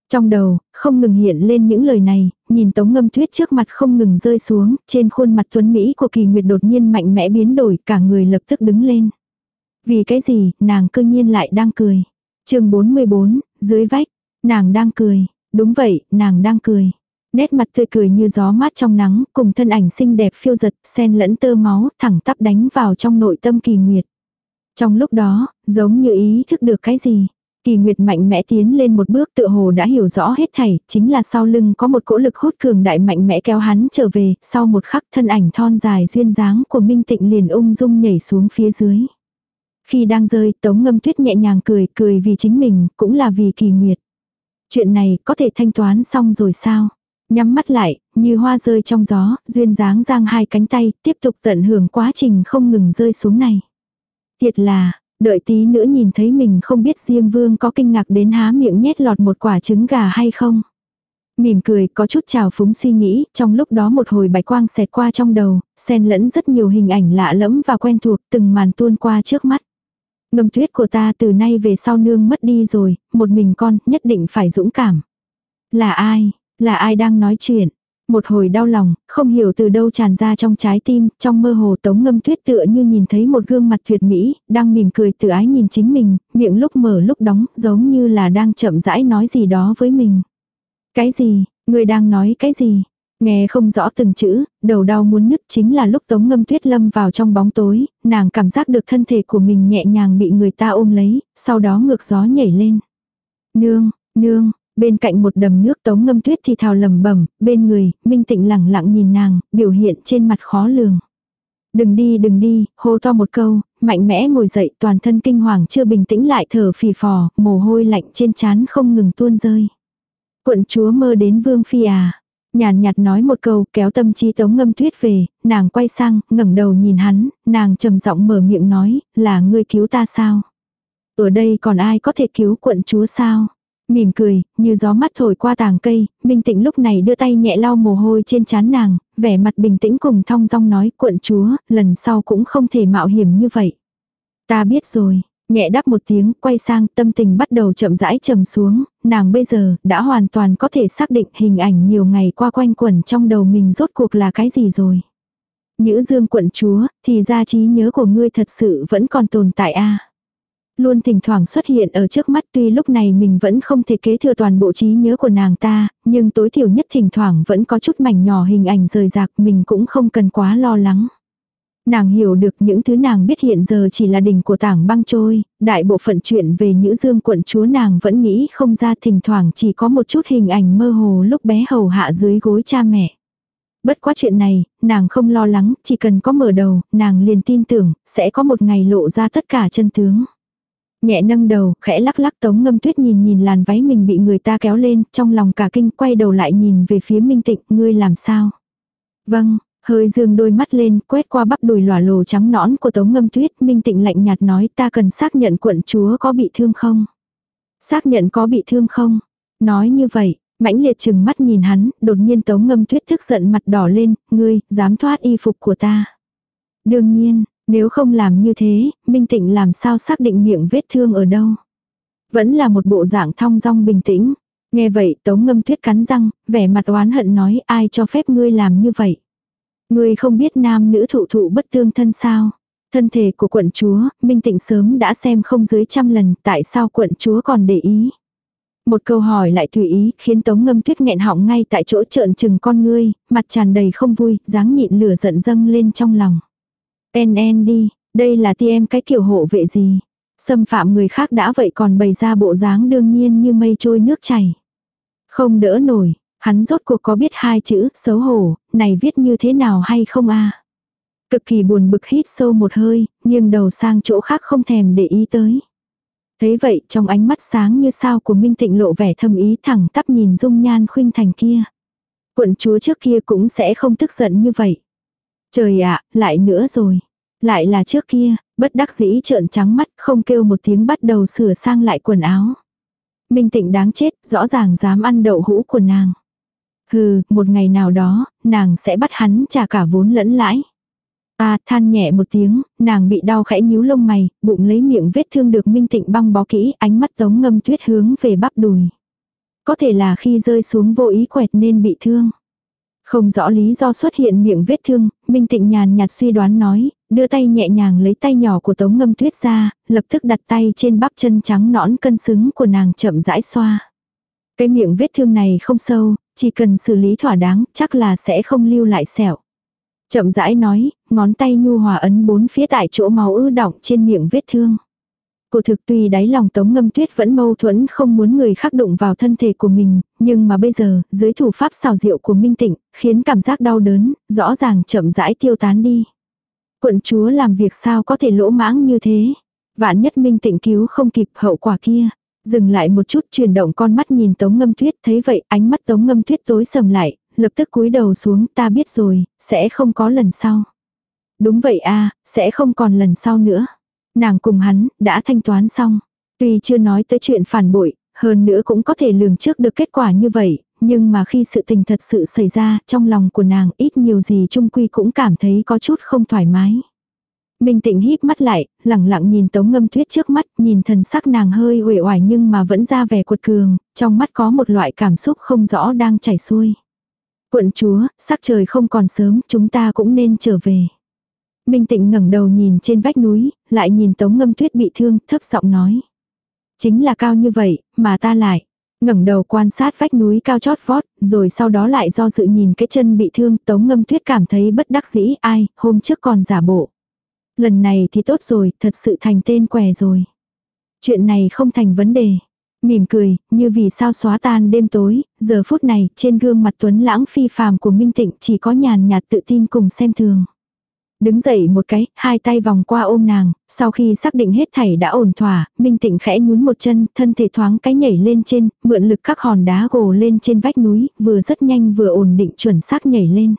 Trong đầu, không ngừng hiện lên những lời này, nhìn tống ngâm tuyết trước mặt không ngừng rơi xuống, trên khuôn mặt tuấn Mỹ của kỳ nguyệt đột nhiên mạnh mẽ biến đổi, cả người lập tức đứng lên. Vì cái gì, nàng cương nhiên lại đang cười. chương 44, dưới vách, nàng đang cười. Đúng vậy, nàng đang cười. Nét mặt tươi cười như gió mát trong nắng, cùng thân ảnh xinh đẹp phiêu giật, sen lẫn tơ máu, thẳng tắp đánh vào trong nội tâm kỳ nguyệt. Trong lúc đó, giống như ý thức được cái gì, Kỳ Nguyệt mạnh mẽ tiến lên một bước tựa hồ đã hiểu rõ hết thảy, chính là sau lưng có một cỗ lực hút cường đại mạnh mẽ kéo hắn trở về, sau một khắc thân ảnh thon dài duyên dáng của Minh Tịnh liền ung dung nhảy xuống phía dưới. Khi đang rơi, Tống Ngâm Tuyết nhẹ nhàng cười, cười vì chính mình, cũng là vì Kỳ Nguyệt. Chuyện này có thể thanh toán xong rồi sao? Nhắm mắt lại, như hoa rơi trong gió, duyên dáng giang hai cánh tay, tiếp tục tận hưởng quá trình không ngừng rơi xuống này. Thiệt là, đợi tí nữa nhìn thấy mình không biết Diêm Vương có kinh ngạc đến há miệng nhét lọt một quả trứng gà hay không. Mỉm cười, có chút trào phúng suy nghĩ, trong lúc đó một hồi bạch quang xẹt qua trong đầu, xen lẫn rất nhiều hình ảnh lạ lẫm và quen thuộc, từng màn tuôn qua trước mắt. Ngâm tuyết của ta từ nay về sau nương mất đi rồi, một mình con, nhất định phải dũng cảm. Là ai? Là ai đang nói chuyện? Một hồi đau lòng, không hiểu từ đâu tràn ra trong trái tim, trong mơ hồ tống ngâm tuyết tựa như nhìn thấy một gương mặt tuyệt mỹ, đang mỉm cười tự ái nhìn chính mình, miệng lúc mở lúc đóng, giống như là đang chậm rãi nói gì đó với mình. Cái gì, người đang nói cái gì? Nghe không rõ từng chữ, đầu đau muốn nứt chính là lúc tống ngâm tuyết lâm vào trong bóng tối, nàng cảm giác được thân thể của mình nhẹ nhàng bị người ta ôm lấy, sau đó ngược gió nhảy lên. Nương, nương, bên cạnh một đầm nước tống ngâm tuyết thì thào lầm bẩm bên người, minh tịnh lẳng lặng nhìn nàng, biểu hiện trên mặt khó lường. Đừng đi đừng đi, hô to một câu, mạnh mẽ ngồi dậy toàn thân kinh hoàng chưa bình tĩnh lại thở phì phò, mồ hôi lạnh trên trán không ngừng tuôn rơi. Quận chúa mơ đến vương phi à. Nhàn nhạt nói một câu kéo tâm trí tống ngâm tuyết về, nàng quay sang, ngẩng đầu nhìn hắn, nàng trầm giọng mở miệng nói, là ngươi cứu ta sao? Ở đây còn ai có thể cứu quận chúa sao? Mỉm cười, như gió mắt thổi qua tàng cây, Minh tĩnh lúc này đưa tay nhẹ lau mồ hôi trên trán nàng, vẻ mặt bình tĩnh cùng thong dong nói quận chúa, lần sau cũng không thể mạo hiểm như vậy. Ta biết rồi, Nhẹ đáp một tiếng, quay sang, tâm tình bắt đầu chậm rãi trầm xuống, nàng bây giờ đã hoàn toàn có thể xác định hình ảnh nhiều ngày qua quanh quẩn trong đầu mình rốt cuộc là cái gì rồi. Nhữ dương quận chúa, thì ra trí nhớ của ngươi thật sự vẫn còn tồn tại a Luôn thỉnh thoảng xuất hiện ở trước mắt tuy lúc này mình vẫn không thể kế thừa toàn bộ trí nhớ của nàng ta, nhưng tối thiểu nhất thỉnh thoảng vẫn có chút mảnh nhỏ hình ảnh rời rạc mình cũng không cần quá lo lắng. Nàng hiểu được những thứ nàng biết hiện giờ chỉ là đỉnh của tảng băng trôi, đại bộ phận chuyện về Nhữ Dương quận chúa nàng vẫn nghĩ không ra thỉnh thoảng chỉ có một chút hình ảnh mơ hồ lúc bé hầu hạ dưới gối cha mẹ. Bất quá chuyện này, nàng không lo lắng, chỉ cần có mở đầu, nàng liền tin tưởng, sẽ có một ngày lộ ra tất cả chân tướng. Nhẹ nâng đầu, khẽ lắc lắc tống ngâm tuyết nhìn nhìn làn váy mình bị người ta kéo lên, trong lòng cả kinh quay đầu lại nhìn về phía minh tịnh, ngươi làm sao? Vâng, Hơi dương đôi mắt lên, quét qua bắp đùi lỏa lồ trắng nõn của Tống Ngâm Tuyết, Minh Tịnh lạnh nhạt nói ta cần xác nhận quận chúa có bị thương không? Xác nhận có bị thương không? Nói như vậy, mãnh liệt chừng mắt nhìn hắn, đột nhiên Tống Ngâm Tuyết thức giận mặt đỏ lên, ngươi, dám thoát y phục của ta. Đương nhiên, nếu không làm như thế, Minh Tịnh làm sao xác định miệng vết thương ở đâu? Vẫn là một bộ dạng thong dong bình tĩnh. Nghe vậy Tống Ngâm Tuyết cắn răng, vẻ mặt oán hận nói ai cho phép ngươi làm như vậy. Ngươi không biết nam nữ thụ thụ bất tương thân sao? Thân thể của quận chúa, Minh Tịnh sớm đã xem không dưới trăm lần, tại sao quận chúa còn để ý? Một câu hỏi lại tùy ý, khiến Tống Ngâm Tuyết nghẹn họng ngay tại chỗ trợn trừng con ngươi, mặt tràn đầy không vui, dáng nhịn lửa giận dâng lên trong lòng. En en đi, đây là ti em cái kiểu hộ vệ gì? Xâm phạm người khác đã vậy còn bày ra bộ dáng đương nhiên như mây trôi nước chảy. Không đỡ nổi, Hắn rốt cuộc có biết hai chữ, xấu hổ, này viết như thế nào hay không a Cực kỳ buồn bực hít sâu một hơi, nghiêng đầu sang chỗ khác không thèm để ý tới. Thế vậy trong ánh mắt sáng như sao của Minh Tịnh lộ vẻ thâm ý thẳng tắp nhìn dung nhan khuynh thành kia. Quận chúa trước kia cũng sẽ không tức giận như vậy. Trời ạ, lại nữa rồi. Lại là trước kia, bất đắc dĩ trợn trắng mắt không kêu một tiếng bắt đầu sửa sang lại quần áo. Minh tịnh đáng chết, rõ ràng dám ăn đậu hũ của nàng. Hừ, một ngày nào đó, nàng sẽ bắt hắn trả cả vốn lẫn lãi. Ta than nhẹ một tiếng, nàng bị đau khẽ nhíu lông mày, bụng lấy miệng vết thương được minh tịnh băng bó kỹ, ánh mắt tống ngâm tuyết hướng về bắp đùi. Có thể là khi rơi xuống vô ý quẹt nên bị thương. Không rõ lý do xuất hiện miệng vết thương, Minh Tịnh nhàn nhạt suy đoán nói, đưa tay nhẹ nhàng lấy tay nhỏ của Tống Ngâm Tuyết ra, lập tức đặt tay trên bắp chân trắng nõn cân xứng của nàng chậm rãi xoa. Cái miệng vết thương này không sâu, chỉ cần xử lý thỏa đáng, chắc là sẽ không lưu lại sẹo. Chậm rãi nói, ngón tay nhu hòa ấn bốn phía tại chỗ máu ư đọng trên miệng vết thương. Cô thực tuy đáy lòng tống ngâm tuyết vẫn mâu thuẫn không muốn người khác đụng vào thân thể của mình, nhưng mà bây giờ, dưới thủ pháp xào rượu của Minh Tịnh, khiến cảm giác đau đớn, rõ ràng chậm rãi tiêu tán đi. Quận chúa làm việc sao có thể lỗ mãng như thế. Vạn nhất Minh Tịnh cứu không kịp hậu quả kia. Dừng lại một chút chuyển động con mắt nhìn Tống Ngâm Tuyết thấy vậy ánh mắt Tống Ngâm Tuyết tối sầm lại, lập tức cúi đầu xuống ta biết rồi, sẽ không có lần sau. Đúng vậy a sẽ không còn lần sau nữa. Nàng cùng hắn, đã thanh toán xong. Tuy chưa nói tới chuyện phản bội, hơn nữa cũng có thể lường trước được kết quả như vậy, nhưng mà khi sự tình thật sự xảy ra, trong lòng của nàng ít nhiều gì trung quy cũng cảm thấy có chút không thoải mái. Minh tịnh híp mắt lại, lẳng lặng nhìn tống ngâm tuyết trước mắt, nhìn thần sắc nàng hơi uể oải nhưng mà vẫn ra vẻ cuột cường, trong mắt có một loại cảm xúc không rõ đang chảy xuôi. Quận chúa, sắc trời không còn sớm, chúng ta cũng nên trở về. Minh tịnh ngẩng đầu nhìn trên vách núi, lại nhìn tống ngâm tuyết bị thương, thấp giọng nói. Chính là cao như vậy, mà ta lại. ngẩng đầu quan sát vách núi cao chót vót, rồi sau đó lại do dự nhìn cái chân bị thương, tống ngâm tuyết cảm thấy bất đắc dĩ, ai, hôm trước còn giả bộ. Lần này thì tốt rồi, thật sự thành tên què rồi. Chuyện này không thành vấn đề. Mỉm cười, như vì sao xóa tan đêm tối, giờ phút này, trên gương mặt tuấn lãng phi phàm của Minh Tịnh chỉ có nhàn nhạt tự tin cùng xem thường. Đứng dậy một cái, hai tay vòng qua ôm nàng, sau khi xác định hết thảy đã ổn thỏa, Minh Tịnh khẽ nhún một chân, thân thể thoáng cái nhảy lên trên, mượn lực các hòn đá gồ lên trên vách núi, vừa rất nhanh vừa ổn định chuẩn xác nhảy lên.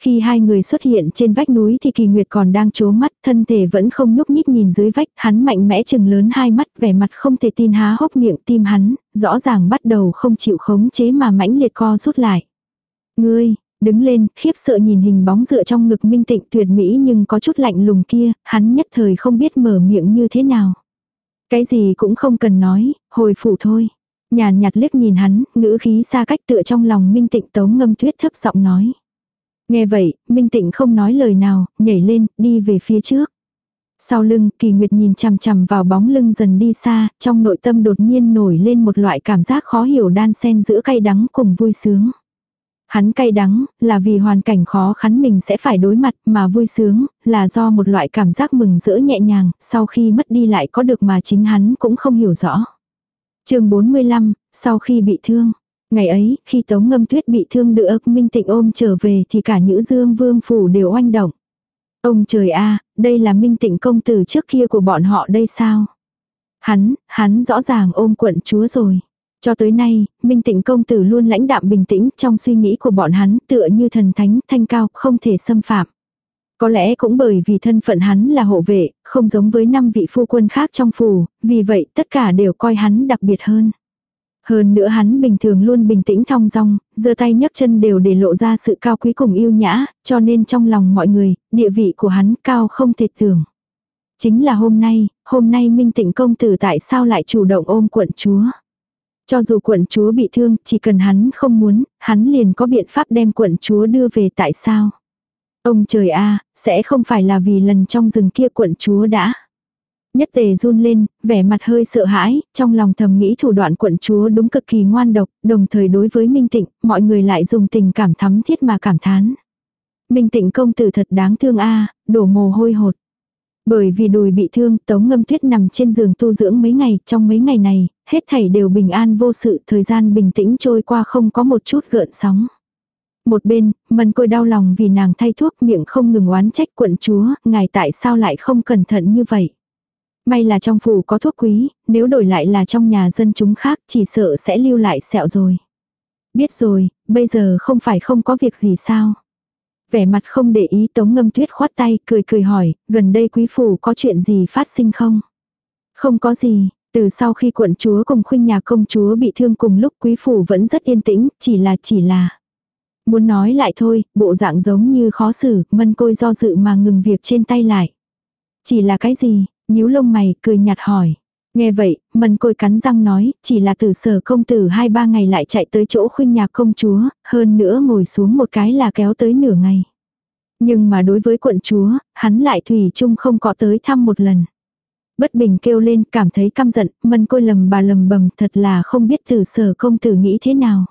Khi hai người xuất hiện trên vách núi thì Kỳ Nguyệt còn đang chố mắt, thân thể vẫn không nhúc nhích nhìn dưới vách, hắn mạnh mẽ chừng lớn hai mắt, vẻ mặt không thể tin há hốc miệng tim hắn, rõ ràng bắt đầu không chịu khống chế mà mãnh liệt co rút lại. Ngươi, đứng lên, khiếp sợ nhìn hình bóng dựa trong ngực minh tịnh tuyệt mỹ nhưng có chút lạnh lùng kia, hắn nhất thời không biết mở miệng như thế nào. Cái gì cũng không cần nói, hồi phủ thôi. Nhàn nhạt liếc nhìn hắn, ngữ khí xa cách tựa trong lòng minh tịnh tống ngâm tuyết thấp giọng nói. Nghe vậy, Minh Tịnh không nói lời nào, nhảy lên, đi về phía trước. Sau lưng, Kỳ Nguyệt nhìn chằm chằm vào bóng lưng dần đi xa, trong nội tâm đột nhiên nổi lên một loại cảm giác khó hiểu đan xen giữa cay đắng cùng vui sướng. Hắn cay đắng, là vì hoàn cảnh khó khăn mình sẽ phải đối mặt, mà vui sướng, là do một loại cảm giác mừng rỡ nhẹ nhàng, sau khi mất đi lại có được mà chính hắn cũng không hiểu rõ. chương 45, sau khi bị thương. Ngày ấy, khi Tống Ngâm Tuyết bị thương được Minh Tịnh ôm trở về thì cả Nhữ Dương Vương Phủ đều oanh động. Ông trời a đây là Minh Tịnh công tử trước kia của bọn họ đây sao? Hắn, hắn rõ ràng ôm quận chúa rồi. Cho tới nay, Minh Tịnh công tử luôn lãnh đạm bình tĩnh trong suy nghĩ của bọn hắn tựa như thần thánh thanh cao không thể xâm phạm. Có lẽ cũng bởi vì thân phận hắn là hộ vệ, không giống với năm vị phu quân khác trong phủ, vì vậy tất cả đều coi hắn đặc biệt hơn. Hơn nữa hắn bình thường luôn bình tĩnh thong dong, giơ tay nhấc chân đều để lộ ra sự cao quý cùng yêu nhã, cho nên trong lòng mọi người, địa vị của hắn cao không thể tưởng. Chính là hôm nay, hôm nay Minh Tịnh công tử tại sao lại chủ động ôm quận chúa. Cho dù quận chúa bị thương, chỉ cần hắn không muốn, hắn liền có biện pháp đem quận chúa đưa về tại sao. Ông trời a sẽ không phải là vì lần trong rừng kia quận chúa đã. Nhất tề run lên, vẻ mặt hơi sợ hãi, trong lòng thầm nghĩ thủ đoạn quận chúa đúng cực kỳ ngoan độc, đồng thời đối với Minh Tịnh, mọi người lại dùng tình cảm thắm thiết mà cảm thán. Minh Tịnh công tử thật đáng thương a đổ mồ hôi hột. Bởi vì đùi bị thương, Tống Ngâm Tuyết nằm trên giường tu dưỡng mấy ngày, trong mấy ngày này, hết thảy đều bình an vô sự, thời gian bình tĩnh trôi qua không có một chút gợn sóng. Một bên, mần côi đau lòng vì nàng thay thuốc miệng không ngừng oán trách quận chúa, ngài tại sao lại không cẩn thận như vậy. May là trong phủ có thuốc quý, nếu đổi lại là trong nhà dân chúng khác chỉ sợ sẽ lưu lại sẹo rồi. Biết rồi, bây giờ không phải không có việc gì sao. Vẻ mặt không để ý tống ngâm tuyết khoát tay cười cười hỏi, gần đây quý phủ có chuyện gì phát sinh không? Không có gì, từ sau khi quận chúa cùng khuynh nhà công chúa bị thương cùng lúc quý phủ vẫn rất yên tĩnh, chỉ là chỉ là. Muốn nói lại thôi, bộ dạng giống như khó xử, mân côi do dự mà ngừng việc trên tay lại. Chỉ là cái gì, nhíu lông mày, cười nhạt hỏi. Nghe vậy, mần côi cắn răng nói, chỉ là từ sở công tử hai ba ngày lại chạy tới chỗ khuynh nhạc công chúa, hơn nữa ngồi xuống một cái là kéo tới nửa ngày. Nhưng mà đối với quận chúa, hắn lại thủy chung không có tới thăm một lần. Bất bình kêu lên cảm thấy căm giận, mân côi lầm bà lầm bầm thật là không biết từ sở công tử nghĩ thế nào.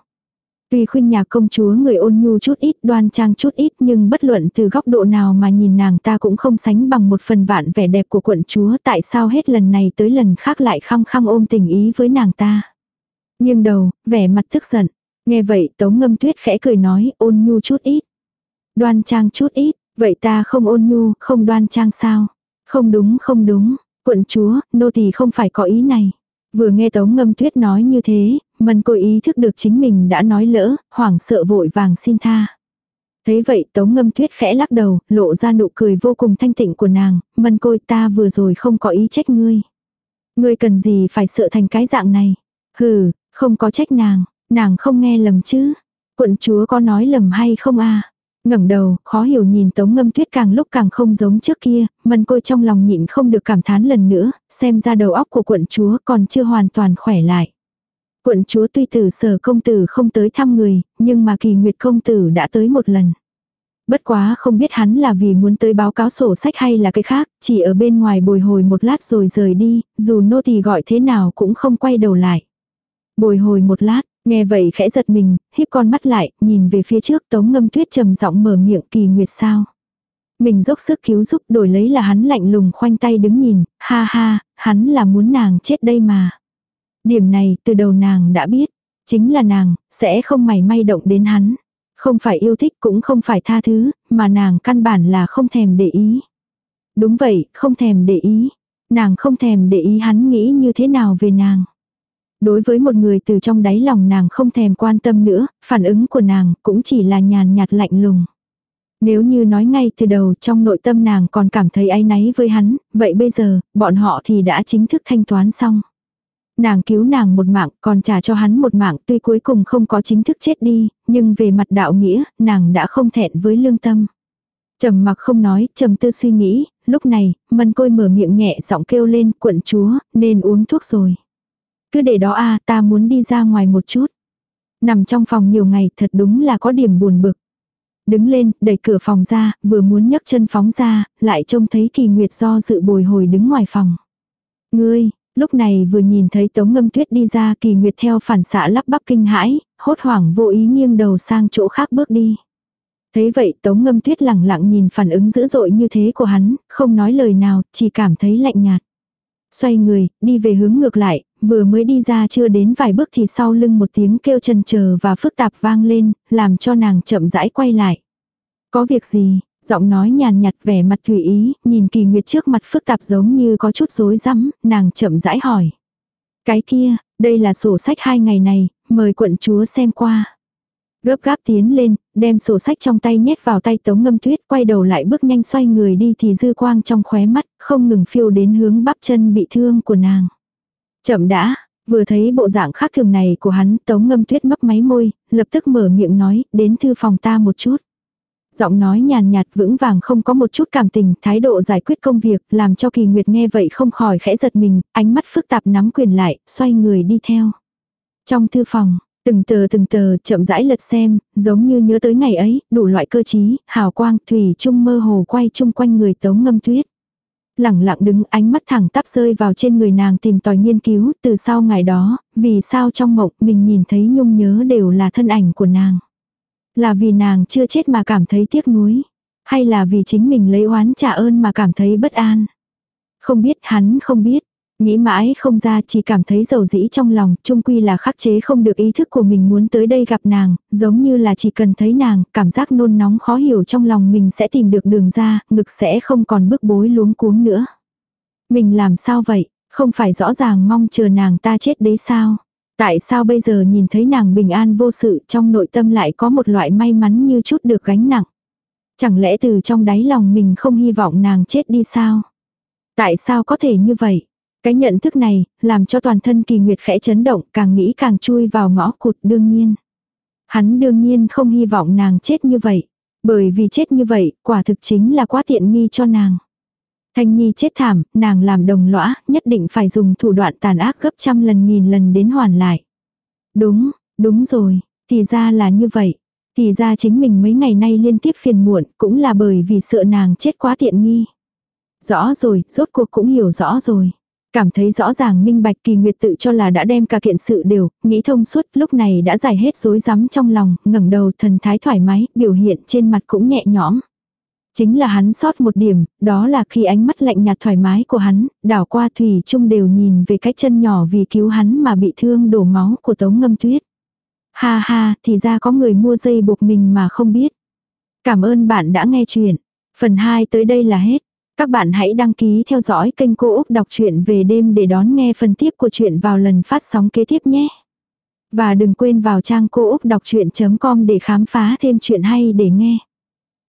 Tuy khuynh nhà công chúa người ôn nhu chút ít đoan trang chút ít nhưng bất luận từ góc độ nào mà nhìn nàng ta cũng không sánh bằng một phần vạn vẻ đẹp của quận chúa tại sao hết lần này tới lần khác lại khăng khăng ôm tình ý với nàng ta. Nhưng đầu, vẻ mặt tức giận. Nghe vậy tống ngâm tuyết khẽ cười nói ôn nhu chút ít. Đoan trang chút ít, vậy ta không ôn nhu, không đoan trang sao? Không đúng không đúng, quận chúa, nô tỳ không phải có ý này. Vừa nghe Tống Ngâm Tuyết nói như thế, Mân Côi ý thức được chính mình đã nói lỡ, hoảng sợ vội vàng xin tha. Thấy vậy Tống Ngâm Tuyết khẽ lắc đầu, lộ ra nụ cười vô cùng thanh tịnh của nàng, Mân Côi ta vừa rồi không có ý trách ngươi. Ngươi cần gì phải sợ thành cái dạng này. Hừ, không có trách nàng, nàng không nghe lầm chứ. Quận chúa có nói lầm hay không a ngẩng đầu, khó hiểu nhìn Tống Ngâm Tuyết càng lúc càng không giống trước kia, mân côi trong lòng nhịn không được cảm thán lần nữa, xem ra đầu óc của quận chúa còn chưa hoàn toàn khỏe lại. Quận chúa tuy tử sở công tử không tới thăm người, nhưng mà kỳ nguyệt công tử đã tới một lần. Bất quá không biết hắn là vì muốn tới báo cáo sổ sách hay là cái khác, chỉ ở bên ngoài bồi hồi một lát rồi rời đi, dù nô tỳ gọi thế nào cũng không quay đầu lại. Bồi hồi một lát, nghe vậy khẽ giật mình, híp con mắt lại, nhìn về phía trước tống ngâm tuyết trầm giọng mở miệng kỳ nguyệt sao. Mình dốc sức cứu giúp đổi lấy là hắn lạnh lùng khoanh tay đứng nhìn, ha ha, hắn là muốn nàng chết đây mà. Điểm này từ đầu nàng đã biết, chính là nàng, sẽ không mảy may động đến hắn. Không phải yêu thích cũng không phải tha thứ, mà nàng căn bản là không thèm để ý. Đúng vậy, không thèm để ý. Nàng không thèm để ý hắn nghĩ như thế nào về nàng. Đối với một người từ trong đáy lòng nàng không thèm quan tâm nữa, phản ứng của nàng cũng chỉ là nhàn nhạt lạnh lùng. Nếu như nói ngay từ đầu trong nội tâm nàng còn cảm thấy áy náy với hắn, vậy bây giờ, bọn họ thì đã chính thức thanh toán xong. Nàng cứu nàng một mạng, còn trả cho hắn một mạng, tuy cuối cùng không có chính thức chết đi, nhưng về mặt đạo nghĩa, nàng đã không thẹn với lương tâm. Trầm mặc không nói, trầm tư suy nghĩ, lúc này, mân côi mở miệng nhẹ giọng kêu lên, quận chúa, nên uống thuốc rồi. Cứ để đó a ta muốn đi ra ngoài một chút. Nằm trong phòng nhiều ngày thật đúng là có điểm buồn bực. Đứng lên, đẩy cửa phòng ra, vừa muốn nhấc chân phóng ra, lại trông thấy kỳ nguyệt do dự bồi hồi đứng ngoài phòng. Ngươi, Lúc này vừa nhìn thấy Tống Ngâm Tuyết đi ra kỳ nguyệt theo phản xạ lắp bắp kinh hãi, hốt hoảng vô ý nghiêng đầu sang chỗ khác bước đi. Thấy vậy Tống Ngâm Tuyết lẳng lặng nhìn phản ứng dữ dội như thế của hắn, không nói lời nào, chỉ cảm thấy lạnh nhạt. Xoay người, đi về hướng ngược lại, vừa mới đi ra chưa đến vài bước thì sau lưng một tiếng kêu trần chờ và phức tạp vang lên, làm cho nàng chậm rãi quay lại. Có việc gì, Giọng nói nhàn nhạt vẻ mặt tùy ý, nhìn kỳ nguyệt trước mặt phức tạp giống như có chút rối rắm, nàng chậm rãi hỏi. Cái kia, đây là sổ sách hai ngày này, mời quận chúa xem qua. Gấp gáp tiến lên, đem sổ sách trong tay nhét vào tay tống ngâm tuyết, quay đầu lại bước nhanh xoay người đi thì dư quang trong khóe mắt, không ngừng phiêu đến hướng bắp chân bị thương của nàng. Chậm đã, vừa thấy bộ dạng khác thường này của hắn, tống ngâm tuyết mấp máy môi, lập tức mở miệng nói, đến thư phòng ta một chút. Giọng nói nhàn nhạt vững vàng không có một chút cảm tình, thái độ giải quyết công việc, làm cho kỳ nguyệt nghe vậy không khỏi khẽ giật mình, ánh mắt phức tạp nắm quyền lại, xoay người đi theo. Trong thư phòng, từng tờ từng tờ chậm rãi lật xem, giống như nhớ tới ngày ấy, đủ loại cơ trí, hào quang, thủy trung mơ hồ quay chung quanh người tống ngâm tuyết. Lẳng lặng đứng ánh mắt thẳng tắp rơi vào trên người nàng tìm tòi nghiên cứu từ sau ngày đó, vì sao trong mộng mình nhìn thấy nhung nhớ đều là thân ảnh của nàng. Là vì nàng chưa chết mà cảm thấy tiếc nuối. Hay là vì chính mình lấy oán trả ơn mà cảm thấy bất an. Không biết hắn không biết. Nghĩ mãi không ra chỉ cảm thấy dầu dĩ trong lòng, chung quy là khắc chế không được ý thức của mình muốn tới đây gặp nàng, giống như là chỉ cần thấy nàng, cảm giác nôn nóng khó hiểu trong lòng mình sẽ tìm được đường ra, ngực sẽ không còn bức bối luống cuống nữa. Mình làm sao vậy, không phải rõ ràng mong chờ nàng ta chết đấy sao? Tại sao bây giờ nhìn thấy nàng bình an vô sự trong nội tâm lại có một loại may mắn như chút được gánh nặng. Chẳng lẽ từ trong đáy lòng mình không hy vọng nàng chết đi sao? Tại sao có thể như vậy? Cái nhận thức này, làm cho toàn thân kỳ nguyệt khẽ chấn động, càng nghĩ càng chui vào ngõ cụt đương nhiên. Hắn đương nhiên không hy vọng nàng chết như vậy. Bởi vì chết như vậy, quả thực chính là quá tiện nghi cho nàng. Thanh Nhi chết thảm, nàng làm đồng lõa, nhất định phải dùng thủ đoạn tàn ác gấp trăm lần nghìn lần đến hoàn lại. Đúng, đúng rồi, thì ra là như vậy. Thì ra chính mình mấy ngày nay liên tiếp phiền muộn, cũng là bởi vì sợ nàng chết quá tiện nghi. Rõ rồi, rốt cuộc cũng hiểu rõ rồi. Cảm thấy rõ ràng minh bạch kỳ nguyệt tự cho là đã đem cả kiện sự đều, nghĩ thông suốt lúc này đã giải hết rối rắm trong lòng, ngẩng đầu thần thái thoải mái, biểu hiện trên mặt cũng nhẹ nhõm. Chính là hắn sót một điểm, đó là khi ánh mắt lạnh nhạt thoải mái của hắn, đảo qua thủy chung đều nhìn về cái chân nhỏ vì cứu hắn mà bị thương đổ máu của tống ngâm tuyết. Ha ha, thì ra có người mua dây buộc mình mà không biết. Cảm ơn bạn đã nghe chuyện. Phần 2 tới đây là hết. Các bạn hãy đăng ký theo dõi kênh Cô Úc Đọc truyện về đêm để đón nghe phần tiếp của chuyện vào lần phát sóng kế tiếp nhé. Và đừng quên vào trang cô úc đọc chuyện.com để khám phá thêm chuyện hay để nghe.